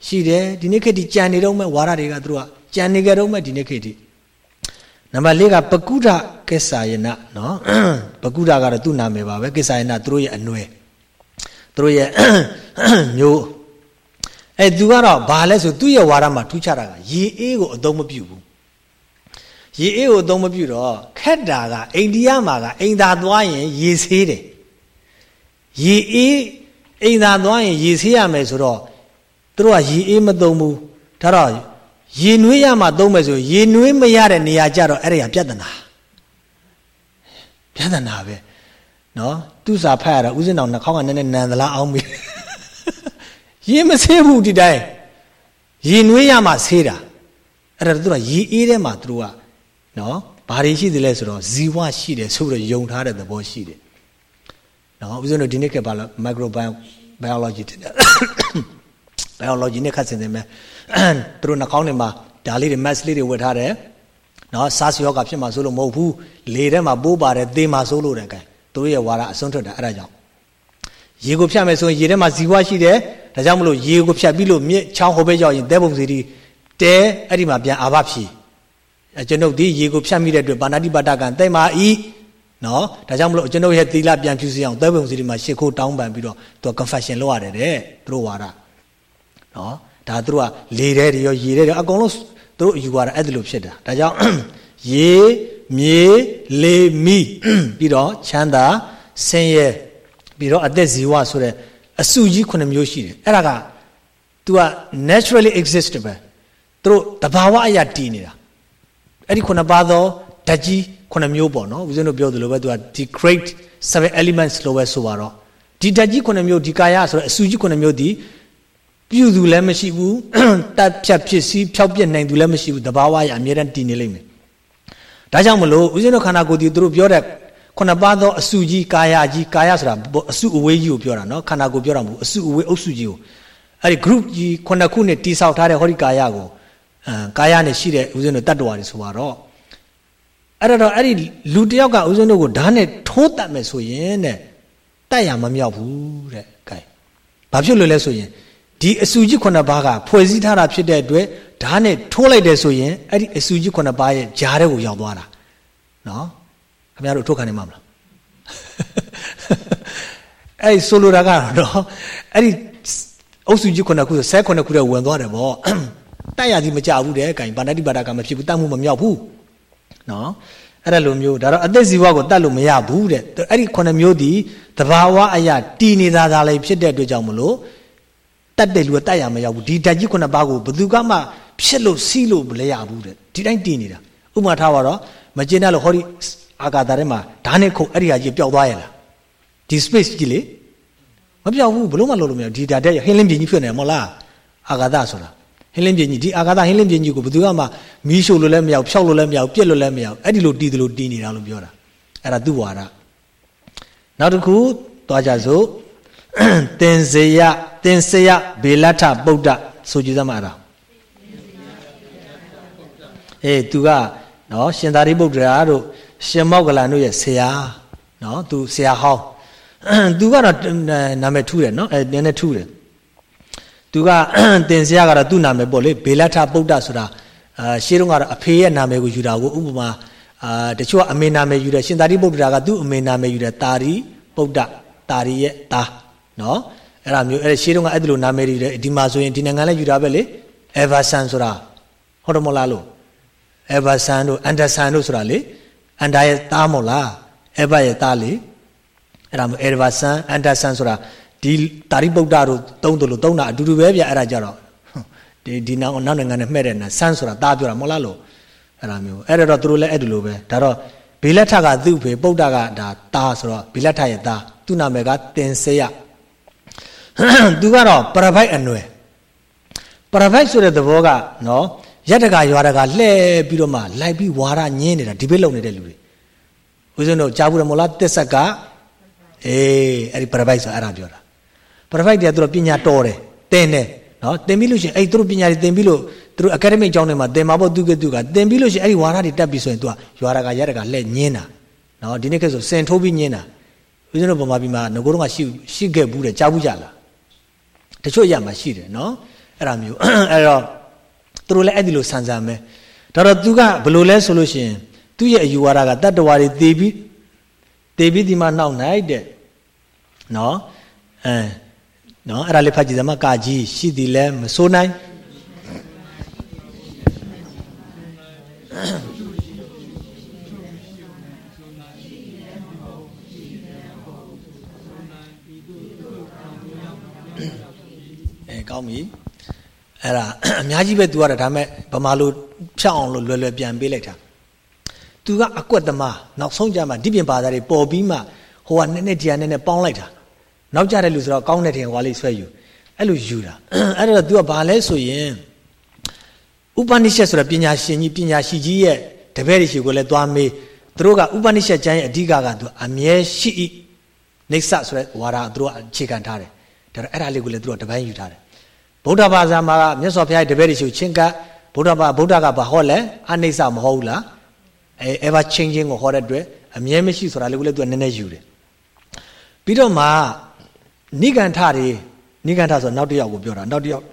[SPEAKER 1] ရှိတယ်ဒီနေ့ခေတ်တည်ကြံနေတော့မယ်ဝါဒတွေကသူတို့ကကြံနေကြတော့မယ်ဒီနေ့ခေတ်တည်နံပါတ်၄ကပကုဒ္ဒကိစ္ဆာယနနော်ပကုဒ္ဒကတော့သူ့နာမည်ပါပဲကိစ္ဆာယနသူတို့ရဲ့အနွယ်သူတို့ရဲ့မျိုး အဲသူကတော့ဘာလဲဆိုသူ့ရဲ့ဝါဒမှာထူးခြားတာကရေအေးကိုအသုံးမပြုဘူးရေအေးကိုအသုံးမပြုတော့ခက်တာကအိန္ဒိယမှာကအိမ်သာသွားရင်ရေဆေးတယ်ရေအေးအိမ်သာသွားရင်ရေဆေးရမယ်ဆိုတော့သူတို့ကရေအေးမသုံးဘူးဒါတော့ရေနွေးရမှသုံးမယ်ဆိုရေနွေးမရတဲ့နေရာကြတော့အဲ့ဒါပြဿနာပြဿနာပဲနော်သူစာဖတ်ရတာဥစဉ်တော်နှာခေါင်းကနည်းနည်းနန်သလားအောင်ပြီ ရေမဆေးဘူးဒီတိုင်းရေနွေးရမှဆေးတာအဲ့ဒါသူကရေအေးထဲမှာသူတို့ကနော်ဘာတွေရှိသလဲဆိုတော့ဇီဝရှိတယ်ဆိုပြီးတော့ယုံထားတဲ့သဘောရှိတယ်နော်ဦးဇင်းတို့ဒီနေ့ကဘာလဲ microbiology တင်တယ် biology နဲ့ခတ်စင်တယ်မယ်သူတို့နှာခေါင်းထဲမှာဒါလေးတွေ mask လေးတွေဝတ်ထားတယ်နော် SARS ယောဂဖြစ်မှာဆိုလို့မဟုတ်ဘူးလေထဲမှာပိုးပါတယ်သေမှာဆိုလို့တဲ့ကဲသူတို့ရဲ့ဝါဒအစွန်းထွက်တာအဲ့ဒါကြောင့်ရေကိုဖြတ်မယ်ဆိုရင်ရေထဲမှာဇီဝရှိတယ် ဒါကြောင့်မလို့ရေကိုဖြတ်ပြီးလို့မြစ်ချောင်းဟိုဘက်ရောက်ရင်တဲပုံစီတီတဲအဲ့ဒီမှာပြန်အာဘဖြီကျွန်ုပ်ဒီရေကိုဖြတ်မိတဲ့အတွက်ဘာနာတိပါဒကံတိတ်မာဤနော်ဒါကြောင့်မလို့ကျွန်ုပ်ရဲ့သီလပြန်ဖြူစအောင်တဲပုံစီတီမှာရှ िख ိုးတောင်းပန်ပြီးတော့သူက confession လုပ်ရတယ်တဲ့သူတို့ဝါဒနော်ဒါသူတို့ကလေတဲ့တွေရောရေတဲ့တွေအကုန်လုံးသူတို့ယူရတာအဲ့ဒါလိုဖြစ်တာဒါကြောင့်ရေမြေလေမိပြီးတော့ချမ်းသာဆင်းရဲပြီးတော့အသက်ဇီဝဆိုတဲ့ အစုကြီးခုနှစ်မျိုးရှိတယ်အဲ့ဒါက तू က naturally exist ပဲသူတို့တဘာဝအရာတည်နေတာအဲ့ဒီခုနှစ်ပါးသောဓာတ်ကြီးခုနှစ်မျိုးပေါ့နော်ဦးဇင်းတို့ပြောသလိုပဲ तू က the great seven elements လို့ပဲဆိုပါတော့ဒီဒီဓာတ်ကြီးခုနှစ်မျိုးဒီကာယဆိုတဲ့အစုကြီးခုနှစ်မျိုးဒီပြုသူလည်းမရှိဘူးတတ်ဖြတ်ဖြစ်စီးဖြောက်ပြက်နိုင်သူလည်းမရှိဘူးတဘာဝရအမြဲတမ်းတည်နေလိမ့်မယ်ဒါကြောင့်မလို့ဦးဇင်းတို့ခန္ဓာကိုယ်ဒီသူတို့ပြောတဲ့ ခုနှစ်ပါးသောအစုကြီးကာယကြီးကာယဆိုတာအစုအဝေးကြီးကိုပြောတာနော်ခန္ဓာကိုယ်ပြောတာမဟုတ်အစုအဝေးအုပ်စုကြီးကိုအဲ့ဒီ group ကြီးခုနှစ်ခုနဲ့တိဆောက်ထားတဲ့ဟောဒီကာယကိုအဲကာယနဲ့ရှိတဲ့ဦးဇင်းတို့တတ္တဝါတွေဆိုတော့အဲ့တော့အဲ့ဒီလူတယောက်ကဦးဇင်းတို့ကိုဓာတ်နဲ့ထိုးတတ်မယ်ဆိုရင်တဲ့တတ်ရမမြောက်ဘူးတဲ့ကဲဘာဖြစ်လို့လဲဆိုရင်ဒီအစုကြီးခုနှစ်ပါးကဖွဲ့စည်းထားတာဖြစ်တဲ့အတွက်ဓာတ်နဲ့ထိုးလိုက်တယ်ဆိုရင်အဲ့ဒီအစုကြီးခုနှစ်ပါးရဲ့ဂျားတဲ့ကိုရောက်သွားတာနော် ခင်ဗျားတို့ထုတ်ခံနေမှာမလားအဲ့ဆိုလိုတာကတော့အဲ့ဒီအုပ်စုကြီးခုနှစ်ခုဆဲခုနှစ်ခုတည်းဝင်သွားတယ်ဗောတိုက်ရသည်မကြဘူးတဲ့ကင်ဗန္ဒတိပါဒကမဖြစ်ဘူးတတ်မှုမမြောက်ဘူးနော်အဲ့ဒါလိုမျိုးဒါတော့အသက်ဇီဝကိုတတ်လို့မရဘူးတဲ့အဲ့ဒီခုနှစ်မျိုးဒီတဘာဝအရာတည်နေတာသာလည်းဖြစ်တဲ့အတွက်ကြောင့်မလို့တတ်တယ်လူကတတ်ရမရောက်ဘူးဒီဓာတ်ကြီးခုနှစ်ပါးကိုဘယ်သူကမှဖြစ်လို့စီးလို့မလဲရဘူးတဲ့ဒီတိုင်းတည်နေတာဥပမာထားပါတော့မကျင်တဲ့လို့ဟောဒီ အာကာသထဲမှာဓာတ်နဲ့ခုတ်အဲ့ဒီဟာကြီးပျောက်သွားရလားဒီ space ကြီးလေမပျောက်ဘူးဘလို့မှလုပ်လို့မရဘူးဒီဓာတ်တဲ့ဟင်းလင်းပြင်းကြီးဖြစ်နေမလားအာကာသဆိုတာဟင်းလင်းပြင်းကြီးဒီအာကာသဟင်းလင်းပြင်းကြီးကိုဘယ်သူမှမီးရှို့လို့လည်းမရဘူးဖြောက်လို့လည်းမရဘူးပြက်လို့လည်းမရဘူးအဲ့ဒီလိုတီးတယ်လို့တီးနေတာလို့ပြောတာအဲ့ဒါသူ့ဝါဒနောက်တစ်ခုသွားကြစို့တင်စေယတင်စေယဘေလထပုဒ္ဒဆိုကြည့်သမှာအဲ့ဒါအေးသူကနော်ရှင်သာရိပုတ္တရာတို့ ရှင်မောက္ကလန်တို့ရဲ့ဆရာနော်သူဆရာဟောင်းသူကတော့နာမည်ထူးတယ်နော်အဲနည်းနည်းထူးတယ်သူကတင်ဆရာကတော့သူ့နာမည်ပေါ့လေဘေလထပုဒ္ဒဆိုတာအာရှေးတုန်းကတော့အဖေရဲ့နာမည်ကိုယူတာကိုဥပမာအာတချို့ကအမေနာမည်ယူတယ်ရှင်သာရိပုတ္တရာကသူ့အမေနာမည်ယူတယ်တာရီပုဒ္ဒတာရီရဲ့သားနော်အဲ့ဒါမျိုးအဲ့ရှေးတုန်းကအဲ့ဒီလိုနာမည်ယူတယ်ဒီမှာဆိုရင်ဒီနိုင်ငံလည်းယူတာပဲလေအေဗာဆန်ဆိုတာဟုတ်တယ်မလားလို့အေဗာဆန်တို့အန်ဒါဆန်တို့ဆိုတာလေ အန်ဒါရဲ့သားမဟုတ်လားအေဗာရဲ့သားလေအဲ့ဒါမျိုးအေဗာဆန်အန်ဒါဆန်ဆိုတာဒီတာရိပုတ္တတို့သုံးတယ်လို့သုံးတာအတူတူပဲဗျအဲ့ဒါကြတော့ဒီဒီနောက်နောက်နိုင်ငံနဲ့မှဲ့တဲ့နာဆန်းဆိုတာသားပြောတာမဟုတ်လားလို့အဲ့ဒါမျိုးအဲ့တော့သူတို့လည်းအဲ့ဒီလိုပဲဒါတော့ဘေလက်ထကသူ့ဖေပုတ္တကဒါသားဆိုတော့ဘေလက်ထရဲ့သားသူ့နာမည်ကတင်စေယသူကတော့ပရဖိုက်အနွယ်ပရဖိုက်ဆိုတဲ့သဘောကနော် ရက်တကရွာတကလှဲ့ပြီးတော့မှလိုက်ပြီးဝါရညင်းနေတာဒီဘက်လုံနေတဲ့လူတွေဦးဇင်းတို့ကြားဘူးတယ်မို့လားတစ်ဆက်ကအေးအဲ့ဒီပရဖိုက်ဆိုအဲ့ဒါပြောတာပရဖိုက်တွေကသူတို့ပညာတော်တယ်တင်းတယ်နော်သင်ပြီးလို့ရှိရင်အဲ့သူတို့ပညာတွေသင်ပြီးလို့သူတို့ academic ကျောင်းတွေမှာသင်မှာပေါ့သူကသူကသင်ပြီးလို့ရှိရင်အဲ့ဒီဝါရတွေတက်ပြီးဆိုရင် तू ကရွာရကရက်တကလှဲ့ညင်းတာနော်ဒီနေ့ကဆိုစင်ထိုးပြီးညင်းတာဦးဇင်းတို့ဗမာပြည်မှာငကိုတော့ကရှိရှိခဲ့ဘူးတယ်ကြားဘူးကြလားတချို့ရမှာရှိတယ်နော်အဲ့ဒါမျိုးအဲ့တော့ သူတို့လည်းအဲ့ဒီလိုဆန်ဆန်ပဲဒါတော့ तू ကဘယ်လိုလဲဆိုလို့ရှိရင်သူ့ရဲ့အယူဝါဒကတတ္တဝါတွေသေပြီးသေပြီးဒီမှာနှောက်နိုင်တဲ့နော်အဲနော်အဲ့ဒါလေးဖတ်ကြည့်သမကာကြီးရှိသည်လဲမစိုးနိုင်အဲကောင်းပြီ အဲ့ဒါအများကြီးပဲသူကတော့ဒါမဲ့ဗမာလိုဖြောက်အောင်လို့လွယ်လွယ်ပြန်ပေးလိုက်တာသူကအကွက်သမားနောက်ဆုံးကြမှာဒီပြင်ဘာသာတွေပေါ်ပြီးမှဟိုကနည်းနည်းတရားနည်းနည်းပေါင်းလိုက်တာနောက်ကြတဲ့လူဆိုတော့ကောင်းတဲ့ထင်ဟွာလေးဆွဲယူအဲ့လိုယူတာအဲ့တော့ तू ကဘာလဲဆိုရင်ဥပနိရှက်ဆိုတာပညာရှင်ကြီးပညာရှိကြီးရဲ့တပည့်တွေရှိကိုလည်းသွားမေးသူတို့ကဥပနိရှက်ကျမ်းရဲ့အဓိကက तू အမြဲရှိဤနေဆဆိုတဲ့ဝါဒသူတို့အခြေခံထားတယ်ဒါတော့အဲ့ဒါလေးကိုလည်းသူတို့ကတပိုင်းယူထားတယ် ဗုဒ္ဓဘာသာမှာမြတ်စွာဘုရားရဲ့တပည့်တွေရှိကိုချင်းကပ်ဗုဒ္ဓဘာဗုဒ္ဓကဘာဟောလဲအနိစ္စမဟုတ်ဘူးလားအဲ ever changing ကိုဟောတဲ့အတွက်အမြဲမရှိဆိုတာလေးကိုလည်းသူကနည်းနည်းယူတယ်ပြီးတော့မှနိဂန္ထတွေနိဂန္ထဆိုနောက်တစ်ယောက်ကိုပြောတာနောက်တစ်ယောက်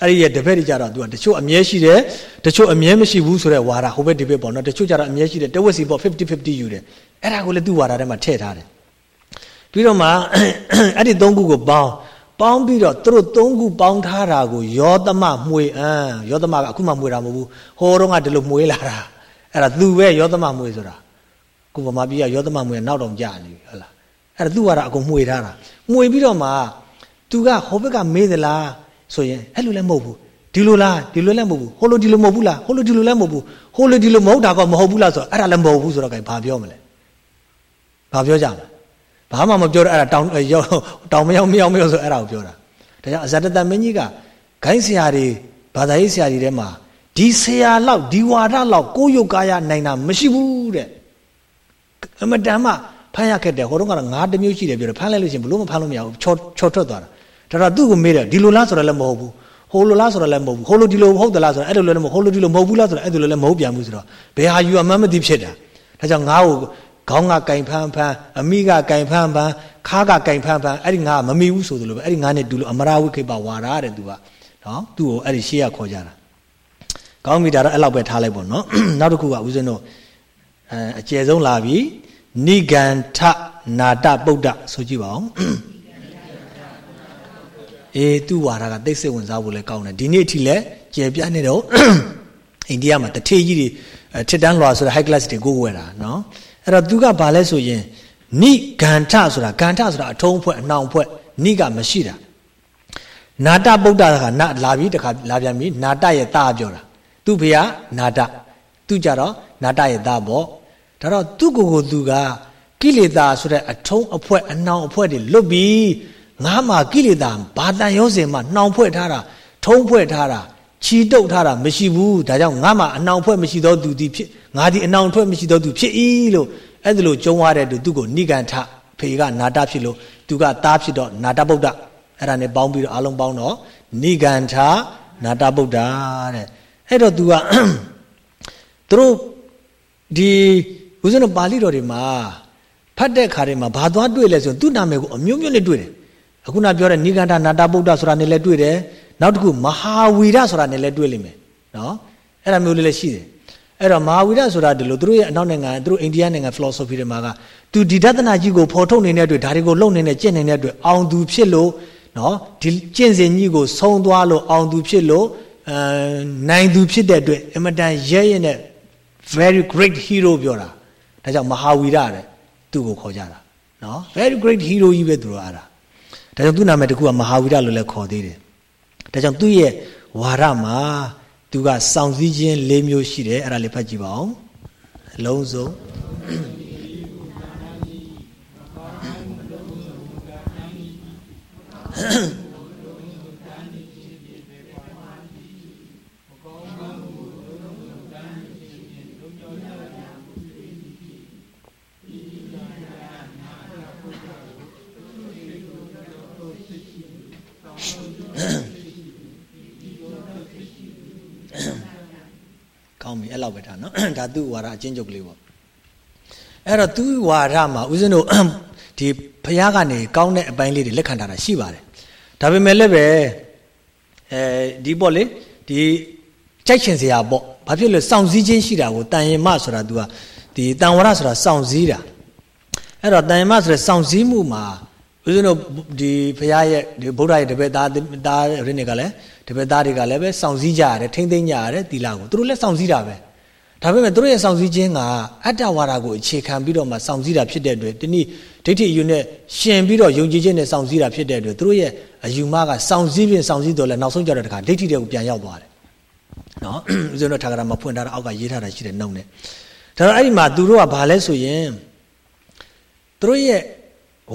[SPEAKER 1] အဲ့ဒီရဲ့တပည့်တွေကြတော့သူကတချို့အမြဲရှိတယ်တချို့အမြဲမရှိဘူးဆိုတဲ့ဝါဒဟိုဘက်ဒီဘက်ပေါ့နော်တချို့ကြတော့အမြဲရှိတယ်တဝက်စီပေါ့50 50ယူတယ်အဲ့ဒါကိုလည်းသူ့ဝါဒထဲမှာထည့်ထားတယ်ပြီးတော့မှအဲ့ဒီသုံးခုကိုပေါင်း ပေါင်းပြီးတော့သူတို့သုံးခုပေါင်းထားတာကိုယောသမမှွေအံယောသမကအခုမှမှွေတာမဟုတ်ဘူးဟိုတော့ကဒီလိုမှွေလာတာအဲ့ဒါသူပဲယောသမမှွေဆိုတာခုဗမာပြည်ကယောသမမှွေနောက်တော့ကြာနေပြီဟုတ်လားအဲ့ဒါသူကတော့အကုန်မှွေထားတာမှွေပြီးတော့မှသူကဟိုဘက်ကမေးသလားဆိုရင်အဲ့လိုလည်းမဟုတ်ဘူးဒီလိုလားဒီလိုလည်းမဟုတ်ဘူးဟိုလိုဒီလိုမဟုတ်ဘူးလားဟိုလိုဒီလိုလည်းမဟုတ်ဘူးဟိုလိုဒီလိုမဟုတ်တာကမဟုတ်ဘူးလားဆိုတော့အဲ့ဒါလည်းမဟုတ်ဘူးဆိုတော့ကဘာပြောမလဲဘာပြောကြမလဲ ဘဘာမှမပြောတော့အဲ့ဒါတောင်တောင်မရောက်မရောက်မရောက်ဆိုအဲ့ဒါကိုပြောတာဒါကြောင့်အဇတတမင်းကြီးကဂိုင်းဆရာတွေဘာသာရေးဆရာတွေထဲမှာဒီဆရာလောက်ဒီဝါဒလောက်ကိုယုတ်ကာယနိုင်တာမရှိဘူးတဲ့အမတန်မှဖမ်းရခဲ့တယ်ဟိုတုန်းကတော့ငါးတစ်မျိုးရှိတယ်ပြောတယ်ဖမ်းလိုက်လို့ရှိရင်ဘလို့မဖမ်းလို့မရဘူးချောချောထွက်သွားတာဒါတော့သူ့ကိုမေးတယ်ဒီလိုလားဆိုတော့လည်းမဟုတ်ဘူးဟိုလိုလားဆိုတော့လည်းမဟုတ်ဘူးဟိုလိုဒီလိုဟုတ်သလားဆိုတော့အဲ့လိုလည်းမဟုတ်ဟိုလိုဒီလိုမဟုတ်ဘူးလားဆိုတော့အဲ့လိုလည်းမဟုတ်ပြန်ဘူးဆိုတော့ဘယ်ဟာယူအမှန်မသိဖြစ်တာဒါကြောင့်ငါ့ကို ခေါင်းကကင်ဖန်းဖန်းအမိကကင်ဖန်းဖန်းခါးကကင်ဖန်းဖန်းအဲ့ဒီငါမမီဘူးဆိုသလိုပဲအဲ့ဒီငါနဲ့တူလို့အမရဝိခိပဝါရတဲ့သူကနော်သူ့ကိုအဲ့ဒီရှေ့ရခေါ်ကြတာကောင်းပြီဒါတော့အဲ့လောက်ပဲထားလိုက်ပေါ့နော်နောက်တစ်ခုကဦးဇင်းတို့အဲအကျယ်ဆုံးလာပြီနိဂန္ထနာတပုဒ္ဒဆိုကြည့်ပါဦးအေးသူ့ဝါဒကသိစိတ်ဝင်စားဖို့လဲကောင်းတယ်ဒီနေ့အထိလဲကျယ်ပြန့်နေတော့အိန္ဒိယမှာတထေးကြီးတွေထစ်တန်းလွာဆိုတဲ့ high class တွေကိုဝယ်တာနော် အဲ့တော့သူကဘာလဲဆိုရင်နိဂန္ထဆိုတာဂန္ထဆိုတာအထုံးအဖွဲ့အနှောင်အဖွဲ့နိကမရှိတာနာတပုဒ္ဒကနာလာပြီးတခါလာပြန်ပြီနာတရဲ့သားပြောတာသူ့ဖေကနာတသူကြတော့နာတရဲ့သားပေါ့ဒါတော့သူ့ကိုယ်ကိုသူကကိလေသာဆိုတဲ့အထုံးအဖွဲ့အနှောင်အဖွဲ့တွေလွတ်ပြီးငါမှကိလေသာဘာတန်ရောစင်မှနှောင်ဖွဲ့ထားတာထုံးဖွဲ့ထားတာ ချီတုပ်ထားတာမရှိဘူးဒါကြောင့်ငါမှအနှောင်ဖွဲ့မရှိသောသူဒီဖြစ်ငါဒီအနှောင်ဖွဲ့မရှိသောသူဖြစ်၏လို့အဲ့ဒါလို့ကြုံရတဲ့သူသူ့ကိုနိဂန္ထဖေကနာတဖြစ်လို့သူကသားဖြစ်တော့နာတဗုဒ္ဓအဲ့ဒါနဲ့ပေါင်းပြီးတော့အလုံးပေါင်းတော့နိဂန္ထနာတဗုဒ္ဓတဲ့အဲ့တော့သူကသူတို့ဒီဦးဇင်းတို့ပါဠိတော်တွေမှာဖတ်တဲ့ခါတွေမှာဘာသွားတွေ့လဲဆိုရင်သူ့နာမည်ကိုအမျိုးမျိုးနဲ့တွေ့တယ်အခုနပြောတဲ့နိဂန္ဓနာတဗုဒ္ဓဆိုတာနဲ့လည်းတွေ့တယ် နောက်တစ်ခုမဟာဝီရဆိုတာနဲ့လည်းတွေ့လိမ့်မယ်နော်အဲ့ဒါမျိုးလေးလည်းရှိတယ်အဲ့တော့မဟာဝီရဆိုတာဒီလိုသူတို့ရဲ့အနောက်နိုင်ငံသူတို့အိန္ဒိယနိုင်ငံ philosophy တွေမှာကသူဒီဒသနာကြီးကိုဖော်ထုတ်နေတဲ့အတွက်ဒါတွေကိုလုံနေတဲ့ကျင့်နေတဲ့အတွက်အောင်သူဖြစ်လို့နော်ဒီကျင့်စဉ်ကြီးကိုဆုံးသွားလို့အောင်သူဖြစ်လို့အဲနိုင်သူဖြစ်တဲ့အတွက်အမတန်ရဲရဲနဲ့ very great hero ပြောတာဒါကြောင့်မဟာဝီရတဲ့သူ့ကိုခေါ်ကြတာနော် very great hero ကြီးပဲသူတို့အားတာဒါကြောင့်သူ့နာမည်တခုကမဟာဝီရလို့လည်းခေါ်သေးတယ် ဒါကြောင့်သူ့ရဲ့ဝါရမှာသူကစောင့်စည်းခြင်း၄မျိုးရှိတယ်အဲ့ဒါလေးဖတ်ကြည့်ပါအောင်အလုံးစုံ ကောင်းပြီအဲ့လောက်ပဲဒါနော်ဒါသူ့ဝါဒအချင်းချုပ်ကလေးပေါ့အဲ့တော့သူ့ဝါဒမှာဦးဇင်းတို့ဒီဘုရားကနေကောင်းတဲ့အပိုင်းလေးတွေလက်ခံထားတာရှိပါတယ်ဒါပေမဲ့လည်းပဲအဲဒီပေါ့လေဒီကြိုက်ချင်စရာပေါ့ဘာဖြစ်လို့စောင့်စည်းခြင်းရှိတာကိုတန်ရင်မဆိုတာ तू ကဒီတန်ဝရဆိုတာစောင့်စည်းတာအဲ့တော့တန်ရင်မဆိုတဲ့စောင့်စည်းမှုမှာဦးဇင်းတို့ဒီဘုရားရဲ့ဒီဗုဒ္ဓရဲ့တပည့်သားသားရင်းတွေကလည်း တပည့်သားတွေကလည်းပဲစောင့်စည်းကြရတယ်ထိမ့်သိမ့်ကြရတယ်တီလာကိုသူတို့လည်းစောင့်စည်းတာပဲဒါပေမဲ့သူတို့ရဲ့စောင့်စည်းခြင်းကအတ္တဝါဒကိုအခြေခံပြီးတော့မှစောင့်စည်းတာဖြစ်တဲ့အတွက်ဒီနေ့ဒိဋ္ဌိအယူနဲ့ရှင်ပြီးတော့ယုံကြည်ခြင်းနဲ့စောင့်စည်းတာဖြစ်တဲ့အတွက်သူတို့ရဲ့အယူမကစောင့်စည်းပြီးစောင့်စည်းတော့လဲနောက်ဆုံးကြတဲ့တခါဒိဋ္ဌိတွေကိုပြန်ရောက်သွားတယ်နော်ဦးဇင်းတို့ထာဂရမှာဖွင့်ထားတာအောက်ကရေးထားတာရှိတယ်နှုတ်နဲ့ဒါတော့အဲ့ဒီမှာသူတို့ကဘာလဲဆိုရင်သူတို့ရဲ့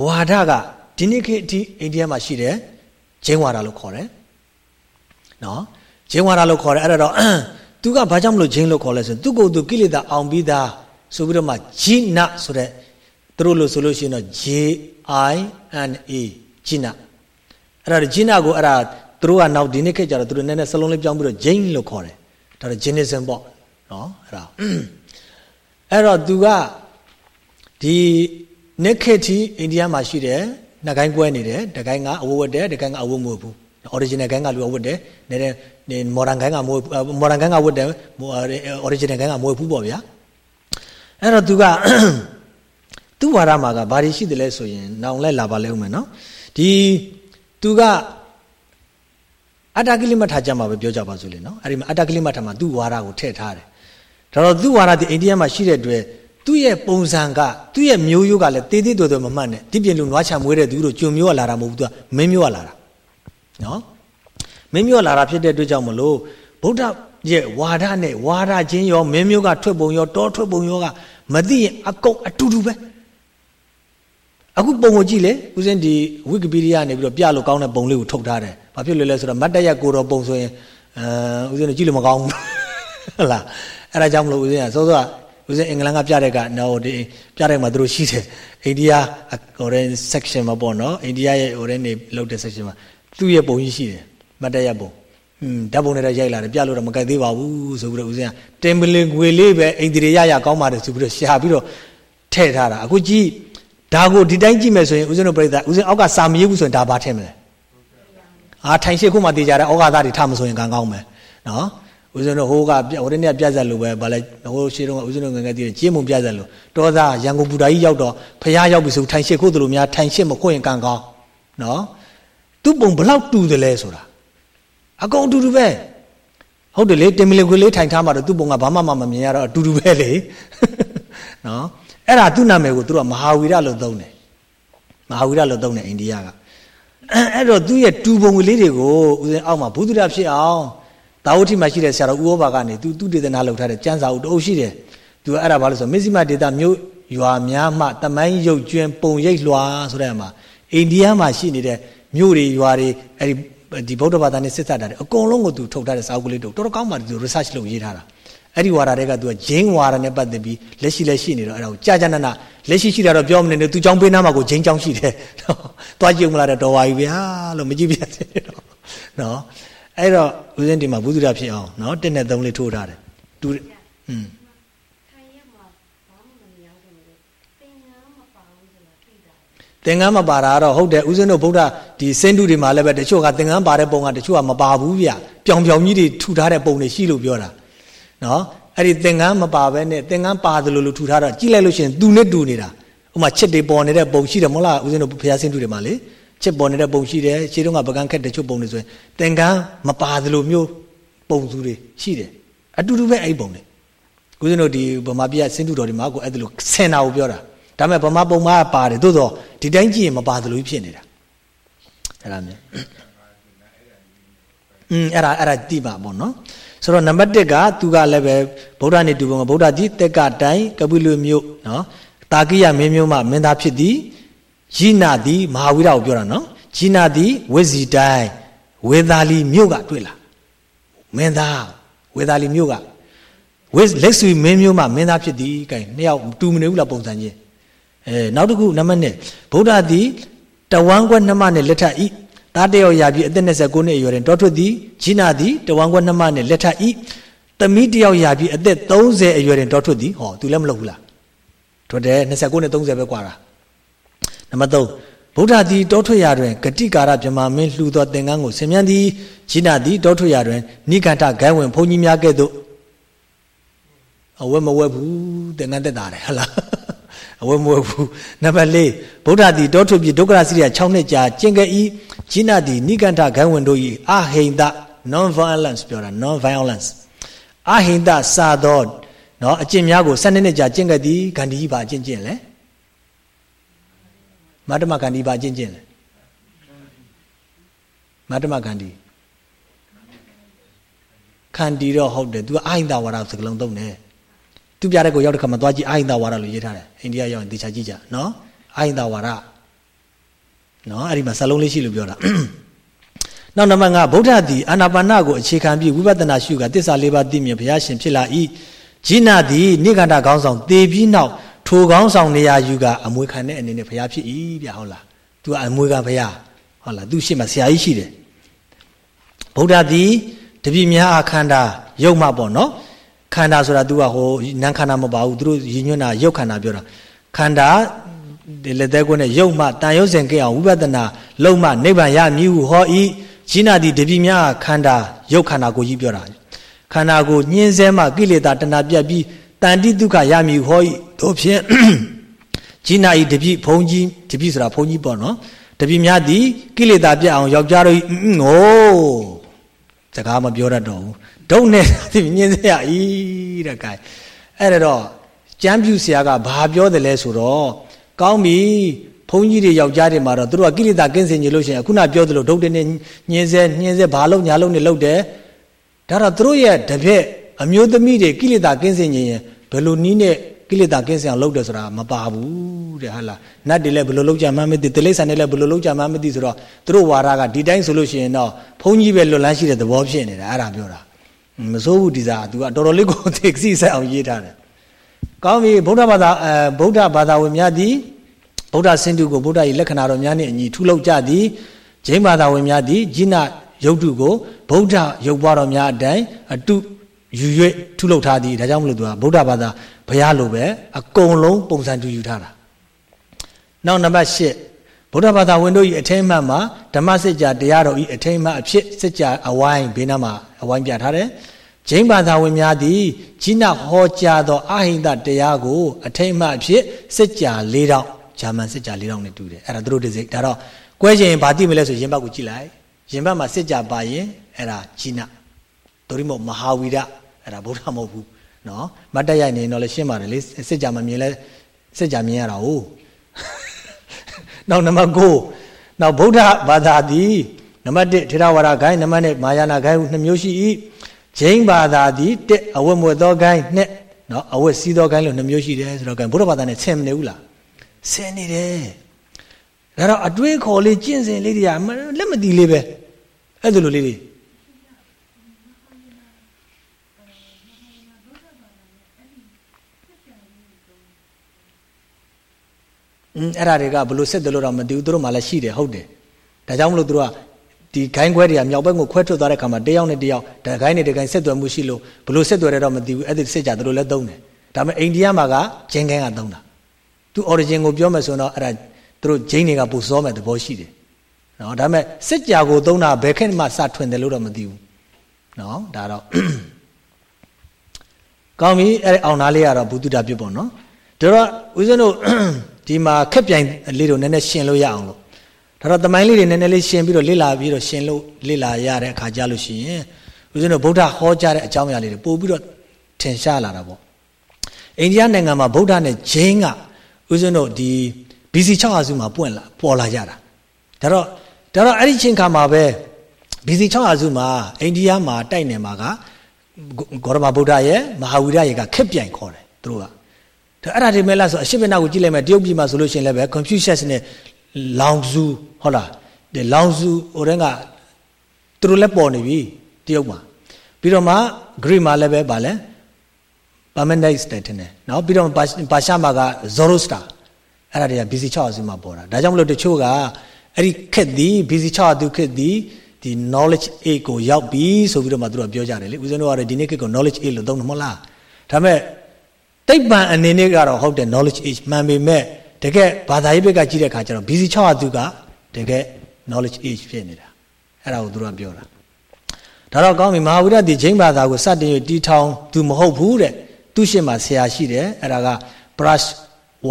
[SPEAKER 1] ဝါဒကဒီနေ့ခေတ်အထိအိန္ဒိယမှာရှိတယ်ဂျင်းဝါဒလို့ခေါ်တယ် နော်ဂျင်းဝါဒလို့ခေါ်တယ်အဲ့ဒါတော့သူကဘာကြောင့်မလို့ဂျင်းလို့ခေါ်လဲဆိုရင်သူကိုယ်သူကိလေသာအောင်ပြီးသားဆိုပြီးတော့မှဂျိနဆိုတဲ့သူတို့လို့ဆိုလို့ရှိရင်တော့ J I N A ဂျိနအဲ့ဒါဂျိနကိုအဲ့ဒါသူတို့ကနောက်ဒီနေ့ခေတ်ကျတော့သူတို့နည်းနည်းစလုံးလေးပြောင်းပြီးတော့ဂျင်းလို့ခေါ်တယ်ဒါတော့ Jainism ပေါ့နော်အဲ့ဒါအဲ့တော့သူကဒီနေ့ခေတ်ထိအိန္ဒိယမှာရှိတယ်နှစ်ကိုင်းကွဲနေတယ်တကိုင်းကအဝတ်ဝတ်တယ်တကိုင်းကအဝတ်မဝတ်ဘူး original ကိုင်းကလူအဝတ်တယ်နည်းနည်း modern ကိုင်းကမဝတ် modern ကိုင်းကဝတ်တယ် original ကိုင်းကမဝတ်ဘူးပေါ့ဗျာအဲ့တော့သူကသူ့ဝါဒမှာကဘာတွေရှိတယ်လဲဆိုရင်နောင်လဲလာပါလဲဦးမယ်နော်ဒီသူကအတ္တကိလိမထာကြမှာပဲပြောကြပါစို့လေနော်အဲ့ဒီမှာအတ္တကိလိမထာမှာသူ့ဝါဒကိုထည့်ထားတယ်ဒါတော့သူ့ဝါဒဒီအိန္ဒိယမှာရှိတဲ့အတွက်သူ့ရဲ့ပုံစံကသူ့ရဲ့မျိုးရိုးကလည်းတေးသေးတော်တော်မမှတ်နဲ့ဒီပြင်လူနွားချမွေးတဲ့သူတို့ကျွံမျိုးကလာတာမဟုတ်ဘူးသူကမင်းမျိုးကလာတာ နော်မင်းမျိုးကလာတာဖြစ်တဲ့အတွက်ကြောင့်မလို့ဗုဒ္ဓရဲ့ဝါဒနဲ့ဝါဒချင်းရောမင်းမျိုးကထွက်ပုံရောတောထွက်ပုံရောကမသိရင်အကုန်အတူတူပဲအခုပုံကိုကြည့်လေဦးစင်းဒီဝီကီပီဒီယာနေပြီးတော့ပြလို့ကောင်းတဲ့ပုံလေးကိုထုတ်ထားတယ်ဘာဖြစ်လို့လဲဆိုတော့မတ်တရက်ကိုတော်ပုံဆိုရင်အဲဦးစင်းတို့ကြည့်လို့မကောင်းဘူးဟုတ်လားအဲ့ဒါကြောင့်မလို့ဦးစင်းကစောစောကဦးစင်းအင်္ဂလန်ကပြတဲ့ကနော်ဒီပြတဲ့မှာသူတို့ရှိတယ်အိန္ဒိယဟိုတဲ့ section မှာပေါ့နော်အိန္ဒိယရဲ့ဟိုတဲ့နေလောက်တဲ့ section မှာ သူ့ရဲ့ပုံကြီးရှိတယ်မတ်တရက်ပုံอืมဓာတ်ပုံနဲ့တော့ရိုက်လာတယ်ပြလို့တော့မကြိုက်သေးပါဘူးဆိုပြီးတော့ဦးစင်းကတင်ပလင်ငွေလေးပဲအိန္ဒိယရရကောင်းပါတယ်ဆိုပြီးတော့ရှာပြီးတော့ထည့်ထားတာအခုကြည့်ဒါကိုဒီတိုင်းကြည့်မယ်ဆိုရင်ဦးဇင်းတို့ပြိဿဦးဇင်းအောက်ကစာမရေးဘူးဆိုရင်ဒါဘာထင်မလဲအာထိုင်ရှိခုမှတေးကြတယ်ဩဃာသတွေထားမဆိုရင်ကံကောင်းမယ်နော်ဦးဇင်းတို့ဟိုကဟိုတနေ့ပြတ်ဆက်လို့ပဲဗာလဲဟိုရှေးတော့ဦးဇင်းတို့ငငယ်တည်းကျင်းမုံပြတ်ဆက်လို့တောသားရန်ကုန်ဘူတာကြီးရောက်တော့ဖះရောက်ပြီဆိုထိုင်ရှိခုတို့လိုများထိုင်ရှိမခွင့်ကံကောင်းနော် သူ့ပုံဘလောက်တူတယ်လဲဆိုတာအကုန်အတူတူပဲဟုတ်တယ်လေတင်မလီခွေလေးထိုင်ထားမှတော့သူ့ပုံကဘာမှမမြင်ရတော့အတူတူပဲလေနော်အဲ့ဒါသူ့နာမည်ကိုသူတို့ကမဟာဝီရလို့သုံးတယ်မဟာဝီရလို့သုံးတယ်အိန္ဒိယကအဲ့တော့သူ့ရဲ့တူပုံလေးတွေကိုဦးဇင်းအောက်မှာဘုဒ္ဓရဖြစ်အောင်တာဝတိမှာရှိတဲ့ဆရာတော်ဦးဩဘာကနေသူသူဒေသနာလုပ်ထားတဲ့ကျမ်းစာအုပ်တအုပ်ရှိတယ်သူကအဲ့ဒါဘာလို့ဆိုမစ္စည်းမဒေတာမြို့ရွာများမှတမိုင်းရုပ်ကျွင်းပုံရိပ်လွှာဆိုတဲ့မှာအိန္ဒိယမှာရှိနေတဲ့ မြို့တွေရွာတွေအဲ့ဒီဒီဗုဒ္ဓဘာသာနဲ့စစ်သက်တာတွေအကုန်လုံးကိုသူထုတ်ထားတဲ့စာအုပ်ကလေးတို့တော်တော်ကောင်းပါတယ်သူ research လုပ်ရေးထားတာအဲ့ဒီဝါဒတွေကသူကဂျင်းဝါဒနဲ့ပတ်သက်ပြီးလက်ရှိလက်ရှိနေတော့အဲ့ဒါကိုကြာကြာနာနာလက်ရှိရှိတာတော့ပြောမနေနဲ့သူကြောင်းပေးနာမှာကိုဂျင်းကြောင်းရှိတယ်သွားကြည့်မလားတဲ့တော်ပါပြီဗျာလို့မကြည့်ပြစေတော့နော်အဲ့တော့ဦးဇင်းဒီမှာဘုသူရဖြစ်အောင်နော်တစ်နဲ့သုံးလေးထိုးထားတယ်သူอืม သင်္ကန်းမပါတာတော့ဟုတ်တယ်ဦးဇင်းတို့ဗုဒ္ဓဒီစင်တုတွေမှာလည်းပဲတချို့ကသင်္ကန်းပါတဲ့ပုံကတချို့ကမပါဘူးဗျပြောင်ပြောင်ကြီးတွေထူထားတဲ့ပုံတွေရှိလို့ပြောတာနော်အဲ့ဒီသင်္ကန်းမပါဘဲနဲ့သင်္ကန်းပါတယ်လို့လို့ထူထားတော့ကြည့်လိုက်လို့ရှိရင်သူနဲ့တူနေတာဥမာချက်တွေပေါ်နေတဲ့ပုံရှိတယ်မဟုတ်လားဦးဇင်းတို့ဘုရားစင်တုတွေမှာလေချက်ပေါ်နေတဲ့ပုံရှိတယ်ခြေတုံးကပကန်းခက်တချို့ပုံတွေဆိုရင်သင်္ကန်းမပါတယ်လို့မျိုးပုံစုတွေရှိတယ်အတူတူပဲအဲ့ပုံတွေဦးဇင်းတို့ဒီဗမာပြည်စင်တုတော်တွေမှာကိုအဲ့ဒါလို့ဆင်တာကိုပြောတာ ဒါပေမဲ့ဗမာပုံမှာပါတယ်သို့တော့ဒီတိုင်းကြည့်ရင်မပါတယ်လို့ဖြစ်နေတာအဲ့ဒါမျိုးอืมအဲ့ဒါအဲ့ဒါတိပါပေါ့နော်ဆိုတော့နံပါတ်1ကသူကလည်းပဲဗုဒ္ဓနဲ့တူပုံကဗုဒ္ဓကြီးတက်ကတိုင်းကပိလုမြို့နော်တာကိယမင်းမျိုးမှမင်းသားဖြစ်သည်ယိနာသည်မဟာဝိရကိုပြောတာနော်ယိနာသည်ဝိဇီတိုင်းဝေသာလီမြို့ကတွေ့လားမင်းသားဝေသာလီမြို့ကဝိလက်ဆွေမင်းမျိုးမှမင်းသားဖြစ်သည်ကဲနှစ်ယောက်တူမနေဘူးလားပုံစံချင်း အဲနောက်တစ်ခုနံပါတ်1ဗုဒ္ဓသည်တဝမ်းခွက်နှမနဲ့လက်ထပ်ဤသားတယောက်ရာပြီးအသက်29နှစ်အရွယ်တွင်တောထွက်သည်ဂျိနာသည်တဝမ်းခွက်နှမနဲ့လက်ထပ်ဤသမီးတယောက်ရာပြီးအသက်30အရွယ်တွင်တောထွက်သည်ဟောသူလည်းမလုပ်ဘူးလားထွက်တယ်29နဲ့30ပဲကွာတာနံပါတ်3ဗုဒ္ဓသည်တောထွက်ရာတွင်ဂတိကာရမြမမင်းလှူသောသင်္ကန်းကိုဆင်မြန်းသည်ဂျိနာသည်တောထွက်ရာတွင်နိဂန္ဓဂိုင်းဝင်ဘုန်းကြီးများကဲ့သို့အဝဲမဝဲဘူးသင်္ကန်းတက်တာတယ်ဟလား အဝဲမဝဲဘူးနံပါတ်4ဗုဒ္ဓသည်တောထွက်ပြီးဒုက္ခရစီရ6နှစ်ကြာကျင့်ခဲ့၏ဂျိနာသည်နိကန္တဂိုင်းဝင်တို့၏အဟိန္ဒ non violence ပြောတာ non violence အဟိန္ဒစာသောနော်အကျင့်များကို12နှစ်ကြာကျင့်ခဲ့သည်ဂန္ဒီပါကျင့်ကျင့်လဲမတ္တမဂန္ဒီပါကျင့်ကျင့်လဲမတ္တမဂန္ဒီခန္တီတော့ဟုတ်တယ် तू အာဟိန္ဒဝါဒစကလုံးသုံးတယ် သူပြတဲ့ကိုရောက်တဲ့ခါမှာသွားကြည့်အာဟိန္ဒဝါဒလို့ရေးထားတယ်အိန္ဒိယရောက်ရင်တေချာကြည့်ကြနော်အာဟိန္ဒဝါဒနော်အဲ့ဒီမှာဇလုံးလေးရှိလို့ပြောတာနောက်နံပါတ်5ဗုဒ္ဓသည်အာနာပါနကိုအခြေခံပြီးဝိပဿနာရှုကသစ္စာလေးပါးသိမြင်ဘုရားရှင်ဖြစ်လာ၏ဂျိနာသည်နိဂန္ဓခေါင်းဆောင်သေပြီးနောက်ထိုခေါင်းဆောင်နေရာယူကအမွေခံတဲ့အနေနဲ့ဘုရားဖြစ်၏ဗျဟုတ်လားသူကအမွေခံဘုရားဟုတ်လားသူရှေ့မှာဆရာကြီးရှိတယ်ဗုဒ္ဓသည်တပည့်များအခန္ဓာရုပ်မှပေါ့နော် ခန္ဓာဆိုတာ तू ကဟိုနံခန္ဓာမပါဘူးသူတို့ရည်ညွှန်းတာရုပ်ခန္ဓာပြောတာခန္ဓာဒီလက်သေးကွနဲ့ရုပ်မှတန်ရုပ်စဉ်ကြအောင်ဝိပဿနာလုံးမှနိဗ္ဗာန်ရမည်ဟုဟောဤဂျိနာတိတပည့်များခန္ဓာရုပ်ခန္ဓာကိုကြီးပြောတာခန္ဓာကိုညှင်းဆဲမှကိလေသာတဏှာပြတ်ပြီးတန်တိဒုက္ခရမည်ဟောဤတို့ဖြင့်ဂျိနာဤတပည့်ဘုံကြီးတပည့်ဆိုတာဘုံကြီးပေါ့နော်တပည့်များသည်ကိလေသာပြတ်အောင်ယောက်ျားတို့ငိုစကားမပြောတတ်တော့ဘူး ဒုတ်နဲ့ဒီညင်းစရာဤတဲ့ကဲအဲ့ဒါတော့ကျမ်းပြူဆရာကဘာပြောတယ်လဲဆိုတော့ကောင်းပြီဘုန်းကြီးတွေယောက်ျားတွေမှာတော့သူတို့ကကိလေသာကင်းစင်ကြလို့ရှိရင်ခုနပြောသလိုဒုတ်တဲ့နဲ့ညင်းစဲညင်းစဲဘာလို့ညာလို့နေလို့တယ်ဒါတော့သူတို့ရဲ့တပည့်အမျိုးသမီးတွေကိလေသာကင်းစင်ခြင်းရင်ဘယ်လိုနည်းနဲ့ကိလေသာကင်းစင်အောင်လုပ်တယ်ဆိုတာမပါဘူးတဲ့ဟုတ်လားနတ်တွေလည်းဘယ်လိုလုပ်ကြမှမသိတိလိษံတွေလည်းဘယ်လိုလုပ်ကြမှမသိဆိုတော့သူတို့ဝါဒကဒီတိုင်းဆိုလို့ရှိရင်တော့ဘုန်းကြီးပဲလွတ်လန်းရှိတဲ့သဘောဖြစ်နေတာအဲ့ဒါပြောတာ မစိုးဘူးဒီစား तू ကတော်တော်လေးကိုသိသိဆက်အောင်ရေးထားတယ်ကောင်းပြီဗုဒ္ဓဘာသာအဲဗုဒ္ဓဘာသာဝင်များသည်ဗုဒ္ဓဆင်းတုကိုဗုဒ္ဓ၏လက္ခဏာတော်များနှင့်အညီထုလုပ်ကြသည်ဂျိမ်းဘာသာဝင်များသည်ဂျိနယုတ်တုကိုဗုဒ္ဓရုပ်ပွားတော်များအတိုင်းအတုယူ၍ထုလုပ်ထားသည်ဒါကြောင့်မလို့သူကဗုဒ္ဓဘာသာဘုရားလိုပဲအကုန်လုံးပုံစံတူယူထားတာနောက်နံပါတ်၈ ဗုဒ္ဓဘာသာဝင်တို့၏အထိမ်းအမှတ်မှာဓမ္မစစ်ကြာတရားတော်၏အထိမ်းအမှတ်အဖြစ်စစ်ကြာအဝိုင်းဘေးနားမှာအဝိုင်းပြထားတယ်ဂျိမ်းဘာသာဝင်များသည်ကြီးနာဟောကြားသောအဟိတတရားကိုအထိမ်းအမှတ်အဖြစ်စစ်ကြာ၄တောင်ဂျာမန်စစ်ကြာ၄တောင်နဲ့တူတယ်အဲ့ဒါသူတို့ဒီစိတ်ဒါတော့ကွဲချင်ဘာသိမလဲဆိုရင်ဘတ်ကိုကြည့်လိုက်ရင်ဘတ်မှာစစ်ကြာပါရင်အဲ့ဒါကြီးနာဒိုရိမောမဟာဝီရအဲ့ဒါဗုဒ္ဓမဟုတ်ဘူးနော်မတ်တရိုက်နေတော့လည်းရှင်းပါတယ်လေစစ်ကြာမမြင်လဲစစ်ကြာမြင်ရတာ哦 နောက်နံပါတ်9နောက်ဗုဒ္ဓဘာသာသည်နံပါတ်1ထေရဝါဒဂိုင်းနံပါတ်2မာယာနာဂိုင်းနှစ်မျိုးရှိ၏ဂျိန်းဘာသာသည်1အဝတ်မွတ်သောဂိုင်း2နော်အဝတ်စီးသောဂိုင်းလို့နှစ်မျိုးရှိတယ်ဆိုတော့ဂိုင်းဗုဒ္ဓဘာသာနဲ့ဆင်မနေဘူးလားဆင်နေတယ်ဒါတော့အတွေးခေါ်လေးကျင့်စဉ်လေးတွေကလက်မတီးလေးပဲအဲ့ဒါလိုလေးတွေ อืมအဲ့ဒါတွေကဘလို့ဆက်တယ်လို့တော့မသိဘူးသူတို့မှလည်းရှိတယ်ဟုတ်တယ်ဒါကြောင့်မလို့သူတို့ကဒီဂိုင်းခွဲတွေကမြောက်ဘက်ကိုခွဲထွက်သွားတဲ့ခါမှာတယောက်နဲ့တယောက်ဒါဂိုင်းနဲ့တဂိုင်းဆက်သွယ်မှုရှိလို့ဘလို့ဆက်သွယ်ရတော့မသိဘူးအဲ့ဒီစစ်ကြသူတို့လည်းသုံးတယ်ဒါပေမဲ့အိန္ဒိယမှာကဂျင်းဂိုင်းကသုံးတာသူ origin ကိုပြောမယ်ဆိုတော့အဲ့ဒါသူတို့ဂျင်းတွေကပူစောမဲ့သဘောရှိတယ်နော်ဒါပေမဲ့စစ်ကြကိုသုံးတာဘယ်ခေတ်မှစထွင်တယ်လို့တော့မသိဘူးနော်ဒါတော့ကောင်းပြီအဲ့အောင်သားလေးကတော့ဘုသူတာပြစ်ပေါ့နော်ဒါတော့ဦးဇင်းတို့ ဒီမှာခက်ပြိုင်လေးတို့နည်းနည်းရှင်းလို့ရအောင်လို့ဒါတော့တမိုင်းလေးတွေနည်းနည်းလေးရှင်းပြီးတော့လေ့လာပြီးတော့ရှင်းလို့လေ့လာရတဲ့အခါကြလို့ရှိရင်ဦးဇင်းတို့ဗုဒ္ဓဟောကြားတဲ့အကြောင်းအရာလေးတွေပို့ပြီးတော့ထင်ရှားလာတာပေါ့အိန္ဒိယနိုင်ငံမှာဗုဒ္ဓနဲ့ဂျင်းကဦးဇင်းတို့ဒီ BC 600စုမှာပွင့်လာပေါ်လာကြတာဒါတော့ဒါတော့အဲ့ဒီချင်းခါမှာပဲ BC 600စုမှာအိန္ဒိယမှာတိုက်နေမှာကဂေါရမဗုဒ္ဓရဲ့မဟာဝီရရဲ့ကခက်ပြိုင်ခေါ်တယ်သူတို့ကဒါ အဲ့ဒါတွေမဲ့လားဆိုအရှိဘနာကိုကြည့်လိုက်မယ်တရုတ်ပြည်မှာဆိုလို့ရှိရင်လည်းပဲ Confucius နဲ့လောင်စုဟုတ်လားဒီလောင်စုဟိုတန်းကသူတို့လည်းပေါ်နေပြီတရုတ်မှာပြီးတော့မှ Greek မှာလည်းပဲဗာလဲ Parmenides တဲ့ထင်တယ်နော်ပြီးတော့ပါရှားမှာက Zoroaster အဲ့ဒါတွေက BC 6အစုမှာပေါ်တာဒါကြောင့်မလို့တချို့ကအဲ့ဒီခက်သည် BC 6အသူခက်သည်ဒီ knowledge 8ကိုရောက်ပြီဆိုပြီးတော့မှသူတို့ပြောကြတယ်လေဦးဇင်းတို့ကတော့ဒီနေ့ခေတ်ကို knowledge 8လို့သုံးတယ်မဟုတ်လားဒါပေမဲ့ တိတ်ပံအနေနဲ့ကတော့ဟုတ်တယ် knowledge age မှန်ပေမဲ့တကယ်ဘာသာရေးဘက်ကကြည့်တဲ့အခါကျတော့ BC 6ကသူကတကယ် knowledge age ဖြစ်နေတာအဲ့ဒါကိုသူတို့ကပြောတာဒါတော့ကောင်းပြီမဟာဝိရတိဂျိမ်းဘာသာကိုစတင်တီထောင်သူမဟုတ်ဘူးတဲ့သူရှင်းမှာဆရာရှိတယ်အဲ့ဒါက brush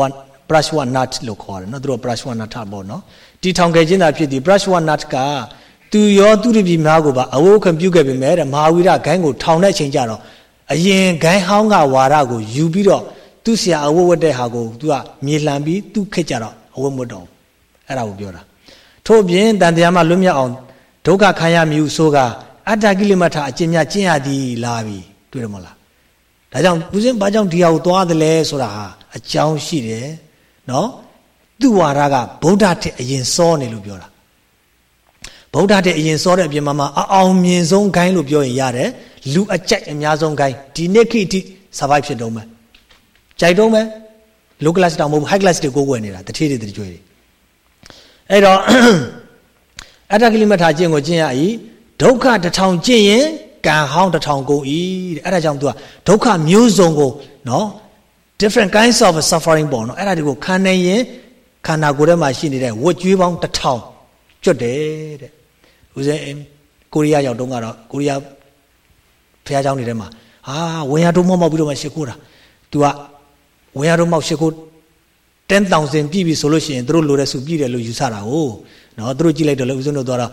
[SPEAKER 1] one brush one nut လို့ခေါ်တယ်နော်သူတို့ brush one nut ပေါ့နော်တီထောင်ခဲ့ခြင်းသာဖြစ်သည် brush one nut ကသူရောသူတပည့်များကိုပါအဝိုးခံပြုခဲ့ပေမဲ့တဲ့မဟာဝိရဂိုင်းကိုထောင်တဲ့အချိန်ကျတော့ အရင်ဂိုင်းဟောင်းကဝါရကိုယူပြီးတော့သူ့ဆရာအဝတ်ဝတ်တဲ့ဟာကိုသူကမြေလှန်ပြီးသူ့ခက်ကြတော့အဝတ်မဝတ်တော့အဲ့ဒါကိုပြောတာထို့ပြင်တန်တရားမှလွတ်မြောက်အောင်ဒုက္ခခံရမည်ဟုဆိုကအတ္တကိလေသာအကျင့်များကျင့်ရသည်လာပြီတွေ့ရမလားဒါကြောင့်ဦးစင်းဘာကြောင့်ဒီဟာကိုသွားတယ်လဲဆိုတာဟာအကြောင်းရှိတယ်နော်သူ့ဝါဒကဗုဒ္ဓထက်အရင်စောနေလို့ပြောတာဗုဒ္ဓတဲ့အရင်စောတဲ့အပြင်မှာအအောင်မြင်ဆုံးဂိုင်းလို့ပြောရင်ရတယ် လူအကြိုက်အများဆုံးဂိုင်းဒီနေ့ခေတ်ထိ survive ဖြစ်တော့မယ်ကြိုက်တော့မယ် low class တောင်မဟုတ် high class တွေကိုကိုယ်နေတာတထေးတွေတကြွေတွေအဲ့တော့အတ္တကိလမထာကျင့်ကိုကျင့်ရ၏ဒုက္ခတစ်ထောင်ကျင့်ရင်ကံဟောင်းတစ်ထောင်ကုန်၏တဲ့အဲ့ဒါကြောင့် तू ကဒုက္ခမျိုးစုံကိုနော် different kinds of suffering ပေါ့နော်အဲ့ဒါတွေကိုခံနိုင်ရင်ခန္ဓာကိုယ်ထဲမှာရှိနေတဲ့ဝတ်ကြွေးပေါင်းတစ်ထောင်ကျွတ်တယ်တဲ့ဦးဇင်းကိုရီးယားရောက်တုန်းကတော့ကိုရီးယား ဘုရားကျောင်းတွေထဲမှာဟာဝင်ရတုံးမောက်မောက်ပြီးတော့မှရှ िख ိုးတာ तू ကဝင်ရတုံးမောက်ရှ िख ိုး10000ပြည့်ပြီဆိုလို့ရှိရင်တို့လိုတဲ့စုပြည့်တယ်လို့ယူဆတာကိုနော်တို့ကြည့်လိုက်တော့လေဦးဇင်းတို့သွားတော့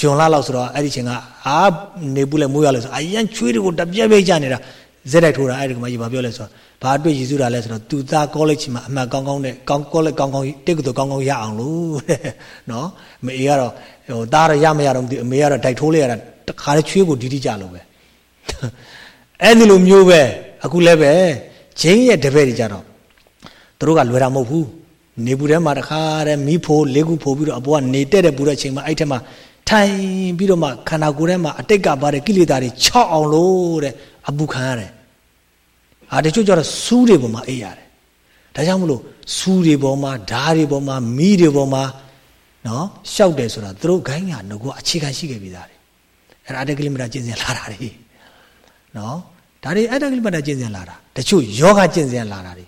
[SPEAKER 1] ဂျွန်လာလောက်ဆိုတော့အဲ့ဒီချိန်ကအာနေဘူးလဲမိုးရလဲဆိုအရန်ချွေးတွေကိုတပြက်ပြက်ကြနေတာဇက်တိုက်ထိုးတာအဲ့ဒီကမှရေဘာပြောလဲဆိုတော့ဘာအတွေ့ရည်စူးတာလဲဆိုတော့သူသားကောလိပ်မှာအမှတ်ကောင်းကောင်းနဲ့ကောင်းကောလိပ်ကောင်းကောင်းတက်ကူကောင်းကောင်းရအောင်လို့တဲ့နော်မေကတော့ဟိုသားတော့ရမရတော့မသိအမေကတော့တိုက်ထိုးလိုက်ရတာတခါလေချွေးကိုဒီတိကြလို့ပဲ အဲ့ဒီလိုမျိုးပဲအခုလည်းပဲဂျိန်းရဲ့တပည့်တွေကြတော့သူတို့ကလွယ်တာမဟုတ်ဘူးနေဘူးထဲမှာတခါတည်းမီးဖိုးလေးခုဖိုးပြီးတော့အပေါ်ကနေတက်တဲ့ပူတဲ့အချိန်မှာအဲ့ထက်မှာထိုင်ပြီးတော့မှခန္ဓာကိုယ်ထဲမှာအတိတ်ကပါတဲ့ကိလေသာတွေချောက်အောင်လို့တဲ့အပူခံရတယ်။အာတချို့ကျတော့စူးတွေပေါ်မှာအေးရတယ်။ဒါကြောင့်မလို့စူးတွေပေါ်မှာဓားတွေပေါ်မှာမီးတွေပေါ်မှာနော်ရှောက်တယ်ဆိုတာသူတို့ခိုင်းကငကောအခြေခံရှိခဲ့ပြီးသားတယ်။အဲ့ဒါအတ္တကိလမတာကျင့်စဉ်လာတာတွေ နော်ဒါတွေအတ္တကိလမတာကျင့်စဉ်လာတာတချို့ယောဂကျင့်စဉ်လာတာတွေ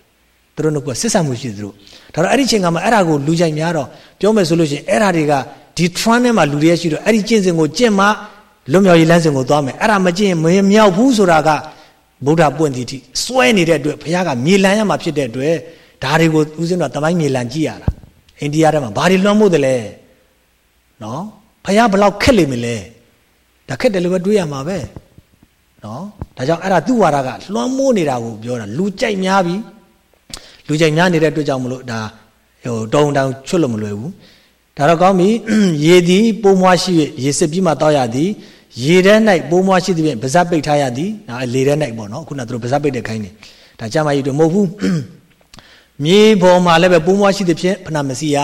[SPEAKER 1] သူတို့ကစစ်ဆံမှုရှိသူတို့ဒါတော့အဲ့ဒီချိန်ကမှအဲ့ဒါကိုလူကြိုက်များတော့ပြောမယ်ဆိုလို့ရှိရင်အဲ့ဒါတွေကဒီ trend ထဲမှာလူတွေရရှိတော့အဲ့ဒီကျင့်စဉ်ကိုကျင့်မှလွတ်မြောက်ရေးလမ်းစဉ်ကိုသွားမယ်အဲ့ဒါမကျင့်မမြောက်ဘူးဆိုတာကဗုဒ္ဓပွင့်တိတိစွဲနေတဲ့အတွက်ဘုရားကမြေလန်းရမှာဖြစ်တဲ့အတွက်ဒါတွေကိုဦးဇင်းတို့တမိုင်းမြေလန်းကြည့်ရတာအိန္ဒိယထဲမှာဘာတွေလွှမ်းမိုးတယ်လဲနော်ဘုရားဘလောက်ခက်လိမ့်မလဲဒါခက်တယ်လို့ပဲတွေးရမှာပဲ နော်ဒါကြောင့်အဲ့ဒါသူ့ဝါဒကလွှမ်းမိုးနေတာကိုပြောတာလူကြိုက်များပြီလူကြိုက်များနေတဲ့အတွက်ကြောင့်မလို့ဒါဟိုတောင်းတောင်းချွတ်လို့မလွယ်ဘူးဒါတော့ကောင်းပြီရေသည်ပိုးမွားရှိ၍ရေစစ်ပြီးမှတောက်ရသည်ရေထဲ၌ပိုးမွားရှိသည်ဖြင့်ဗဇက်ပိတ်ထားရသည်ဒါလေထဲ၌ပေါ့နော်ခုနကသူတို့ဗဇက်ပိတ်တဲ့ခိုင်းနေဒါကြမ်းမကြီးတို့မဟုတ်ဘူးမြေပေါ်မှာလည်းပဲပိုးမွားရှိသည်ဖြင့်ဖနာမစီရ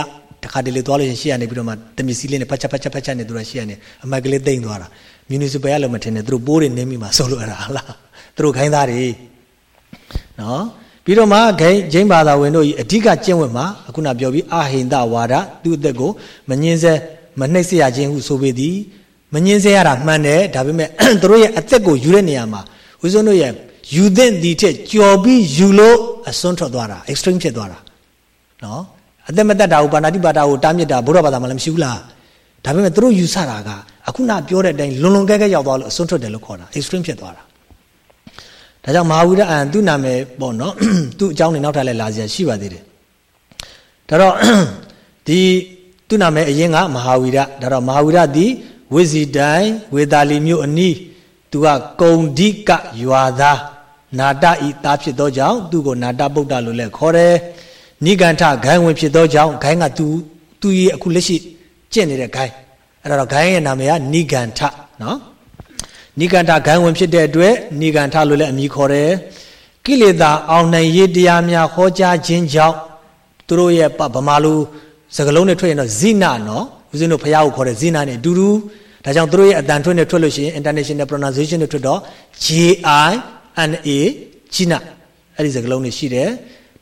[SPEAKER 1] တခါတလေသွားလို့ရှိရင်ရှေ့ကနေပြီးတော့မှတမီစီလေးနဲ့ဖတ်ချက်ဖတ်ချက်ဖတ်ချက်နဲ့သူတို့ရှေ့ကနေအမတ်ကလေးတိမ့်သွားတာ municipal ကလည်းမထင်နဲ့သူတို့ပိုးတွေနင်းမိမှာဆိုလို့အဲ့ဒါလားသူတို့ခိုင်းသားတွေနော်ပြီးတော့မှဂိမ်းဂျိမ်းဘာသာဝင်တို့ဤအဓိကကျင့်ဝတ်မှာအခုနပြောပြီးအဟိန္ဒဝါဒသူ့အသက်ကိုမငင်းဆဲမနှိပ်စရာခြင်းဟုဆိုပေသည်မငင်းဆဲရတာမှန်တယ်ဒါပေမဲ့သူတို့ရဲ့အသက်ကိုယူတဲ့နေရာမှာဦးစွန်းတို့ရဲ့ယူသင့်ဒီထက်ကြော်ပြီးယူလို့အစွန်းထွက်သွားတာ extreme ဖြစ်သွားတာနော်အသက်မသက်တာကိုပါဏာတိပါတာကိုတားမြစ်တာဘုရားဘာသာမှာလည်းမရှိဘူးလားဒါပေမဲ့သူတို့ယူဆတာက အခုနပြောတဲ့အတိုင်းလွန်လွန်ကဲကဲရောက်သွားလို့အစွန်းထွက်တယ်လို့ခေါ်တာ extreme ဖြစ်သွားတာဒါကြောင့်မဟာဝိရအန်သူ့နာမည်ပေါ့နော်သူ့အကြောင်းနေနောက်ထပ်လည်းလာစရာရှိပါသေးတယ်ဒါတော့ဒီသူ့နာမည်အရင်ကမဟာဝိရဒါတော့မဟာဝိရသည်ဝိဇီတိုင်ဝေတာလီမြို့အနီးသူကကုံဒိကရွာသားနာတဤသားဖြစ်သောကြောင့်သူ့ကိုနာတဗုဒ္ဓလို့လည်းခေါ်တယ်နိဂန္ထဂိုင်းဝင်ဖြစ်သောကြောင့်ဂိုင်းကသူသူရဲ့အခုလက်ရှိကျင့်နေတဲ့ဂိုင်း အဲ့တော့ဂိုင်းရဲ့နာမည်ကနိဂန္ထနော်နိဂန္ဓဂိုင်းဝင်ဖြစ်တဲ့အတွက်နိဂန္ဓလို့လည်းအမည်ခေါ်တယ်ကိလေသာအောင်နိုင်ရေးတရားများဟောကြားခြင်းကြောင့်သူတို့ရဲ့ဗမာလူစကလုံးနဲ့ထွက်ရင်တော့ဇိနနော်ဦးဇင်းတို့ဖះကိုခေါ်တဲ့ဇိနနဲ့အတူတူဒါကြောင့်သူတို့ရဲ့အတန်ထွက်နဲ့ထွက်လို့ရှိရင် international pronunciation နဲ့ထွက်တော့ J I N A ဂျိနအဲ့ဒီစကလုံးတွေရှိတယ်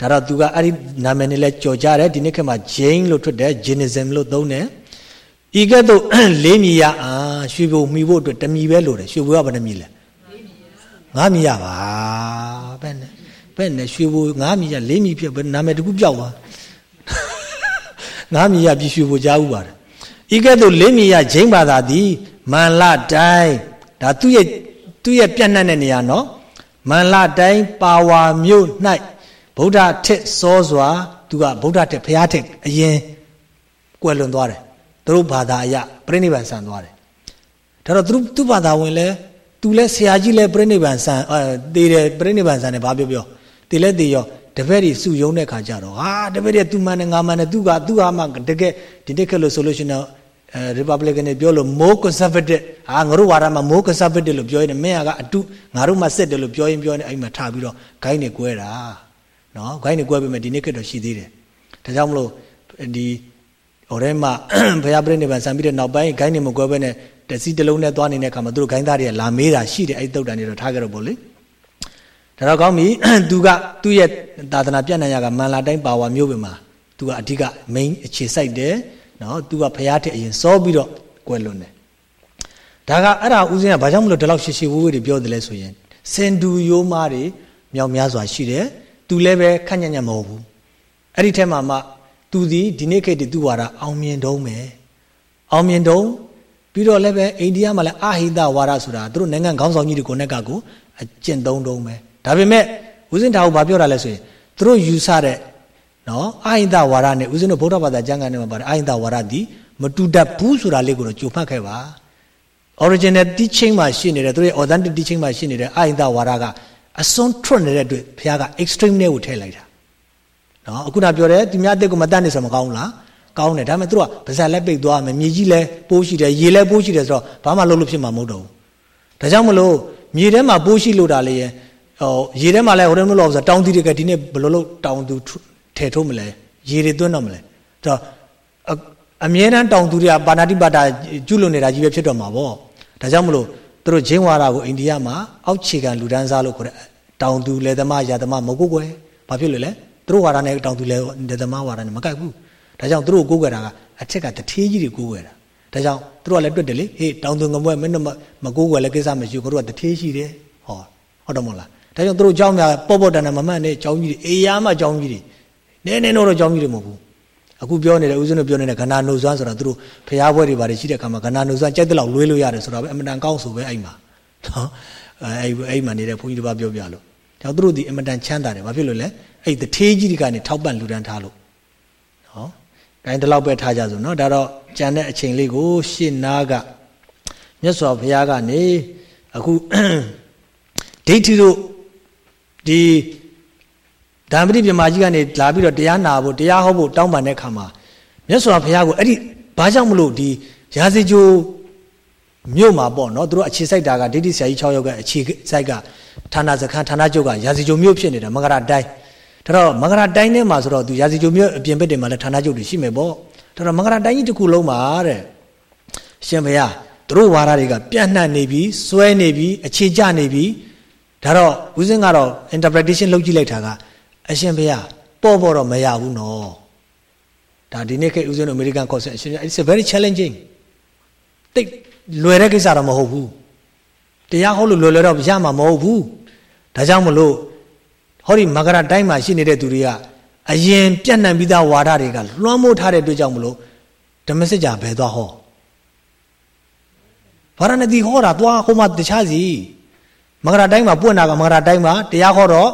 [SPEAKER 1] ဒါတော့သူကအဲ့ဒီနာမည်နဲ့လဲကြော်ကြတယ်ဒီနေ့ခေတ်မှာ Jane လို့ထွက်တယ် Jainism လို့သုံးတယ် ဤကဲ့သို့လေးမြည်ရအာရွှေဘုံမှီဖို့အတွက်တမြည်ပဲလိုတယ်ရွှေဘုံကဘယ်နှမြည်လဲငါးမြည်ရပါဘယ်နဲ့ဘယ်နဲ့ရွှေဘုံငါးမြည်ရလေးမြည်ဖြစ်ဘယ်နာမည်တခုပြောက်သွားငါးမြည်ရပြီးရွှေဘုံကြားဥပါတယ်ဤကဲ့သို့လေးမြည်ရဂျိမ်းဘာသာသည်မန်လတိုင်းဒါသူ့ရဲ့သူ့ရဲ့ပြန့်နှံ့တဲ့နေရာနော်မန်လတိုင်းပါဝါမြို့၌ဗုဒ္ဓထက်စောစွာသူကဗုဒ္ဓထက်ဘုရားထက်အရင်ကွယ်လွန်သွားတယ် သူတို့ဘာသာအရပြိဋိဘံဆန်သွားတယ်ဒါတော့သူသူဘာသာဝင်လဲသူလဲဆရာကြီးလဲပြိဋိဘံဆန်အဲတည်တယ်ပြိဋိဘံဆန်တယ်ဘာပြောပြောတည်လဲတည်ရောတပည့်တွေစုယုံတဲ့ခါကျတော့ဟာတပည့်တွေသူမှန်တယ်ငါမှန်တယ်သူကသူဟာမှတကယ်ဒီတက်ကလို့ဆိုလို့ရှိရင်အဲ Republican တွေပြောလို့ more conservative ဟာငါတို့ဝါဒမှာ more conservative လို့ပြောရင်မင်းကအတုငါတို့မှစစ်တယ်လို့ပြောရင်ပြောရင်အဲ့မှာထားပြီးတော့ဂိုင်းတွေကွဲတာနော်ဂိုင်းတွေကွဲပြီမဲ့ဒီနေ့ကတော့ရှိသေးတယ်ဒါကြောင့်မလို့ဒီ ဟိုထဲမှာဘုရားပြိဋိဘံဆံပြီးတဲ့နောက်ပိုင်းဂိုင်းနေမကွဲဘဲနဲ့တစီတလုံးနဲ့သွားနေတဲ့အခါမှာသူတို့ဂိုင်းသားတွေကလာမေးတာရှိတယ်အဲ့တုတ်တန်တွေတော့ထားကြတော့ဗောလေဒါတော့ကောင်းပြီသူကသူ့ရဲ့သာသနာပြန့်နှံ့ရကမန်လာတိုင်းပါဝါမျိုးပင်မှာသူကအဓိက main အခြေစိုက်တယ်နော်သူကဘုရားထက်အရင်စောပြီးတော့ကွယ်လွန်တယ်ဒါကအဲ့ဒါဦးဇင်းကဘာကြောင့်မလို့ဒီလောက်ရှည်ရှည်ဝေးဝေးတွေပြောတယ်လဲဆိုရင်စင်တူယိုးမားတွေမြောက်များစွာရှိတယ်သူလည်းပဲခန့်ညံ့ညံ့မဟုတ်ဘူးအဲ့ဒီထဲမှာမှ သူသည်ဒီနေ့ခေတ်တည်းသူ့ဝါဒအောင်မြင်တုံးမယ်အောင်မြင်တုံးပြီးတော့လည်းပဲအိန္ဒိယမှာလည်းအာဟိတဝါဒဆိုတာသူတို့နိုင်ငံခေါင်းဆောင်ကြီးတွေကိုနဲ့ကကိုအကျင့်သုံးတုံးမယ်ဒါပေမဲ့ဦးဇင်းတော်ကဘာပြောတာလဲဆိုရင်သူတို့ယူဆတဲ့နော်အာဟိတဝါဒနဲ့ဦးဇင်းတို့ဗုဒ္ဓဘာသာကျမ်းဂန်ထဲမှာပါတယ်အာဟိတဝါဒဒီမတူတတ်ဘူးဆိုတာလေးကိုတော့ကြိုဖတ်ခဲ့ပါ original teaching မှာရှိနေတဲ့သူတို့ရဲ့ authentic teaching မှာရှိနေတဲ့အာဟိတဝါဒကအစွန်းထွတ်နေတဲ့အတွက်ဘုရားက extreme နဲ့ကိုထည့်လိုက်တာ နော်အခုနပြောတယ်သူများအသက်ကိုမတတ်နေဆိုမကောင်းဘူးလားကောင်းတယ်ဒါပေမဲ့သူကပါဇက်လက်ပိတ်သွားမယ်မြေကြီးလည်းပိုးရှိတယ်ရေလည်းပိုးရှိတယ်ဆိုတော့ဘာမှလုပ်လို့ဖြစ်မှာမဟုတ်တော့ဘူးဒါကြောင့်မလို့မြေထဲမှာပိုးရှိလို့တာလေရင်ဟိုရေထဲမှာလဲဟိုထဲမလို့ဆိုတောင်သူတွေကဒီနေ့ဘယ်လိုလုပ်တောင်သူထည့်ထိုးမလဲရေတွေသွင်းတော့မလဲတော့အမြဲတမ်းတောင်သူတွေကပါဏာတိပါတာကျွလွန်နေတာကြီးပဲဖြစ်တော့မှာပေါ့ဒါကြောင့်မလို့သူတို့ဂျင်းဝါရာကိုအိန္ဒိယမှာအောက်ခြေခံလူဒန်းစားလို့ခေါ်တဲ့တောင်သူလယ်သမားယာသမားမဟုတ်ကိုယ်ဘာဖြစ်လို့လဲ သူတို့ဝါဒနဲ့တောင်သူလယ်လယ်သမားဝါဒနဲ့မကိုက်ဘူးဒါကြောင့်သူတို့ကိုကိုယ်ွယ်တာကအထက်ကတထေးကြီးတွေကိုကိုယ်ွယ်တာဒါကြောင့်သူတို့ကလည်းတွတ်တယ်လေဟေးတောင်သူငမွဲမင်းတို့မကိုယ်ွယ်လည်းကိစ္စမရှိဘူးတို့ကတထေးရှိတယ်ဟောဟုတ်တော့မဟုတ်လားဒါကြောင့်သူတို့เจ้าများပေါ့ပေါ့တန်တန်မမှန်နဲ့เจ้าကြီးတွေအေးရမှเจ้าကြီးတွေနည်းနည်းတော့เจ้าကြီးတွေမဟုတ်ဘူးအခုပြောနေတဲ့ဦးဇင်းတို့ပြောနေတဲ့ခန္ဓာနှုတ်စွမ်းဆိုတာသူတို့ဖျားပွဲတွေပါတယ်ရှိတဲ့အခါမှာခန္ဓာနှုတ်စွမ်းကြိုက်တဲ့လောက်လွေးလို့ရတယ်ဆိုတော့ပဲအမှန်တန်ကောင်းဆိုပဲအဲ့မှာနော်အဲ့အဲ့မှာနေတဲ့ဘုန်းကြီးတစ်ပါးပြောပြလို့ ကြောင့်သူတို့ဒီအမှန်တန်ချမ်းသာတယ်ဘာဖြစ်လို့လဲအဲ့တထေးကြီးတွေကနေထောက်ပံ့လူတန်းထားလို့နော်ဂိုင်းတလောက်ပဲထားကြစို့နော်ဒါတော့ကြံတဲ့အချိန်လေးကိုရှင်းနာကမြတ်စွာဘုရားကနေအခုဒိဋ္ဌိတို့ဒီဓမ္မတိပြမကြီးကနေလာပြီးတော့တရားနာဖို့တရားဟောဖို့တောင်းပန်တဲ့ခါမှာမြတ်စွာဘုရားကိုအဲ့ဒီဘာကြောင့်မလို့ဒီရာဇီကျိုးမြို့မှာပေါ့နော်သူတို့အခြေစိုက်တာကဒိဋ္ဌိဆရာကြီး6ယောက်ကအခြေစိုက်က ဌာနစခန်းဌာနချုပ်ကရာဇီကျိုးမြို့ဖြစ်နေတာမင်္ဂလာတိုင်းဒါတော့မင်္ဂလာတိုင်းထဲမှာဆိုတော့သူရာဇီကျိုးမြို့အပြင်ဘက်တွေမှာလည်းဌာနချုပ်တွေရှိမယ်ပေါ့ဒါတော့မင်္ဂလာတိုင်းကြီးတစ်ခုလုံးမှာတဲ့ရှင်ဘုရားသူတို့ဝါဒတွေကပြန့်နှံ့နေပြီစွဲနေပြီအခြေကျနေပြီဒါတော့ဦးစင်းကတော့ interpretation လုပ်ကြည့်လိုက်တာကအရှင်ဘုရားပေါ့ပေါ့တော့မရဘူးနော်ဒါဒီနေ့ခေတ်ဦးစင်းတို့ American concept အရှင် it's a very challenging တိတ်လွယ်တဲ့ကိစ္စတော့မဟုတ်ဘူး တရားဟောလို့လွယ်လွယ်တော့ရမှာမဟုတ်ဘူးဒါကြောင့်မလို့ဟောဒီမဂရတိုင်းမှာရှိနေတဲ့သူတွေကအရင်ပြန့်နှံ့ပြီးသားဝါဒတွေကလွှမ်းမိုးထားတဲ့အတွက်ကြောင့်မလို့ဓမ္မစစ်ကြာဘယ်သွားဟောဗာရဏသီဟောတာသွားဟိုမှာတခြားစီမဂရတိုင်းမှာပွင့်တာကမဂရတိုင်းမှာတရားဟောတော့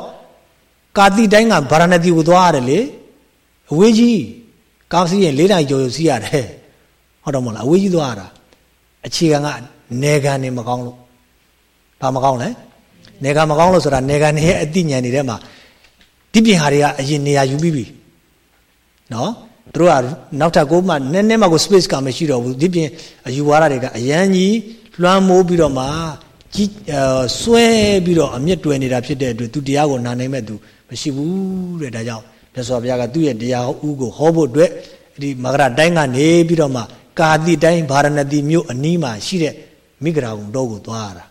[SPEAKER 1] ကာတိတိုင်းကဗာရဏသီကိုသွားရတယ်လေအဝေးကြီးကားစီးရင်၄တိုင်ကျော်ကျော်စီးရတယ်ဟုတ်တော့မလားအဝေးကြီးသွားရတာအခြေခံကနေခံနေမကောင်းလို့ ဘာမကောင်းလဲနေခံမကောင်းလို့ဆိုတာနေခံနေရဲ့အတိညာဏ်တွေထဲမှာဒီပြင်ဟာတွေကအရင်နေရာယူပြီးပြီနော်သူတို့ကနောက်ထပ်ကိုမှနည်းနည်းမှကို space ကမရှိတော့ဘူးဒီပြင်အယူဝါဒတွေကအရန်ကြီးလွှမ်းမိုးပြီးတော့မှကြီးဆွဲပြီးတော့အမျက်တွယ်နေတာဖြစ်တဲ့အတွက်သူတရားကိုနာနိုင်မဲ့သူမရှိဘူးတဲ့ဒါကြောင့်မြတ်စွာဘုရားကသူ့ရဲ့တရားဥကိုဟောဖို့အတွက်ဒီမဂရတိုင်းကနေပြီးတော့မှကာတိတိုင်းဗာရဏသီမြို့အနီးမှာရှိတဲ့မိဂရာုံတော့ကိုသွားရတာ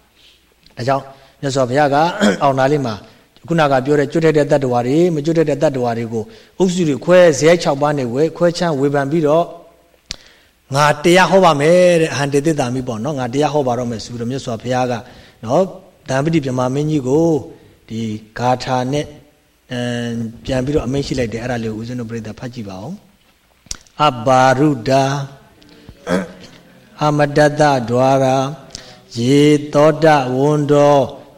[SPEAKER 1] ဒါကြောင့်မြတ်စွာဘုရားကအောင်နာလေးမှာခုနကပြောတဲ့ကျွတ်တဲ့တတ္တဝါတွေမကျွတ်တဲ့တတ္တဝါတွေကိုအုပ်စုတွေခွဲဇဲ6ပါးနဲ့ဝဲခွဲချမ်းဝေဖန်ပြီးတော့ငါတရားဟောပါမယ်တဲ့အဟံတေတ္တာမိပေါ့နော်ငါတရားဟောပါတော့မယ်ဆိုပြီးတော့မြတ်စွာဘုရားကနော်ဓမ္မပတိပြမမင်းကြီးကိုဒီဂါထာနဲ့အမ်ပြန်ပြီးတော့အမိန့်ရှိလိုက်တယ်အဲ့ဒါလေးကိုဦးဇင်းတို့ပြိဿဖတ်ကြည့်ပါဦးအဘာရုဒာအမတတဒွါရာ ရေသောတဝန္တော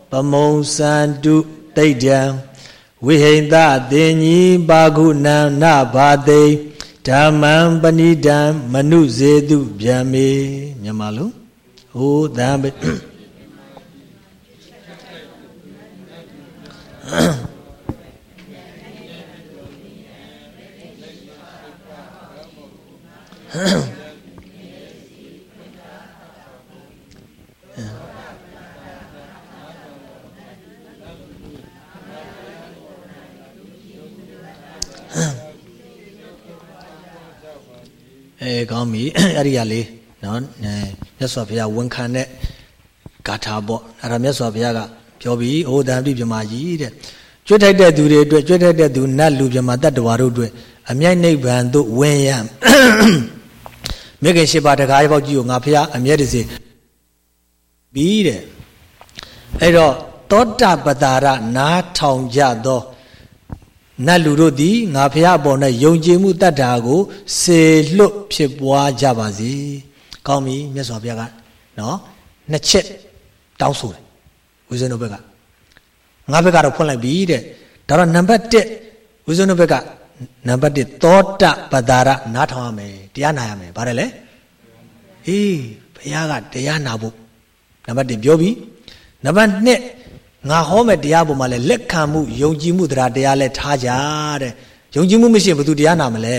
[SPEAKER 1] ပမုံစန္တုတိတ်တံဝိဟိန္တတင်ကြီးပါခုနံနဘာသိဓမ္မံပဏိတံမနုဇေတုဗျံမေမြန်မာလိုဟိုသံ အဲကောင်းပြီအဲ့ဒီကလေးနော်မြတ်စွာဘုရားဝန်ခံတဲ့ဂါထာပေါ့အဲ့ဒါမြတ်စွာဘုရားကပြောပြီးဟိုတန်ပြီမြမကြီးတဲ့ကျွတ်ထိုက်တဲ့သူတွေအတွက်ကျွတ်ထိုက်တဲ့သူနတ်လူမြမတတ္တဝါတို့အတွက်အမြိုက်နိဗ္ဗာန်သို့ဝင်ရမြတ်ခင်ရှိပါတကားပေါက်ကြီးကိုငါဘုရားအမြဲတစေပြီးတဲ့အဲ့တော့သောတာပတာရနားထောင်ကြသော နတ်လူတို့သည်ငါဖះပေါ်၌ယုံကြည်မှုတတ်တာကိုစေလွတ်ဖြစ်ပွားကြပါစေ။ကောင်းပြီမြတ်စွာဘုရားကနော်နှစ်ချက်တောင်းဆိုတယ်ဦးဇင်းတို့ဘက်ကငါဘက်ကတော့ဖွင့်လိုက်ပြီတဲ့ဒါတော့နံပါတ်1ဦးဇင်းတို့ဘက်ကနံပါတ်1သောတပတာရနားထောင်ရမယ်တရားနာရမယ်ဗါတယ်လေအေးဘုရားကတရားနာဖို့နံပါတ်1ပြောပြီနံပါတ်2 ငါဟောမဲ့တရားပေါ်မှာလဲလက်ခံမှုယုံကြည်မှုတရားတရားလဲထားကြတဲ့ယုံကြည်မှုမရှိရင်ဘယ်သူတရားနာမလဲ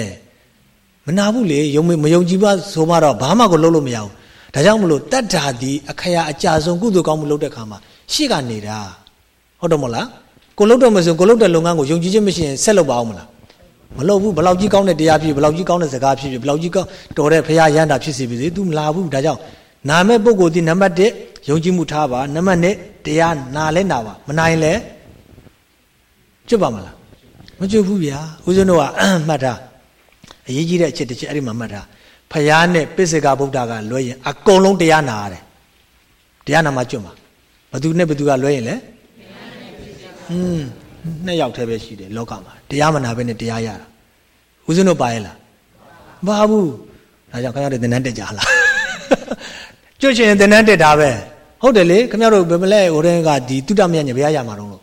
[SPEAKER 1] မနာဘူးလေယုံမယုံကြည်ပါဆိုမှတော့ဘာမှကိုလုပ်လို့မရဘူးဒါကြောင့်မလို့တတ္ထာဒီအခရာအကြဆုံးကုသိုလ်ကောင်းမှုလုပ်တဲ့ခါမှာရှေ့ကနေတာဟဟုတ်တယ်မဟုတ်လားကိုလုတ်တော့မဆိုကိုလုတ်တဲ့လုပ်ငန်းကိုယုံကြည်ခြင်းမရှိရင်ဆက်လုပ်ပါအောင်မလားမလုပ်ဘူးဘလောက်ကြီးကောင်းတဲ့တရားဖြစ်ဘလောက်ကြီးကောင်းတဲ့စကားဖြစ်ဘလောက်ကြီးကောင်းတော်တဲ့ဖရာရန်တာဖြစ်စီပြီစေ तू မလာဘူးဒါကြောင့်နာမဲ့ပုဂ္ဂိုလ်ဒီနံပါတ်1 ယုံကြည်မှုထားပါနံပါတ်2တရားနာလဲနာပါမနိုင်လဲကျွတ်ပါမလားမကျွတ်ဘူးဗျာဦးဇင်းတို့ကမှတ်ထားအရေးကြီးတဲ့အချက်တစ်ချက်အဲ့ဒီမှာမှတ်ထားဖရာနဲ့ပိစိကဗုဒ္ဓကလွဲရင်အကုန်လုံးတရားနာရတယ်တရားနာမှကျွတ်မှာဘသူနဲ့ဘသူကလွဲရင်လဲอืมနှစ်ယောက်တည်းပဲရှိတယ်လောကမှာတရားမနာဘဲနဲ့တရားရတာဦးဇင်းတို့ပါရဲ့လားမပါဘူးဒါကြောင့်ခင်ဗျားတို့သင်္นานတက်ကြလားကျွတ်ချင်သင်္นานတက်တာပဲ ဟုတ်တယ်လေခင်ဗျားတို့ဘယ်မလဲဟိုတန်းကဒီတုတ္တမယညာဘယ်ရရမှာတော့လို့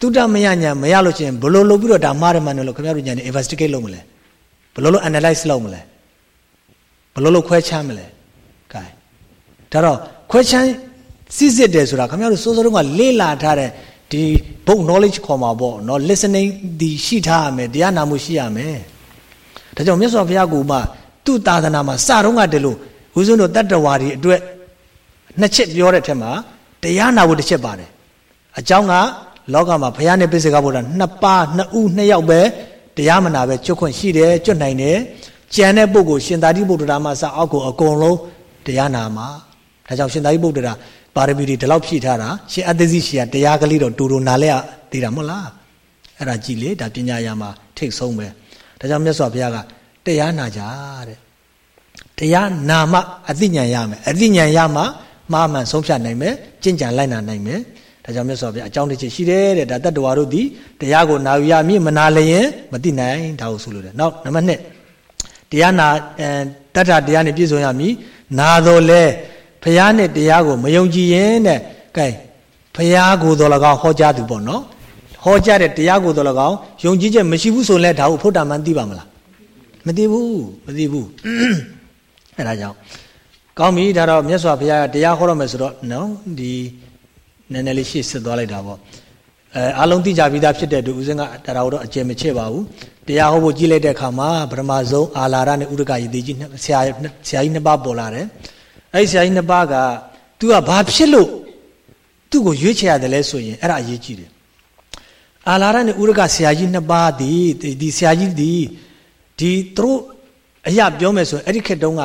[SPEAKER 1] တုတ္တမယညာမရလို့ချင်းဘလို့လုပ်ပြီးတော့ဒါမှားတယ်မှန်တယ်လို့ခင်ဗျားတို့ညာနေ investigate လုပ်မလဲဘလို့လို့ analyze လုပ်မလဲဘလို့လို့ခွဲခြားမလဲကဲဒါတော့ခွဲခြားစစ်စစ်တယ်ဆိုတာခင်ဗျားတို့စိုးစိုးတုန်းကလေ့လာထားတဲ့ဒီ book knowledge ခေါ်မှာပေါ့နော် listening ဒီရှိထားရမယ်တရားနာမှုရှိရမယ်ဒါကြောင့်မြတ်စွာဘုရားကမှသူ့သာသနာမှာစတော့ကတည်းလို့ဝိဇ္ဇုတို့တတ္တဝါတွေအတွက် နှစ်ချက်ပြောတဲ့ထက်မှာတရားနာဖို့တစ်ချက်ပါတယ်အကြောင်းကလောကမှာဘုရားနဲ့ပြည့်စုံကဘုရားနှစ်ပါးနှစ်ဦးနှစ်ယောက်ပဲတရားမနာပဲကျွတ်ခွင့်ရှိတယ်ကျွတ်နိုင်တယ်ကြံတဲ့ပုဂ္ဂိုလ်ရှင်သာတိဗုဒ္ဓရာမှာစအောက်ကိုအကုန်လုံးတရားနာမှာဒါကြောင့်ရှင်သာတိဗုဒ္ဓရာပါရမီတွေဒီလောက်ဖြည့်ထားတာရှင်အသစီရှင်ကတရားကလေးတော့တူတူနာလဲရသေးတာမဟုတ်လားအဲ့ဒါကြည်လေဒါပညာရာမှာထိတ်ဆုံးပဲဒါကြောင့်မြတ်စွာဘုရားကတရားနာကြတဲ့တရားနာမှအသိဉာဏ်ရမယ်အသိဉာဏ်ရမှ မှားမှန်ဆုံးဖြတ်နိုင်မယ်ကြင်ကြံလိုက်နာနိုင်မယ်ဒါကြောင့်မြတ်စွာဘုရားအကြောင်းတစ်ချက်ရှိတယ်တဲ့ဒါတတ္တဝါတို့ဒီတရားကိုနာယူရမည်မနာလျင်မသိနိုင်ဒါကိုဆိုလို့တယ်နောက်နံပါတ်1တရားနာတတ္ထတရားနဲ့ပြည့်စုံရမည်နာတော်လဲဖះနဲ့တရားကိုမယုံကြည်ရင်တဲ့ကဲဖះကိုတော်၎င်းဟောကြားသူပေါ့နော်ဟောကြားတဲ့တရားကိုတော်၎င်းယုံကြည်ချက်မရှိဘူးဆိုရင်လည်းဒါကိုဖုတ်တာမှန်သိပါမလားမသိဘူးမသိဘူးအဲဒါကြောင့် ကောင်းပြီဒါတော့မြတ်စွာဘုရားကတရားဟောရမယ်ဆိုတော့နော်ဒီနည်းနည်းလေးရှေ့ဆက်သွားလိုက်တာပေါ့အဲအလုံးသိကြပြီးသားဖြစ်တဲ့သူဦးစင်းကတရားတော်အကျယ်မချဲ့ပါဘူးတရားဟောဖို့ကြည့်လိုက်တဲ့အခါမှာပထမဆုံးအာလာရနဲ့ဥဒကရည်သေးကြီးဆရာဆရာကြီးနှစ်ပါးပေါ်လာတယ်အဲ့ဆရာကြီးနှစ်ပါးက तू ကဘာဖြစ်လို့သူ့ကိုရွေးချယ်ရတယ်လဲဆိုရင်အဲ့ဒါအရေးကြီးတယ်အာလာရနဲ့ဥရကဆရာကြီးနှစ်ပါးဒီဒီဆရာကြီးဒီဒီသူတို့အရာပြောမယ်ဆိုရင်အဲ့ဒီခေတ်တုန်းက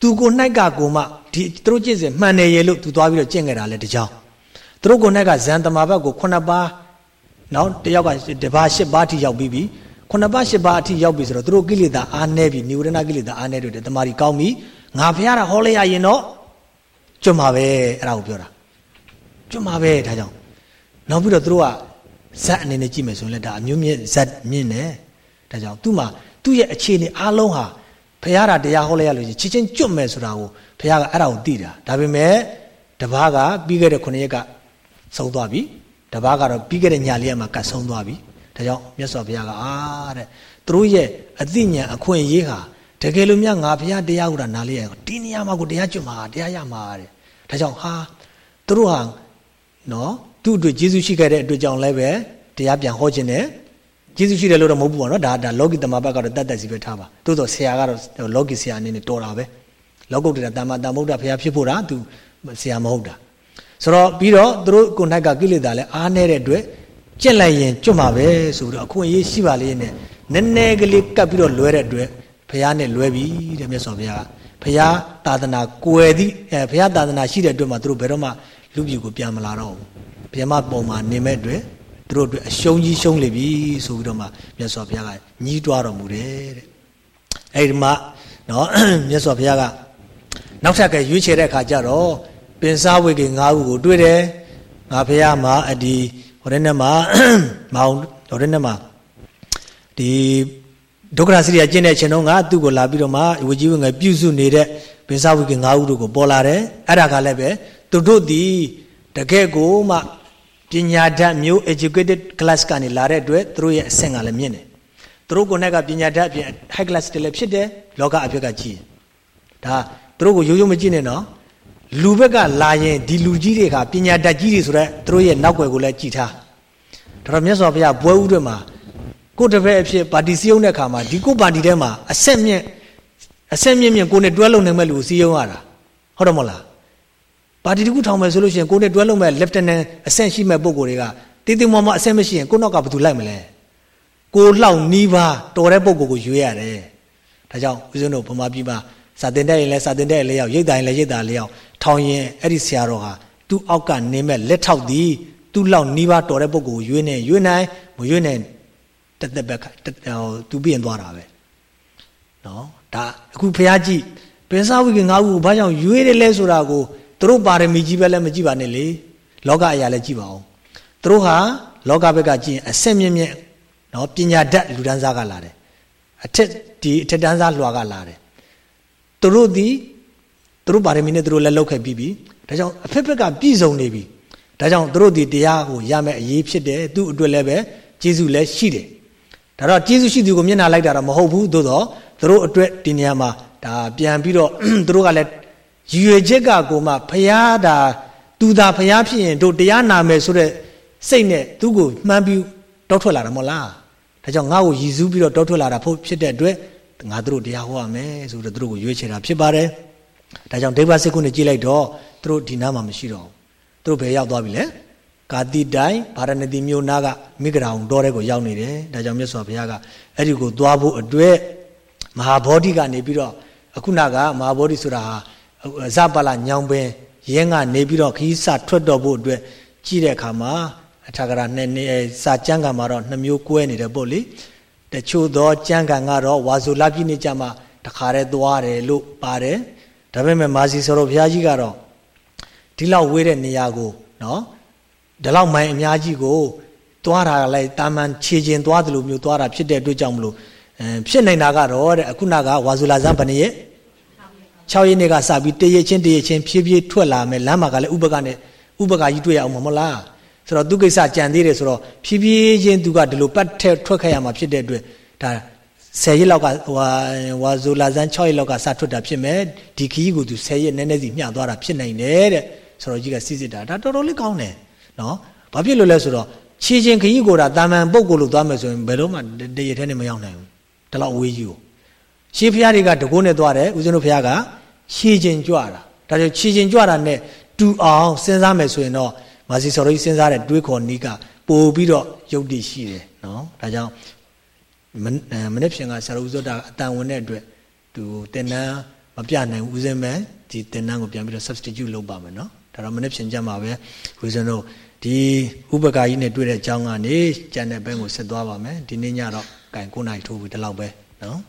[SPEAKER 1] သူကို၌ကကိုမှဒီသူတို့ကျင့်စဉ်မှန်တယ်ရဲ့လို့သူသွားပြီးတော့ကျင့်ခဲ့တာလဲတကြောင်သူတို့ကို၌ကဇန်တမာဘတ်ကိုခုနှစ်ပါးနော်တယောက်ကတပါးရှစ်ပါးထိရောက်ပြီးပြီခုနှစ်ပါးရှစ်ပါးအထိရောက်ပြီဆိုတော့သူတို့ကိလေသာအားနေပြီနိဝရဏကိလေသာအားနေတယ်တမာရီကောင်းပြီငါဖះတာဟောလိုက်ရရင်တော့ကျွတ်မှာပဲအဲ့ဒါကိုပြောတာကျွတ်မှာပဲဒါကြောင့်နောက်ပြီးတော့သူတို့ကဇက်အနေနဲ့ကြည့်မယ်ဆိုရင်လည်းဒါအမျိုးမြင့်ဇက်မြင့်တယ်ဒါကြောင့်သူ့မှာသူ့ရဲ့အခြေအနေအားလုံးဟာ ဖះတာတရားဟောလိုက်ရလို့ချစ်ချင်းကျွတ်မယ်ဆိုတာကိုဖះကအဲ့ဒါကိုသိတာဒါပေမဲ့တပားကပြီးခဲ့တဲ့9ရက်ကဆုံးသွားပြီတပားကတော့ပြီးခဲ့တဲ့ညလေးကမှကတ်ဆုံးသွားပြီဒါကြောင့်မြတ်စွာဘုရားကအာတဲ့သူတို့ရဲ့အသိဉာဏ်အခွင့်အရေးဟာတကယ်လို့မြတ်ငါဘုရားတရားဟူတာနားလေးရဒီနေရာမှာကိုတရားကျွတ်မှာတရားရမှာတဲ့ဒါကြောင့်ဟာသူတို့ဟာနော်သူ့အတွက်ယေရှုရှိခဲ့တဲ့အတွက်ကြောင့်လည်းပဲတရားပြန်ဟောခြင်းနဲ့ ယေရှုရှိတယ်လို့တော့မဟုတ်ဘူးပေါ့နော်ဒါဒါလောကီတမဘတ်ကတော့တတ်တတ်စီပဲထားပါသို့တော့ဆရာကတော့လောကီဆရာအနေနဲ့တော်တာပဲလောကုတ္တရာတမ္မာတမ္ဗုဒ္ဓဘုရားဖြစ်ဖို့တာသူဆရာမဟုတ်တာဆိုတော့ပြီးတော့သူတို့ကိုယ်၌ကကိလေသာလည်းအားနေတဲ့အတွက်ကြက်လိုက်ရင်ကျွတ်မှာပဲဆိုတော့အခွင့်အရေးရှိပါလေနဲ့နည်းနည်းကလေးကပ်ပြီးတော့လွဲတဲ့အတွက်ဘုရားနဲ့လွဲပြီတဲ့မြတ်စွာဘုရားဘုရားသာသနာကွယ်သည့်အဲဘုရားသာသနာရှိတဲ့အတွက်မှသူတို့ဘယ်တော့မှလူပြည်ကိုပြန်မလာတော့ဘူးဘုရားမပုံမှာနေမဲ့အတွက် သူတို့အတွက်အရှုံးကြီးရှုံးလေပြီဆိုပြီးတော့မှမြတ်စွာဘုရားကညီးတွားတော်မူတယ်တဲ့အဲဒီမှာနော်မြတ်စွာဘုရားကနောက်ထပ်ကရွေးချယ်တဲ့အခါကျတော့ပင်စားဝိကေ၅ခုကိုတွေ့တယ်ငါဘုရားမှာအဒီဟိုတဲ့နေ့မှာမောင်ဟိုတဲ့နေ့မှာဒီဒုက္ခရစိရိယကျင့်တဲ့အချိန်တုန်းကသူ့ကိုလာပြီးတော့မှဝကြီးဝင်ငယ်ပြုစုနေတဲ့ဘိဇဝိကေ၅ဦးတို့ကိုပေါ်လာတယ်အဲ့ဒါကလည်းပဲသူတို့ဒီတကယ်ကိုမှ ပညာတတ်မျိုး educated class ကနေလာတဲ့အတွက်သူတို့ရဲ့အဆင့်ကလည်းမြင့်တယ်သူတို့ကိုယ်နဲ့ကပညာတတ်အပြင် high class တွေလည်းဖြစ်တယ်လောကအဖြစ်ကကြီးဒါသူတို့ကိုရိုးရိုးမကြည့်နဲ့နော်လူဘက်ကလာရင်ဒီလူကြီးတွေကပညာတတ်ကြီးတွေဆိုတော့သူတို့ရဲ့နောက်ွယ်ကိုလည်းကြည်ထားဒါတော့မြတ်စွာဘုရားဘွဲဥတွေမှာကိုတပည့်အဖြစ်ပါတီစည်းရုံးတဲ့အခါမှာဒီကိုပါတီထဲမှာအဆက်မြင့်အဆက်မြင့်မြင့်ကိုနဲ့တွဲလုံနိုင်မဲ့လူကိုစည်းရုံးရတာဟုတ်တယ်မဟုတ်လား ပါတီတခုထောင်မယ်ဆိုလို့ရှိရင်ကိုနဲ့တွဲလုံမဲ့ lieutenant အဆင့်ရှိမဲ့ပုံကိုယ်တွေကတေးသေးမမအဆင်မရှိရင်ကိုနောက်ကဘယ်သူလိုက်မလဲကိုလောက်နီးပါတော်တဲ့ပုံကိုကိုရွေးရတယ်ဒါကြောင့်ဦးဇင်းတို့ဗမာပြည်မှာစာတင်တဲ့ရင်လည်းစာတင်တဲ့လေးယောက်ရိတ်တာရင်လည်းရိတ်တာလေးယောက်ထောင်ရင်အဲ့ဒီဆရာတော်ဟာသူ့အောက်ကနေမဲ့လက်ထောက်သည်သူ့လောက်နီးပါတော်တဲ့ပုံကိုရွေးနေရွေးနိုင်မရွေးနိုင်တက်တက်ပဲဟိုသူပြင်သွားတာပဲနော်ဒါအခုဖះကြည့်ပင်စားဝိကငါးခုဘာကြောင့်ရွေးတယ်လဲဆိုတာကို သူတို့ပါရမီကြီးပဲလည်းမကြည့်ပါနဲ့လေလောကအရာလည်းကြည့်ပါအောင်သူတို့ဟာလောကဘက်ကကြည့်ရင်အဆက်မြင့်မြင့်နော်ပညာတတ်လူတန်းစားကလာတယ်အထက်ဒီအထက်တန်းစားလွှာကလာတယ်သူတို့ဒီသူတို့ပါရမီနဲ့သူတို့လည်းလောက်ခဲ့ပြီးပြီဒါကြောင့်အဖက်ဖက်ကပြည့်စုံနေပြီဒါကြောင့်သူတို့ဒီတရားကိုရမယ်အရေးဖြစ်တယ်သူ့အတွက်လည်းပဲကျေးဇူးလည်းရှိတယ်ဒါတော့ကျေးဇူးရှိသူကိုမျက်နှာလိုက်တာတော့မဟုတ်ဘူးသို့တော့သူတို့အတွက်ဒီနေရာမှာဒါပြန်ပြီးတော့သူတို့ကလည်း ရည်ရွယ်ချက်ကကိုမှဖျားတာသူသာဖျားဖြစ်ရင်တို့တရားနာမယ်ဆိုတဲ့စိတ်နဲ့သူ့ကိုမှန်းပြီးတောထွက်လာတာမဟုတ်လားဒါကြောင့်ငါ့ကိုရည်စူးပြီးတော့တောထွက်လာတာဖို့ဖြစ်တဲ့အတွက်ငါတို့တရားဟောရမယ်ဆိုတော့သူတို့ကိုရွေးချယ်တာဖြစ်ပါတယ်ဒါကြောင့်ဒိဗ္ဗစကုနဲ့ကြည့်လိုက်တော့သူတို့ဒီနားမှာမရှိတော့ဘူးသူတို့ဘယ်ရောက်သွားပြီလဲကာတိတိုင်ဗာရဏသီမြို့နားကမိဂရာုံတော်တဲ့ကိုရောက်နေတယ်ဒါကြောင့်မြတ်စွာဘုရားကအဲ့ဒီကိုသွားဖို့အတွက်မဟာဘောဓိကနေပြီးတော့အခုနကမဟာဘောဓိဆိုတာဟာ ဇပလညောင်ပင်ရဲကနေပြီးတော့ခီးစထွက်တော်ဖို့အတွက်ကြည့်တဲ့အခါမှာအထာဂရနဲ့နေစာကျမ်းကမှာတော့နှမျိုးကွဲနေတယ်ပေါ့လေတချို့သောကျမ်းကန်ကတော့ဝါဇူလာပြည့်နေကြမှာတခါတည်းသွားတယ်လို့ပါတယ်ဒါပေမဲ့မာစီဆိုတော့ဘုရားကြီးကတော့ဒီလောက်ဝေးတဲ့နေရာကိုနော်ဒီလောက်မိုင်အများကြီးကိုသွားတာလိုက်တာမန်ခြေချင်းသွားတယ်လို့မျိုးသွားတာဖြစ်တဲ့အတွက်ကြောင့်မလို့ဖြစ်နေတာကတော့တဲ့အခုနကဝါဇူလာဇန်ဘယ်နှစ်ရက် 6ရက်နေ့ကစပြီးတရက်ချင်းတရက်ချင်းဖြည်းဖြည်းထွက်လာမယ်လမ်းမှာကလည်းဥပကနဲ့ဥပကကြီးတွေ့ရအောင်မဟုတ်လားဆိုတော့သူကိစ္စကြံသေးတယ်ဆိုတော့ဖြည်းဖြည်းချင်းသူကဒီလိုပတ်ထက်ထွက်ခဲ့ရမှာဖြစ်တဲ့အတွက်ဒါ10ရက်လောက်ကဟိုဝါဇူလာဇန်6ရက်လောက်ကစထွက်တာဖြစ်မယ်ဒီခီးကိုသူ10ရက်နည်းနည်းစီမျှသွားတာဖြစ်နိုင်တယ်တဲ့ဆိုတော့ကြီးကစစ်စစ်တာဒါတော်တော်လေးကောင်းတယ်နော်ဘာဖြစ်လို့လဲဆိုတော့ခြေချင်းခရီးကိုတာတာမန်ပုတ်ကိုလို့သွားမယ်ဆိုရင်ဘယ်တော့မှတရထဲနဲ့မရောက်နိုင်ဘူးဒီလောက်အဝေးကြီးကိုရှေးဖျားတွေကတကိုးနဲ့သွားတယ်ဦးဇင်းတို့ဖျားက ခြေချင်းကြွတာဒါကြောင့်ခြေချင်းကြွတာနဲ့တူအောင်စဉ်းစားမယ်ဆိုရင်တော့မာစီစော်ကြီးစဉ်းစားတဲ့တွေးခေါ်နီးကပို့ပြီးတော့ယုတ်တိရှိတယ်နော်ဒါကြောင့်မနေ့ဖြန်ကဆရာတော်ဦးဇောတာအတန်ဝင်တဲ့အတွက်သူတင်နန်းမပြနိုင်ဦးဇင်းမဲဒီတင်နန်းကိုပြန်ပြီးတော့ substitute လုပ်ပါမယ်နော်ဒါတော့မနေ့ဖြန်ကြမှာပဲဦးဇင်းတို့ဒီဥပကာကြီးနဲ့တွေ့တဲ့အကြောင်းကနေကျန်တဲ့ဘက်ကိုဆက်သွားပါမယ်ဒီနေ့ညတော့ကင်9နိုင်ထိုးပြီဒီလောက်ပဲနော်